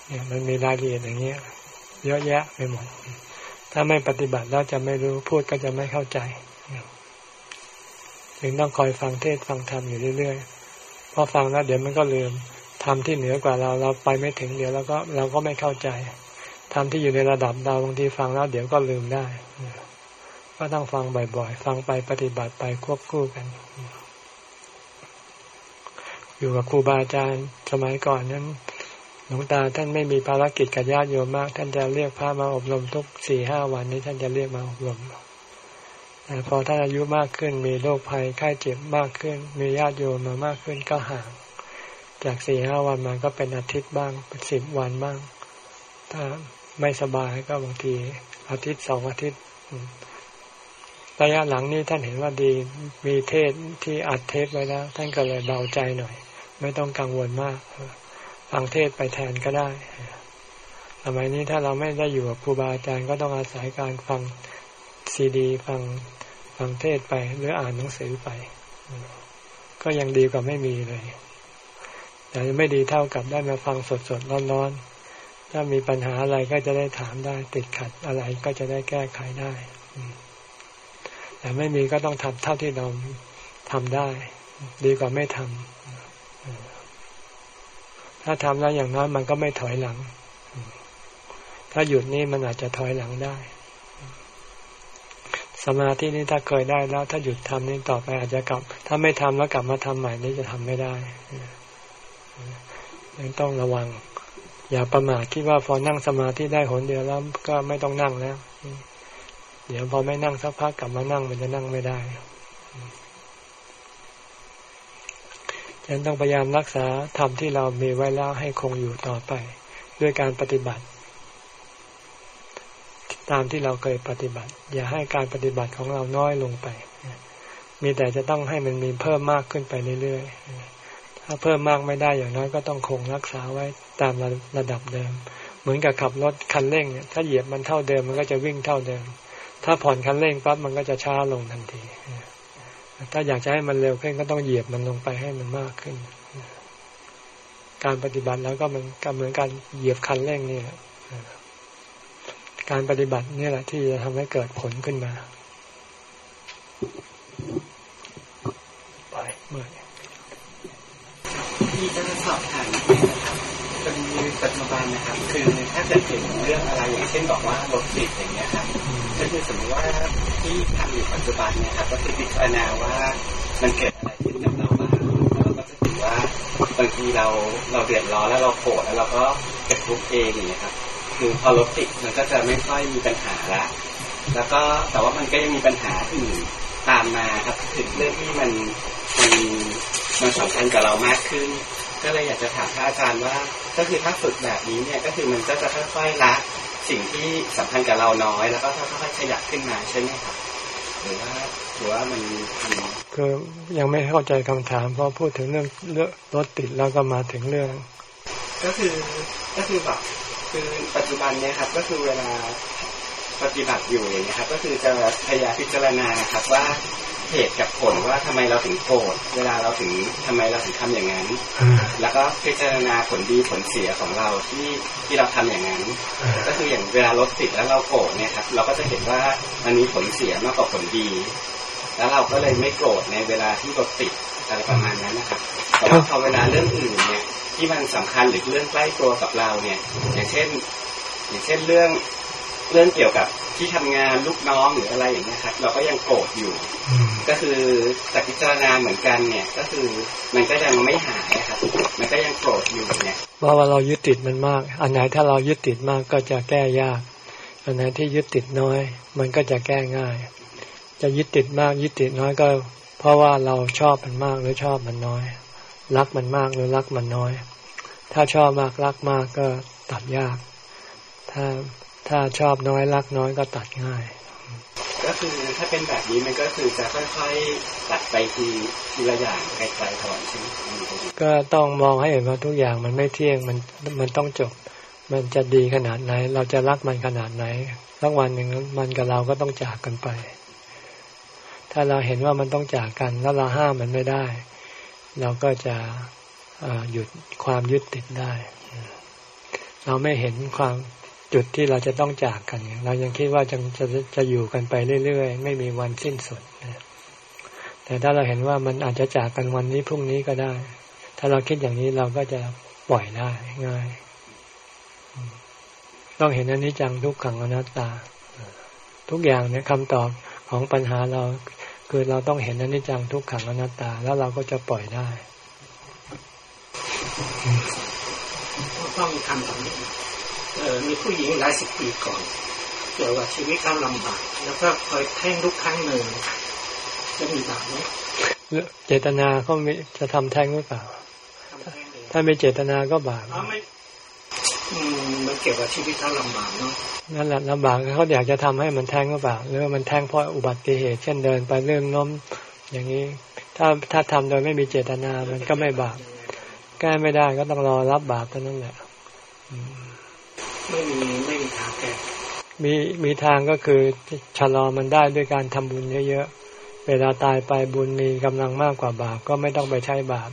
เนี่ยมันมีรายละเอียดอย่างเงี้ย เยอะแยะไปหมด ถ้าไม่ปฏิบัติแล้วจะไม่รู้พูดก็จะไม่เข้าใจจึงต้องคอยฟังเทศฟังธรรมอยู่เรื่อยๆพอฟังแล้วเดี๋ยวมันก็ลืมทำที่เหนือกว่าเราเราไปไม่ถึงเดี๋ยวเราก็เราก็ไม่เข้าใจทำที่อยู่ในระดับเราบางทีฟังแล้วเดี๋ยวก็ลืมได้ ก็ต้องฟังบ่อยๆ ฟังไปปฏิบัติไปควบคู่กัน อยู่กับครูบาอาจารย์สมัยก่อนนั้นหลวงตาท่านไม่มีภารกิจกับญาติโยมมาก ท่านจะเรียกพระมาอบรมทุกสี่ห้าวันนี้ท่านจะเรียกมาอบรมแต่พอท่านอายุมากขึ้น มีโรคภัยไข้เจ็บมากขึ้น มีญาติโยมมามากขึ้นก็ห่าง จากสี่ห้าวันมาก็เป็นอาทิตย์บ้างเป็นสิบวันบ้าง ถ้าไม่สบายก็บางทีอาทิตย์สองอาทิตย์ ระยะหลังนี้ท่านเห็นว่าดีมีเทศที่อัดเทปไว้แล้ว ท่านก็เลยเบาใจหน่อย ไม่ต้องกังวลมากฟังเทศไปแทนก็ได้สมัยนี้ถ้าเราไม่ได้อยู่กับครูบาอาจารย์ก็ต้องอาศัยการฟังซีดี ฟังฟังเทศไปหรืออ่านหนังสือไป ก็ยังดีกว่าไม่มีเลยแต่ไม่ดีเท่ากับได้มาฟังสดสดร้อนๆถ้ามีปัญหาอะไรก็จะได้ถามได้ ติดขัดอะไรก็จะได้แก้ไขได้ แต่ไม่มีก็ต้องทำเท่าที่เราทำได้ ดีกว่าไม่ทำถ้าทำแล้วอย่างน้อยมันก็ไม่ถอยหลัง ถ้าหยุดนี่มันอาจจะถอยหลังได้ สมาธินี่ถ้าเคยได้แล้ว ถ้าหยุดทำนี่ต่อไปอาจจะกลับ ถ้าไม่ทำแล้วกลับมาทำใหม่นี่จะทำไม่ได้ยังต้องระวัง อย่าประมาทคิดว่าพอนั่งสมาธิได้หนเดียวแล้วก็ไม่ต้องนั่งแล้ว เดี๋ยวพอไม่นั่งสักพักกลับมานั่งมันจะนั่งไม่ได้ฉะนั้นต้องพยายามรักษาธรรมที่เรามีไว้แล้วให้คงอยู่ต่อไป ด้วยการปฏิบัติ ตามที่เราเคยปฏิบัติ อย่าให้การปฏิบัติของเราน้อยลงไป มีแต่จะต้องให้มันมีเพิ่มมากขึ้นไปเรื่อยๆถ้าเพิ่มมากไม่ได้อย่างน้อยก็ต้องคงรักษาไว้ตามระระดับเดิม เหมือนกับขับรถคันเร่งเนี่ยถ้าเหยียบมันเท่าเดิมมันก็จะวิ่งเท่าเดิม ถ้าผ่อนคันเร่งปั๊บมันก็จะช้าลงทันที ถ้าอยากจะให้มันเร็วขึ้นก็ต้องเหยียบมันลงไปให้มันมากขึ้น การปฏิบัติแล้วก็มันก็เหมือนการเหยียบคันเร่งนี่แหละการปฏิบัตินี่แหละที่จะทำให้เกิดผลขึ้นมาไปเมื่อที่จะสอบถาม นปัจจุบันนะครับ คือถ้าจะเห็นเรื่องอะไรอย่างเช่นบอกว่ารถติดอย่างเงี้ยครับก็คือสมมติว่าที่ทำอยู่ปัจจุบันเนี่ยครับก็คือพิจารณาว่ามันเกิดอะไรขึ้นกับเราบ้างแล้วเราก็จะถือว่าบางทีเราเราเดือดร้อนแล้วเราโกรธแล้วเราก็เก็บทุกเองอย่างเงี้ยครับ คือพอรถติดมันก็จะไม่ค่อยมีปัญหาละแล้วก็แต่ว่ามันก็ยังมีปัญหาอื่นตามมาครับถึงเรื่องที่มันมันมันสำคัญกับเรามากขึ้น ก็เลยอยากจะถามพระอาจารย์ว่า ก็คือถ้าฝึกแบบนี้เนี่ยก็คือมันก็จะค่อยๆละสิ่งที่สำคัญกับเราน้อย แล้วก็ค่อยๆขยับขึ้นมาใช่ไหมครับหรือว่าหรือว่ามันคือยังไม่เข้าใจคำถามเพราะพูดถึงเรื่องเรื่องรถติดแล้วก็มาถึงเรื่อง ก็คือก็คือแบบคือปัจจุบันเนี่ยครับ ก็คือเวลาปฏิบัติอยู่อย่างนี้ครับ ก็คือจะพยายามพิจารณาครับว่า เหตุกับผลว่าทำไมเราถึงโกรธเวลาเราถึงทำไมเราถึงทำอย่างนั้น แล้วก็พิจารณาผลดีผลเสียของเราที่ที่เราทำอย่างนั้น ก็คืออย่างเวลารถติดแล้วเราโกรธเนี่ยครับเราก็จะเห็นว่ามันมีผลเสียมากกว่าผลดี แล้วเราก็เลยไม่โกรธในเวลาที่รถติดอะไรประมาณนั้นนะครับแต่ว่าพอเวลาเรื่องอื่นเนี่ยที่มันสำคัญหรือเรื่องใกล้ตัวกับเราเนี่ย อย่างเช่น อย่างเช่นเรื่อง เรื่องเกี่ยวกับที่ทำงานลูกน้องหรืออะไรอย่างเงี้ยครับเราก็ยังโกรธอยู่ ก็คือจากพิจารณาเหมือนกันเนี่ย ก็คือมันก็ยังไม่หายครับ มันก็ยังโกรธอยู่เนี่ยเพราะว่าเรายึดติดมันมาก อันไหนถ้าเรายึดติดมากก็จะแก้ยาก อันไหนที่ยึดติดน้อย มันก็จะแก้ง่าย จะยึดติดมากยึดติดน้อยก็ เพราะว่าเราชอบมันมากหรือชอบมันน้อย รักมันมากหรือรักมันน้อย ถ้าชอบมากรักมากก็ตัดยาก ถ้า ถ้าชอบน้อยรักน้อยก็ตัดง่าย ก็คือถ้าเป็นแบบนี้มันก็คือจะค่อยๆตัดไปทีทีละอย่างไกลๆก่อนใช่ไหมก็ต้องมองให้เห็นว่าทุกอย่างมันไม่เที่ยงมันมันต้องจบ มันจะดีขนาดไหน เราจะรักมันขนาดไหนสักวันหนึ่งมันกับเราก็ต้องจากกันไป ถ้าเราเห็นว่ามันต้องจากกันแล้วเราห้ามมันไม่ได้ เราก็จะหยุดความยึดติดได้ เราไม่เห็นความ จุดที่เราจะต้องจากกัน เรายังคิดว่าจะจะจะอยู่กันไปเรื่อยๆ ไม่มีวันสิ้นสุดแต่ถ้าเราเห็นว่ามันอาจจะจากกันวันนี้พรุ่งนี้ก็ได้ ถ้าเราคิดอย่างนี้เราก็จะปล่อยได้ง่าย ต้องเห็นอนนี้จังทุกขังอนัตตา ทุกอย่างเนี่ยคำตอบของปัญหาเราคือเราต้องเห็นอนนี้จังทุกขังอนัตตา แล้วเราก็จะปล่อยได้ต้องทำตรงนี้ มีผู้หญิงหลายสิบปีก่อนเกี่ยวกับชีวิตเขาลำบากแล้วก็คอยแท่งทุกครั้งหนึ่งจะมีบาปไหมเจตนาเขาไม่จะทำแท้งหรือเปล่า ถ้าไม่เจตนาก็บาปมันเกี่ยวกับชีวิตเขาลำบากเนาะนั่นแหละลำบากเขาอยากจะทำให้มันแท้งหรือเปล่าหรือว่ามันแท้งเพราะอุบัติเหตุ เช่นเดินไปเรื่องน้มอย่างนี้ ถ้าถ้าทำโดยไม่มีเจตนามันก็ไม่บาปแก้ไม่ได้ก็ต้องรอรับบาปเท่านั้นแหละ ไม่มีไม่มีทางแก้มีมีทางก็คือชะลอมันได้ด้วยการทำบุญเยอะๆ เวลาตายไปบุญมีกำลังมากกว่าบาปก็ไม่ต้องไปใช้บาป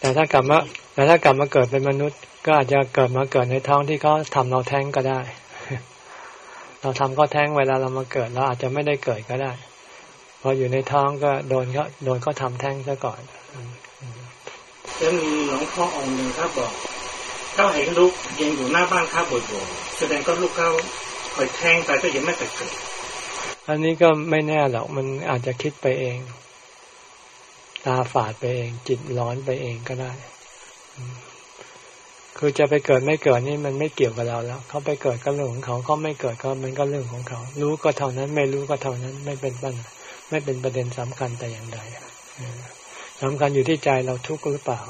แต่ถ้ากลับมาแต่ถ้ากลับมาเกิดเป็นมนุษย์ ก็อาจจะเกิดมาเกิดในท้องที่เขาทาเราแท้งก็ได้ เราทำก็แท้งเวลาเรามาเกิดเราอาจจะไม่ได้เกิดก็ได้ พออยู่ในท้องก็โดนเขาโดนเขาทาแท้งซะก่อนแล้วมีหลวงพ่อองค์หนึ่งเขาบอก เขาเห็นลูกยังอยู่หน้าบ้านข้าบ่อยๆแสดงก็ลูกเขาคอยแทงไปก็ยังไม่เกิดอันนี้ก็ไม่แน่หรอกมันอาจจะคิดไปเอง ตาฝาดไปเอง จิตร้อนไปเองก็ได้ คือจะไปเกิดไม่เกิดนี่มันไม่เกี่ยวกับเราแล้วเขาไปเกิดก็เรื่องของเขาเขาไม่เกิดก็มันก็เรื่องของเขา รู้ก็เท่านั้น ไม่รู้ก็เท่านั้น ไม่เป็นปัญไม่เป็นประเด็นสำคัญแต่อย่างใดสำคัญอยู่ที่ใจเราทุกข์หรือเปล่า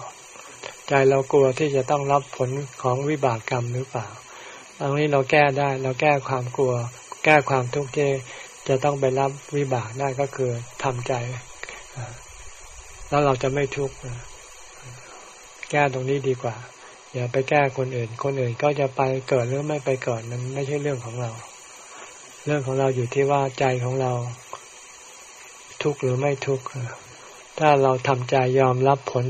ใจเรากลัวที่จะต้องรับผลของวิบากกรรมหรือเปล่าอันนี้เราแก้ได้เราแก้ความกลัว แก้ความทุกข์ที่จะต้องไปรับวิบากได้ก็คือทำใจ แล้วเราจะไม่ทุกข์แก้ตรงนี้ดีกว่า อย่าไปแก้คนอื่น คนอื่นก็จะไปเกิดหรือไม่ไปเกิดมันไม่ใช่เรื่องของเรา เรื่องของเราอยู่ที่ว่าใจของเรา ทุกข์หรือไม่ทุกข์ถ้าเราทำใจยอมรับผล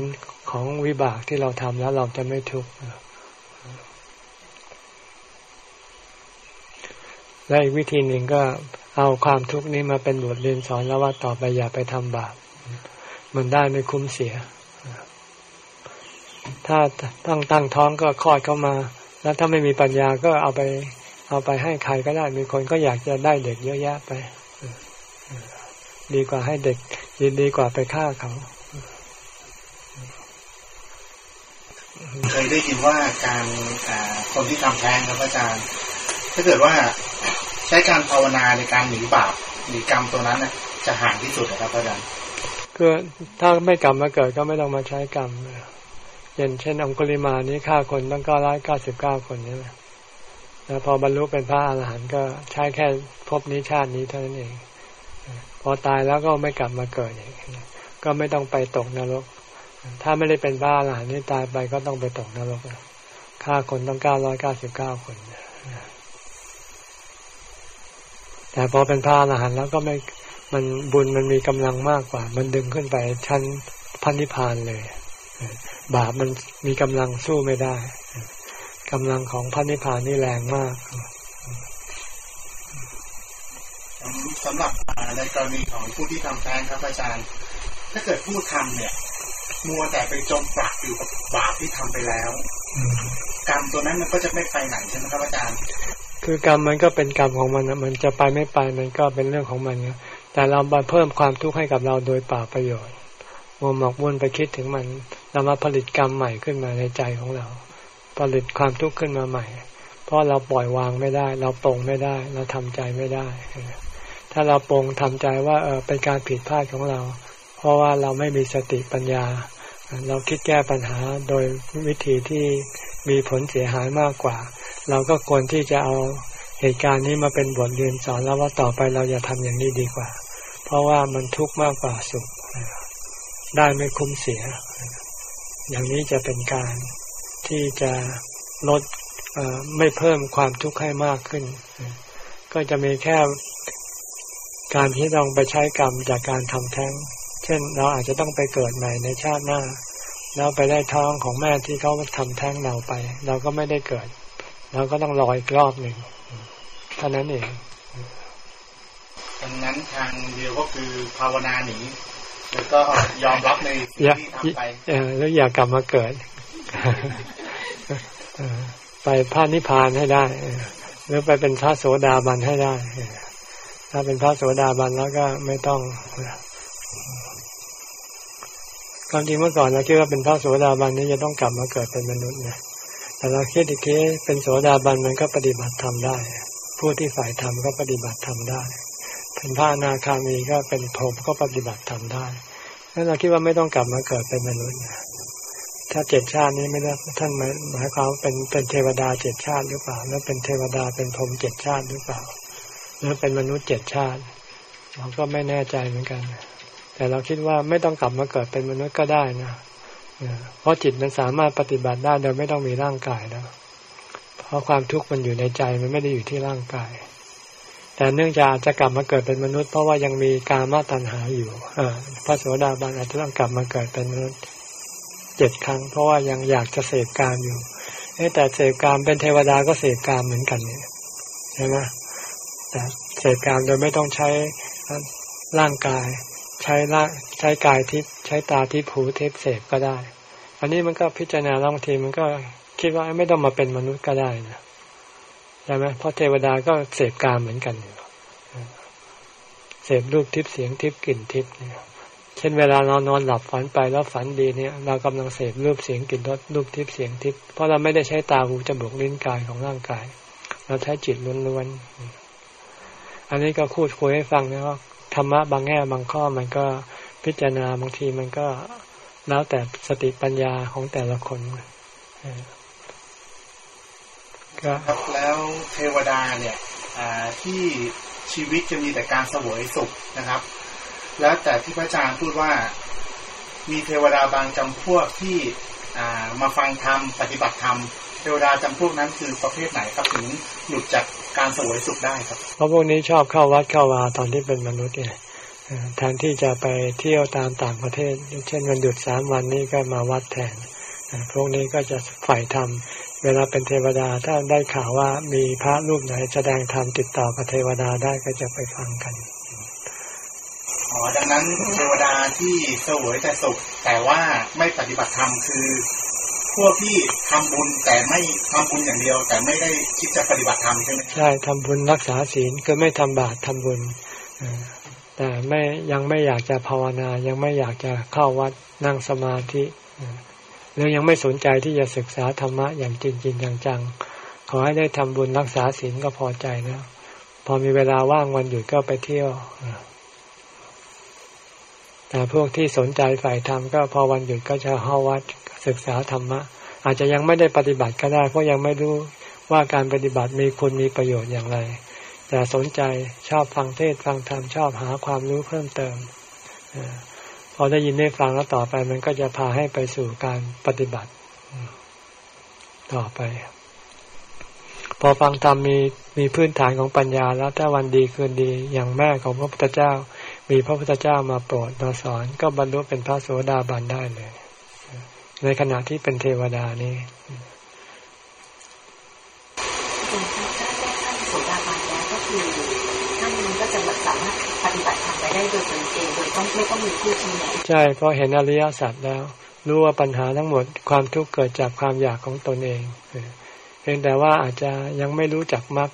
ของวิบากที่เราทำแล้วเราจะไม่ทุกข์และอีกวิธีหนึ่งก็เอาความทุกข์นี้มาเป็นบทเรียนสอนแล้วว่าต่อไปอย่าไปทำบาป มันได้ไม่คุ้มเสีย ถ้าตั้งตั้งท้องก็คลอดเข้ามา แล้วถ้าไม่มีปัญญาก็เอาไป เอาไปให้ใครก็ได้ มีคนก็อยากจะได้เด็กเยอะแยะไป ดีกว่าให้เด็กดีกว่าไปฆ่าเขา เคยได้ยินว่าการคนที่ทำแท้งครับอาจารย์ ถ้าเกิดว่าใช้การภาวนาในการหนีบาปหนีกรรมตัวนั้นน่ะจะห่างที่สุดครับอาจารย์คือถ้าไม่กรรมมาเกิดก็ไม่ต้องมาใช้กรรมอย่างเช่นองคุลิมานี้ฆ่าคนตั้งเก้าร้อยเก้าสิบเก้าคนใช่ไหมแล้วพอบรรลุเป็นพระอรหันต์ก็ใช้แค่พบนี้ชาตินี้เท่านั้นเอง พอตายแล้วก็ไม่กลับมาเกิดอีกก็ไม่ต้องไปตกนรก ถ้าไม่ได้เป็นบ้าหลานนี่ตายไปก็ต้องไปตกนรกฆ่าคนต้องเก้าร้อยเก้าสิบเก้าคนแต่พอเป็นพระอรหันต์แล้วก็ไม่มันบุญมันมีกำลังมากกว่า มันดึงขึ้นไปชั้นพันธิพานเลย บาปมันมีกำลังสู้ไม่ได้กำลังของพันธิพานนี่แรงมากสำหรับในกรณีของผู้ที่ทำแท้งครับอาจารย์ ถ้าเกิดผู้ทำเนี่ย มัวแต่ไปจมปลักอยู่กับบาปที่ทำไปแล้วกรรมตัวนั้นมันก็จะไม่ไปไหนใช่ไหมครับอาจารย์ คือกรรมมันก็เป็นกรรมของมันมันจะไปไม่ไปมันก็เป็นเรื่องของมันแต่เราไปเพิ่มความทุกข์ให้กับเราโดยเปล่าประโยชน์มัวหมกมุ่นไปคิดถึงมัน เรามาผลิตกรรมใหม่ขึ้นมาในใจของเรา ผลิตความทุกข์ขึ้นมาใหม่ เพราะเราปล่อยวางไม่ได้ เราปรงไม่ได้ เราทำใจไม่ได้ ถ้าเราปรงทำใจว่าเออเป็นการผิดพลาดของเรา เพราะว่าเราไม่มีสติปัญญา เราคิดแก้ปัญหาโดยวิธีที่มีผลเสียหายมากกว่า เราก็ควรที่จะเอาเหตุการณ์นี้มาเป็นบทเรียนสอนแล้วว่าต่อไปเราอย่าทำอย่างนี้ดีกว่า เพราะว่ามันทุกข์มากกว่าสุข ได้ไม่คุ้มเสีย อย่างนี้จะเป็นการที่จะลดไม่เพิ่มความทุกข์ให้มากขึ้น ก็จะมีแค่การที่ต้องไปใช้กรรมจากการทำแท้ง ช่น เราอาจจะต้องไปเกิดใหม่ในชาติหน้า แล้วไปได้ท้องของแม่ที่เขาทำแท้งเราไป เราก็ไม่ได้เกิด เราก็ต้องรออีกรอบหนึ่งเท่านั้นเองดังนั้นทางเดียวก็คือภาวนาหนีแล้วก็ยอมรับในสิ่งที่ทำไปแล้วอย่ากลับมาเกิดไปพระนิพพานให้ได้หรือไปเป็นพระโสดาบันให้ได้ ถ้าเป็นพระโสดาบันแล้วก็ไม่ต้อง ความจริงเมื่อก่อนเราคิดว่าเป็นพระโสดาบันนี้จะต้องกลับมาเกิดเป็นมนุษย์นะแต่เราคิดอีกทีเป็นโสดาบันมันก็ปฏิบัติธรรมได้ ผู้ที่ฝ่ายธรรมก็ปฏิบัติธรรมได้เป็นพระนาคามีก็เป็นพรหมก็ปฏิบัติทำได้แล้วเราคิดว่าไม่ต้องกลับมาเกิดเป็นมนุษย์นะถ้าเจ็ดชาตินี้ไม่ได้ท่านหมายความเป็นเป็นเทวดาเจ็ดชาติหรือเปล่า แล้วเป็นเทวดาเป็นพรหมเจ็ดชาติหรือเปล่า แล้วเป็นมนุษย์เจ็ดชาติเราก็ไม่แน่ใจเหมือนกัน แต่เราคิดว่าไม่ต้องกลับมาเกิดเป็นมนุษย์ก็ได้นะเพราะจิตมันสามารถปฏิบัติได้โดยไม่ต้องมีร่างกายแล้วเพราะความทุกข์มันอยู่ในใจมันไม่ได้อยู่ที่ร่างกาย แต่เนื่องจากจะกลับมาเกิดเป็นมนุษย์ เพราะว่ายังมีกามาตัณหาอยู่อพระโสดาบันอาจจะต้องกลับมาเกิดเป็นมนุษย์เจ็ดครั้ง เพราะว่ายังอยากจะเสพการอยู่แต่เสพการเป็นเทวดาก็เสพการเหมือนกันเนี่ยใช่ไหมแต่เสพการโดยไม่ต้องใช้ร่างกาย ใช้ร่างใช้กายทิพย์ใช้ตาทิพย์หูทิพย์เสพก็ได้ อันนี้มันก็พิจารณาบางทีมันก็คิดว่าไม่ต้องมาเป็นมนุษย์ก็ได้นะใช่ไหมเพราะเทวดาก็เสพกามเหมือนกันเสพรูปทิพย์เสียงทิพย์กลิ่นทิพย์เนี่ยเช่นเวลาเรานอนหลับฝันไปแล้วฝันดีเนี่ย เรากำลังเสพรูปเสียงกลิ่นรสรูปทิพย์เสียงทิพย์เพราะเราไม่ได้ใช้ตาหูจมูกลิ้นกายของร่างกาย เราใช้จิตล้วนๆอันนี้ก็คูดคุยให้ฟังนะว่า ธรรมะบางแง่บางข้อมันก็พิจารณาบางทีมันก็แล้วแต่สติปัญญาของแต่ละคนครับแล้วเทวดาเนี่ยที่ชีวิตจะมีแต่การเสวยสุขนะครับ แล้วแต่ที่พระอาจารย์พูดว่ามีเทวดาบางจำพวกที่มาฟังธรรมปฏิบัติธรรมเทวดาจำพวกนั้นคือประเภทไหนครับถึงหลุดจาก การเสวยสุขได้ครับ เพราะพวกนี้ชอบเข้าวัดเข้าวาตอนที่เป็นมนุษย์เนี่ยแทนที่จะไปเที่ยวตามต่างประเทศ เช่นวันหยุดสามวันนี้ก็มาวัดแทนพวกนี้ก็จะฝ่ายธรรมเวลาเป็นเทวดาถ้าได้ข่าวว่ามีพระรูปไหนแสดงธรรมติดต่อกับเทวดาได้ก็จะไปฟังกันอ๋อดังนั้นเทวดาที่สวยแต่สุขแต่ว่าไม่ปฏิบัติธรรมคือ พวกที่ทำบุญแต่ไม่ทำบุญอย่างเดียว แต่ไม่ได้คิดจะปฏิบัติธรรมใช่ไหมใช่ทำบุญรักษาศีลคือไม่ทำบาปทำบุญแต่ไม่ยังไม่อยากจะภาวนา ยังไม่อยากจะเข้าวัดนั่งสมาธิหรือยังไม่สนใจที่จะศึกษาธรรมะอย่างจริงจริงจังๆขอให้ได้ทำบุญรักษาศีลก็พอใจนะพอมีเวลาว่างวันหยุดก็ไปเที่ยว แต่พวกที่สนใจฝ่ายธรรมก็พอวันหยุดก็จะเข้าวัดศึกษาธรรมะ อาจจะยังไม่ได้ปฏิบัติก็ได้เพราะยังไม่รู้ว่าการปฏิบัติมีคุณมีประโยชน์อย่างไร แต่สนใจชอบฟังเทศฟังธรรมชอบหาความรู้เพิ่มเติมพอได้ยินได้ฟังแล้วต่อไปมันก็จะพาให้ไปสู่การปฏิบัติ ต่อไป พอฟังธรรมมีมีพื้นฐานของปัญญาแล้วถ้าวันดีคืนดีอย่างแม่ของพระพุทธเจ้า มีพระพุทธเจ้ามาโปรดมาสอนก็บรรลุเป็นพระโสดาบันได้เลย ในขณะที่เป็นเทวดานี่โสดาบันแล้วก็คือท่านก็จะสามารถปฏิบัติธรรมไปได้โดยตนเองโดยต้องไม่ต้องมีผู้ชี้แนะใช่เพราะเห็นอริยสัจแล้ว รู้ว่าปัญหาทั้งหมดความทุกข์เกิดจากความอยากของตนเองเพียงแต่ว่าอาจจะยังไม่รู้จักมรรค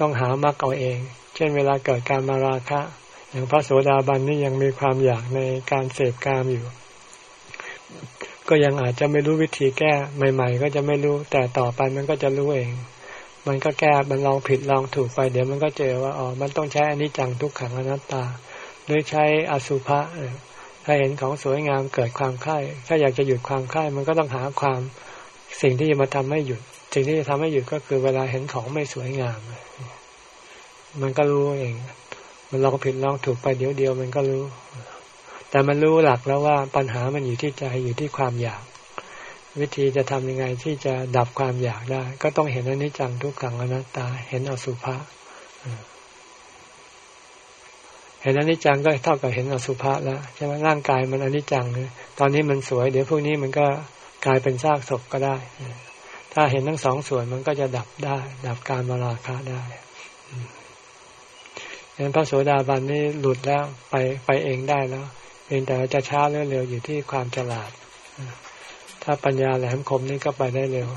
ต้องหามรรคเอาเอง เช่นเวลาเกิดการมาราคะ อย่างพระโสดาบันนี่ยังมีความอยากในการเสพกามอยู่ ก็ยังอาจจะไม่รู้วิธีแก้ใหม่ ๆ ก็จะไม่รู้ แต่ต่อไปมันก็จะรู้เอง มันก็แก้มันลองผิดลองถูกไป เดี๋ยวมันก็เจอว่าอ๋อมันต้องใช้อนิจจังทุกขังอนัตตาหรือใช้อสุภะถ้าเห็นของสวยงามเกิดความคล้ายถ้าอยากจะหยุดความคล้ายมันก็ต้องหาความสิ่งที่จะมาทำให้หยุด สิ่งที่จะทำให้หยุดก็คือเวลาเห็นของไม่สวยงาม มันก็รู้เอง มันลองผิดลองถูกไปเดี๋ยวเดียวมันก็รู้ แต่มันรู้หลักแล้วว่าปัญหามันอยู่ที่ใจอยู่ที่ความอยาก วิธีจะทำยังไงที่จะดับความอยากได้ ก็ต้องเห็นอนิจจังทุกขังอนัตตา เห็นอสุภะเห็นอนิจจังก็เท่ากับเห็นอสุภะแล้วใช่ไหมร่างกายมันอนิจจังเลยตอนนี้มันสวย เดี๋ยวพวกนี้มันก็กลายเป็นซากศพก็ได้ ถ้าเห็นทั้งสองส่วนมันก็จะดับได้ ดับการมาราคะได้ เห็นพระโสดาบันนี่หลุดแล้วไปไปเองได้แล้วเพียงแต่จะช้าหรือเร็วอยู่ที่ความฉลาด ถ้าปัญญาแหลมคมนี่ก็ไปได้เร็ว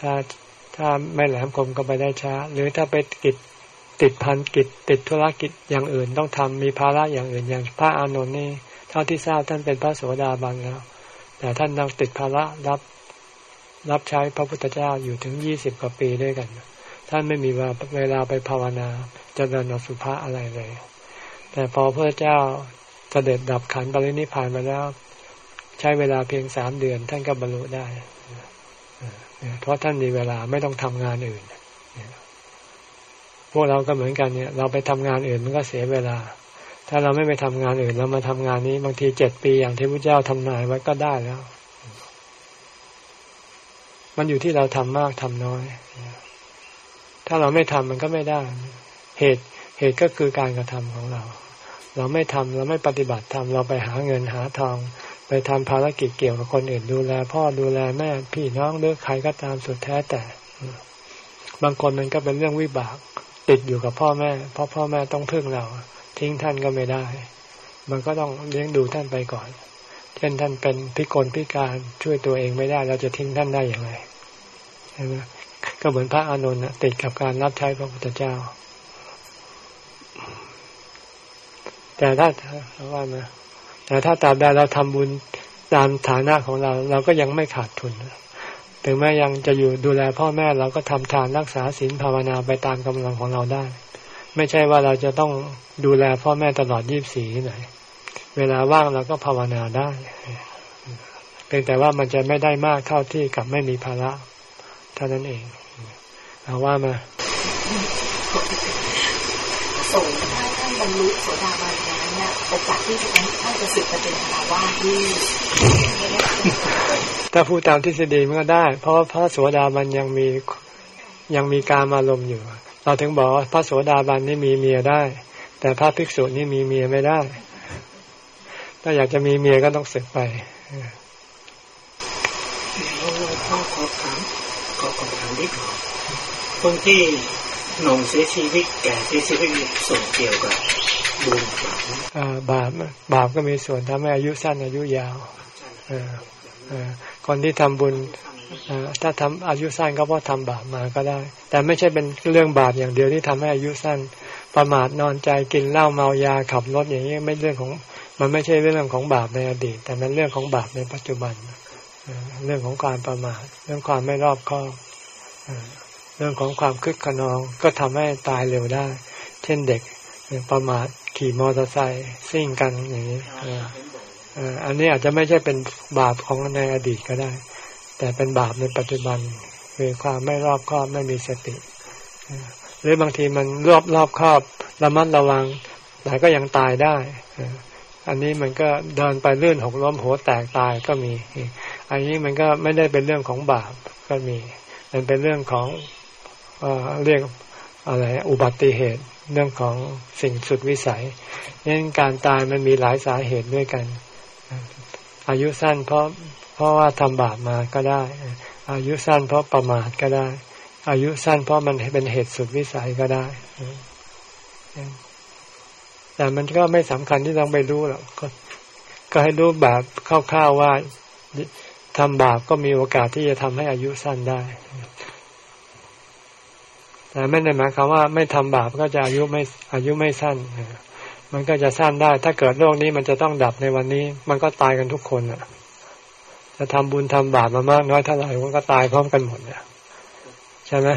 ถ้าถ้าไม่แหลมคมก็ไปได้ช้า หรือถ้าไปกิจติดพันกิจติดธุรกิจอย่างอื่นต้องทำมีภาระอย่างอื่นอย่างพระอานนท์นี่เท่าที่ทราบท่านเป็นพระโสดาบันแล้ว แต่ท่านต้องติดภาระรับรับใช้พระพุทธเจ้าอยู่ถึงยี่สิบกว่าปีด้วยกัน ท่านไม่มีเวลาไปภาวนาจเจริญอสุภะอะไรเลย แต่พอพระเจ้าเสด็จดับขันปรินิพานมาแล้ว ใช้เวลาเพียงสามเดือน ท่านก็บรรลุได้เพราะท่านมีเวลาไม่ต้องทำงานอื่นพวกเราก็เหมือนกันเนี่ย เราไปทำงานอื่นมันก็เสียเวลา ถ้าเราไม่ไปทำงานอื่นเรามาทำงานนี้บางทีเจ็ดปีอย่างที่พระเจ้าทำนายไว้ก็ได้แล้ว มันอยู่ที่เราทำมากทำน้อย ถ้าเราไม่ทำมันก็ไม่ได้ เหตุเหตุก็คือการกระทำของเรา เราไม่ทำเราไม่ปฏิบัติทำเราไปหาเงินหาทอง ไปทำภารกิจเกี่ยวกับคนอื่นดูแล พ่อดูแลแม่พี่น้องหรือใครก็ตามสุดแท้แต่ บางคนมันก็เป็นเรื่องวิบาก ติดอยู่กับพ่อแม่ เพราะพ่อแม่ต้องพึ่งเรา ทิ้งท่านก็ไม่ได้ มันก็ต้องเลี้ยงดูท่านไปก่อนเช่นท่านเป็นพิกลพิการช่วยตัวเองไม่ได้ เราจะทิ้งท่านได้อย่างไรใช่ไหม ก็เหมือนพระอานนท์ติดกับการรับใช้พระพุทธเจ้า แต่ถ้าว่ามาแต่ถ้าตามใดเราทำบุญตามฐานะของเรา เราก็ยังไม่ขาดทุนถึงแม้ยังจะอยู่ดูแลพ่อแม่เราก็ทำทานรักษาศีลภาวนาไปตามกำลังของเราได้ ไม่ใช่ว่าเราจะต้องดูแลพ่อแม่ตลอดยี่บสี่ไหนเวลาว่างเราก็ภาวนาได้เพียงแต่ว่ามันจะไม่ได้มากเท่าที่กับไม่มีภาระ เท่านั้นเองเอาว่ามาส่งถ้าท่านบรรลุโสดาบันแล้วเนี่ยโอกาสที่จะท่านจะสึกไปเป็นภาวาที่ถ้าพูดตามทฤษฎีมันก็ได้ เพราะว่าพระโสดาบันยังมียังมีการอารมณ์อยู่ เราถึงบอกว่าพระโสดาบันนี่มีเมียได้ แต่พระภิกษุนี่มีเมียไม่ได้ ถ้าอยากจะมีเมียก็ต้องสึกไปขอขอถาม ขอขอถามนิดคนที่หนุ่มเสียชีวิตแก่เสียชีวิตส่วนเกี่ยวกับบุญบาปบาปก็มีส่วนทำให้อายุสั้นอายุยาวคนที่ทำบุญถ้าทำอายุสั้นก็เพราะทำบาปมาก็ได้ แต่ไม่ใช่เป็นเรื่องบาปอย่างเดียวที่ทำให้อายุสั้น ประมาทนอนใจกินเหล้าเมายาขับรถอย่างนี้ไม่เรื่องของ มันไม่ใช่เรื่องของบาปในอดีต แต่มันเรื่องของบาปในปัจจุบัน เรื่องของการประมาทเรื่องความไม่รอบคอบเรื่องของความคึกขนองก็ทำให้ตายเร็วได้ เช่นเด็กประมาทขี่มอเตอร์ไซค์ซิ่งกันอย่างนี้อันนี้อาจจะไม่ใช่เป็นบาปของในอดีตก็ได้ แต่เป็นบาปในปัจจุบันคือความไม่รอบคอบไม่มีสติหรือบางทีมันรอบรอบคอบระมัดระวัง แต่ก็ยังตายได้อันนี้มันก็เดินไปเลื่อนหกล้มหัวแตกตายก็มี อันนี้มันก็ไม่ได้เป็นเรื่องของบาปก็มี มันเป็นเรื่องของเรียกอะไรอุบัติเหตุเรื่องของสิ่งสุดวิสัยนั้นการตายมันมีหลายสาเหตุด้วยกัน อายุสั้นเพราะเพราะว่าทำบาปมาก็ได้ อายุสั้นเพราะประมาทก็ได้ อายุสั้นเพราะมันเป็นเหตุสุดวิสัยก็ได้แต่มันก็ไม่สำคัญที่ต้องไปรู้หรอกก็ก็ให้รู้แบบคร่าวๆว่า ทำบาปก็มีโอกาสที่จะทำให้อายุสั้นได้ แต่ไม่ได้หมายความว่าไม่ทำบาปก็จะอายุไม่อายุไม่สั้น มันก็จะสั้นได้ ถ้าเกิดโลกนี้มันจะต้องดับในวันนี้ มันก็ตายกันทุกคนอะ จะทำบุญทำบาปมามากน้อยเท่าไหร่มันก็ตายพร้อมกันหมดเนี่ยใช่ไหม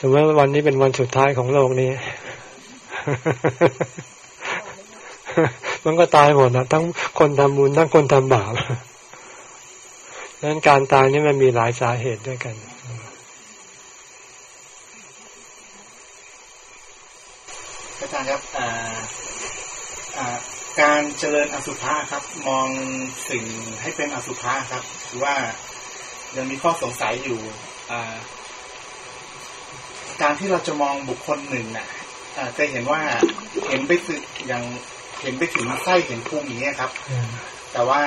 สมมติว่าวันนี้เป็นวันสุดท้ายของโลกนี้ มันก็ตายหมดนะทั้งคนทำบุญทั้งคนทำบาป ดังนั้นการตายนี่มันมีหลายสาเหตุด้วยกัน อาจารย์ครับการเจริญอสุภะครับ มองสิ่งให้เป็นอสุภะครับหรือว่ายังมีข้อสงสัยอยู่การที่เราจะมองบุคคลหนึ่งน่ะจะเห็นว่าเห็นไปสึกอย่างเห็นไปถึงไส้เห็นพุงอย่างเงี้ยครับ แต่ว่า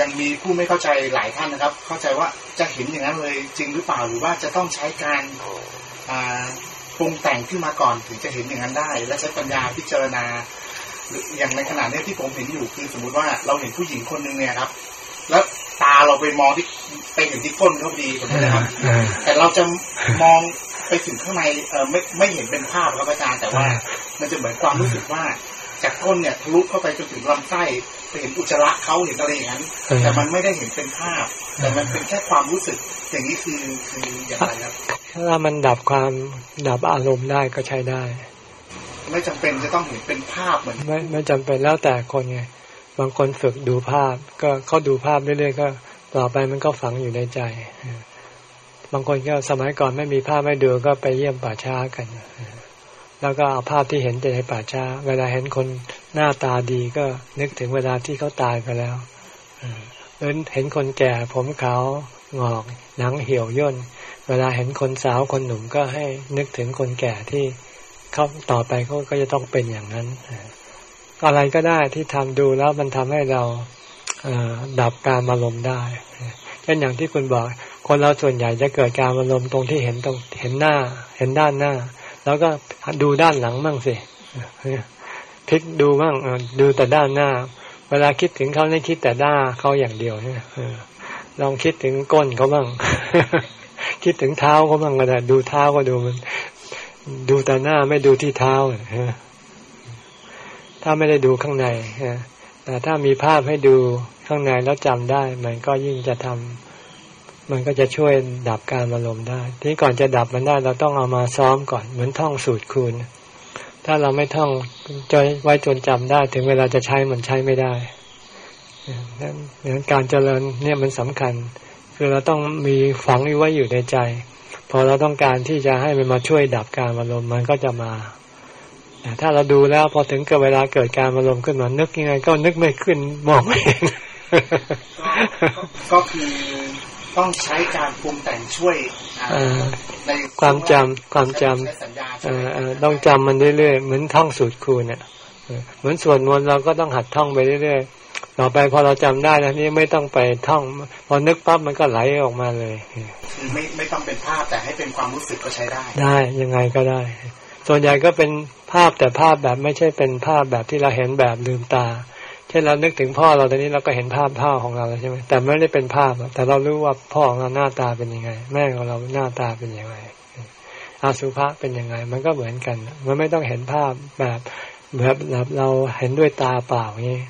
ยังมีผู้ไม่เข้าใจหลายท่านนะครับ เข้าใจว่าจะเห็นอย่างนั้นเลยจริงหรือเปล่าหรือว่าจะต้องใช้การปรุงแต่งขึ้นมาก่อนถึงจะเห็นอย่างนั้นได้ และใช้ปัญญาพิจารณา อย่างในขณะนี้ที่ผมเห็นอยู่คือสมมุติว่าเราเห็นผู้หญิงคนหนึ่งเนี่ยครับ แล้วตาเราไปมองที่ไปเห็นที่ก้นเขาดีผมนะครับ แต่เราจะมองไปถึงข้างในเออไม่ไม่เห็นเป็นภาพครับอาจารย์แต่ว่า มันจะเหมือนความรู้สึกว่า จากก้นเนี่ยทะลุเข้าไปจนถึงลำไส้ไปเห็นอุจจาระเขาเห็นอะไรอย่างนั้นแต่มันไม่ได้เห็นเป็นภาพ แต่มันเป็นแค่ความรู้สึก อย่างนี้คือคืออย่างไรครับ ถ้ามันดับความดับอารมณ์ได้ก็ใช้ได้ ไม่จำเป็นจะต้องเห็นเป็นภาพเหมือนไม่ไม่จำเป็นแล้วแต่คนไงบางคนฝึกดูภาพ ก็เขาดูภาพเรื่อยๆก็ต่อไปมันก็ฝังอยู่ในใจ บางคนก็สมัยก่อนไม่มีภาพไม่ดูก็ไปเยี่ยมป่าช้ากัน แล้วก็เอาภาพที่เห็นในป่าช้า เวลาเห็นคนหน้าตาดีก็นึกถึงเวลาที่เขาตายไปแล้วเเห็นคนแก่ผมขาวงอกหนังเหี่ยวย่น เวลาเห็นคนสาวคนหนุ่มก็ให้นึกถึงคนแก่ที่เขาต่อไปเขาก็จะต้องเป็นอย่างนั้นอะไรก็ได้ที่ทำดูแล้วมันทำให้เราเดับการอารมณ์ได้เช่นอย่างที่คุณบอก คนเราส่วนใหญ่จะเกิดการอารมณ์ตรงที่เห็นตรงเห็นหน้า เห็นด้านหน้า แล้วก็ดูด้านหลังบ้างสิพลิกดูบ้างดูแต่ด้านหน้า เวลาคิดถึงเขาไม่คิดแต่หน้าเขาอย่างเดียวเนี่ยลองคิดถึงก้นเขาบ้าง คิดถึงเท้าเขาบ้างก็ได้ดูเท้าก็ดูมัน ดูแต่หน้าไม่ดูที่เท้าถ้าไม่ได้ดูข้างในแต่ถ้ามีภาพให้ดูข้างในแล้วจำได้ มันก็ยิ่งจะทำ มันก็จะช่วยดับการอารมณ์ได้ ที่ก่อนจะดับมันได้ เราต้องเอามาซ้อมก่อน เหมือนท่องสูตรคูณ ถ้าเราไม่ท่องจไว้จนจำได้ ถึงเวลาจะใช้มันใช้ไม่ได้นั้นการเจริญเนี่ยมันสำคัญ คือเราต้องมีฝังไว้อยู่ในใจ พอเราต้องการที่จะให้มันมาช่วยดับการอารมณ์มันก็จะมาแต่ถ้าเราดูแล้วพอถึงเกิดเวลาเกิดการอารมณ์ขึ้นมานึกยังไง ก็นึกไม่ขึ้นมองไม่เห็นก็คือ ต้องใช้การปรุงแต่งช่วยในความจำความจำต้องจำมันเรื่อยๆเหมือนท่องสูตรคูณเนี่ยเหมือนส่วนมนเราก็ต้องหัดท่องไปเรื่อยๆต่อไปพอเราจำได้นะนี่ไม่ต้องไปท่องพอนึกปั๊บมันก็ไหลออกมาเลยคือไม่ไม่ต้องเป็นภาพแต่ให้เป็นความรู้สึกก็ใช้ได้ ได้ยังไงก็ได้ ส่วนใหญ่ก็เป็นภาพแต่ภาพแบบไม่ใช่เป็นภาพแบบที่เราเห็นแบบลืมตา เช่นเรานึกถึงพ่อเราตอนนี้เราก็เห็นภาพพ่อของเราใช่ไหมแต่ไม่ได้เป็นภาพแต่เรารู้ว่าพ่อของเราหน้าตาเป็นยังไง แม่ของเราหน้าตาเป็นยังไงอาสุภะเป็นยังไง มันก็เหมือนกัน มันไม่ต้องเห็นภาพแบบแบบแบบเราเห็นด้วยตาเปล่าอย่างนี้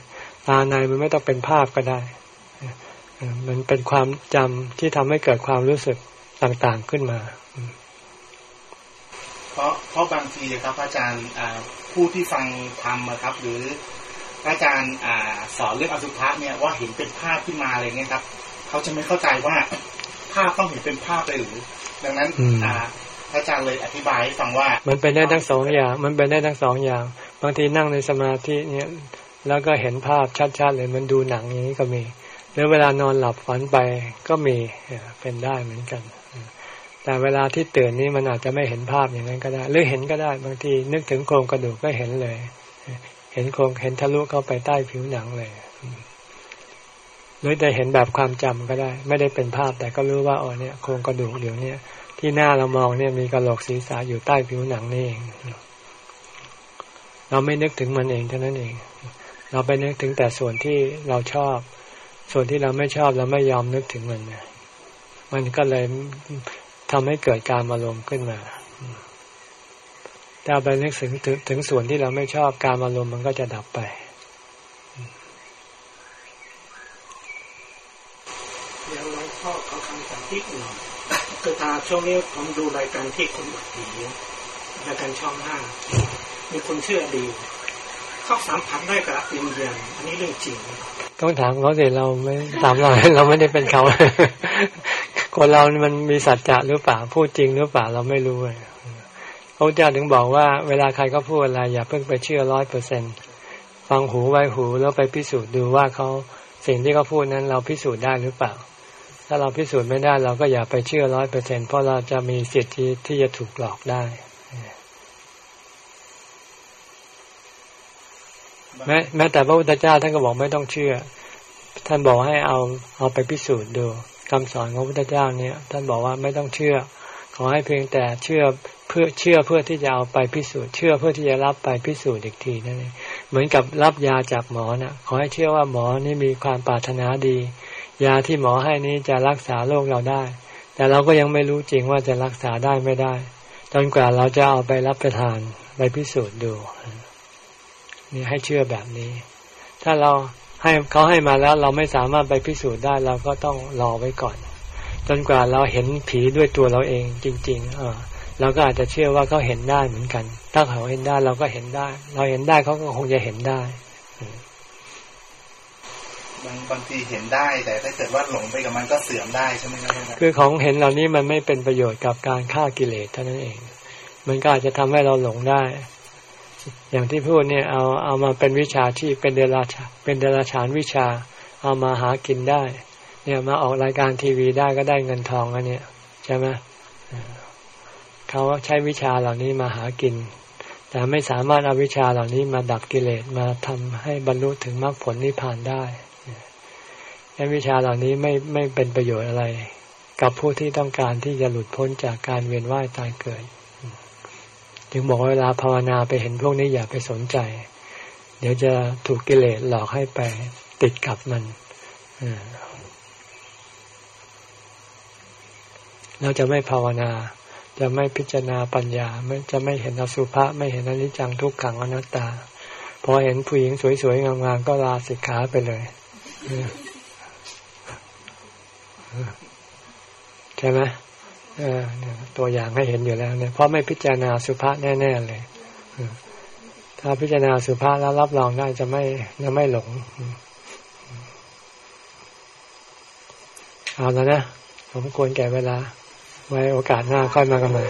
ตาในมันไม่ต้องเป็นภาพก็ได้ มันเป็นความจำที่ทำให้เกิดความรู้สึกต่างๆขึ้นมา เพราะเพราะบางทีครับอาจารย์ผู้ที่ฟังธรรมครับ หรือ อาจารย์สอนเรื่องอสุภะเนี่ยว่าเห็นเป็นภาพขึ้นมาอะไรเงี้ยครับเขาจะไม่เข้าใจว่าภาพต้องเห็นเป็นภาพเลยหรือ ดังนั้นอาจารย์เลยอธิบายให้ฟังว่า มันเป็นได้ทั้งสองอย่าง มันเป็นได้ทั้งสองอย่าง บางทีนั่งในสมาธิเนี่ย แล้วก็เห็นภาพชัดๆเลยมันดูหนังอย่างนี้ก็มี หรือเวลานอนหลับฝันไปก็มีเป็นได้เหมือนกัน แต่เวลาที่ตื่นนี้มันอาจจะไม่เห็นภาพอย่างนั้นก็ได้ หรือเห็นก็ได้ บางทีนึกถึงโครงกระดูกก็เห็นเลย เห็นโครงเห็นทะลุเข้าไปใต้ผิวหนังเลยหรือจะเห็นแบบความจำก็ได้ ไม่ได้เป็นภาพแต่ก็รู้ว่าอ๋อเนี่ยโครงกระดูกเดี๋ยวนี้ที่หน้าเรามองเนี่ยมีกระโหลกศีรษะอยู่ใต้ผิวหนังนี่เอง เราไม่นึกถึงมันเองเท่านั้นเอง เราไปนึกถึงแต่ส่วนที่เราชอบ ส่วนที่เราไม่ชอบเราไม่ยอมนึกถึงมัน มันก็เลยทำให้เกิดการอารมณ์ขึ้นมา ถ้าไปนึกถึงถึงส่วนที่เราไม่ชอบการอารมณ์มันก็จะดับไปเดี๋ยวหลวงพ่อเขาคำสั่งที่หน่อยคือตาช่วงนี้ผมดูรายการที่คุณบัดดีรายการช่องห้ามีคนเชื่อดีเขาสัมผัสได้กับวิญญาณอันนี้เรื่องจริงต้องถามเขาสิเราไม่ถามเราเราไม่ได้เป็นเขาคนเรามันมีสัจจะหรือเปล่าพูดจริงหรือเปล่าเราไม่รู้เลย พระเจ้าถึงบอกว่าเวลาใครก็พูดอะไรอย่าเพิ่งไปเชื่อร้อยเปอร์เซ็นฟังหูไว้หูแล้วไปพิสูจน์ดูว่าเขาสิ่งที่เขาพูดนั้นเราพิสูจน์ได้หรือเปล่า ถ้าเราพิสูจน์ไม่ได้เราก็อย่าไปเชื่อร้อยเปอร์เซ็นเพราะเราจะมีสิทธิ์ที่จะถูกหลอกได้แม้แม้แต่พระพุทธเจ้าท่านก็บอกไม่ต้องเชื่อ ท่านบอกให้เอาเอาไปพิสูจน์ดูคำสอนของพระพุทธเจ้าเนี่ย ท่านบอกว่าไม่ต้องเชื่อ ขอให้เพียงแต่เชื่อ เพื่อเชื่อเพื่อที่จะเอาไปพิสูจน์เชื่อเพื่อที่จะรับไปพิสูจน์อีกทีนั่นเองเหมือนกับรับยาจากหมอนะ่ะ ขอให้เชื่อว่าหมอนี่มีความปรารถนาดี ยาที่หมอให้นี้จะรักษาโรคเราได้ แต่เราก็ยังไม่รู้จริงว่าจะรักษาได้ไม่ได้จนกว่าเราจะเอาไปรับประทานไปพิสูจน์ดูนี่ให้เชื่อแบบนี้ ถ้าเราให้เขาให้มาแล้วเราไม่สามารถไปพิสูจน์ได้ เราก็ต้องรอไว้ก่อน จนกว่าเราเห็นผีด้วยตัวเราเองจริง ๆ เออ เราก็อาจจะเชื่อว่าเขาเห็นได้เหมือนกัน ถ้าเขาเห็นได้เราก็เห็นได้ เราเห็นได้เขาก็คงจะเห็นได้บางบางทีเห็นได้ แต่ถ้าเกิดว่าหลงไปกับมันก็เสื่อมได้ใช่ไหมครับคือของเห็นเหล่านี้มันไม่เป็นประโยชน์กับการฆ่ากิเลสเท่านั้นเอง มันก็อาจจะทำให้เราหลงได้ อย่างที่พูดเนี่ย เอาเอามาเป็นวิชาที่เป็นเดรัจเป็นเดรัจฉานวิชา เอามาหากินได้ เนี่ยมาออกรายการทีวีได้ก็ได้เงินทองอันเนี้ยใช่ไหม เขาใช้วิชาเหล่านี้มาหากิน แต่ไม่สามารถเอาวิชาเหล่านี้มาดับกิเลสมาทำให้บรรลุถึงมรรคผลนิพพานได้แค่วิชาเหล่านี้ไม่ไม่เป็นประโยชน์อะไร กับผู้ที่ต้องการที่จะหลุดพ้นจากการเวียนว่ายตายเกิด จึงบอกเวลาภาวนาไปเห็นพวกนี้อย่าไปสนใจ เดี๋ยวจะถูกกิเลสหลอกให้ไปติดกับมันเราจะไม่ภาวนา จะไม่พิจารณาปัญญาไม่จะไม่เห็นอสุภะไม่เห็นอนิจจังทุกขังอนัตตาพอเห็นผู้หญิงสวยๆงามๆก็ลาสิกขาไปเลยใช่ไหมตัวอย่างให้เห็นอยู่แล้วเนี่ยเพราะไม่พิจารณาสุภาษแน่ ๆ เลยถ้าพิจารณาสุภาษแล้วรับรองได้จะไม่จะไม่หลงเอาแล้วนะผมควรแก่เวลา ไว้โอกาสหน้าค่อยมากันใหม่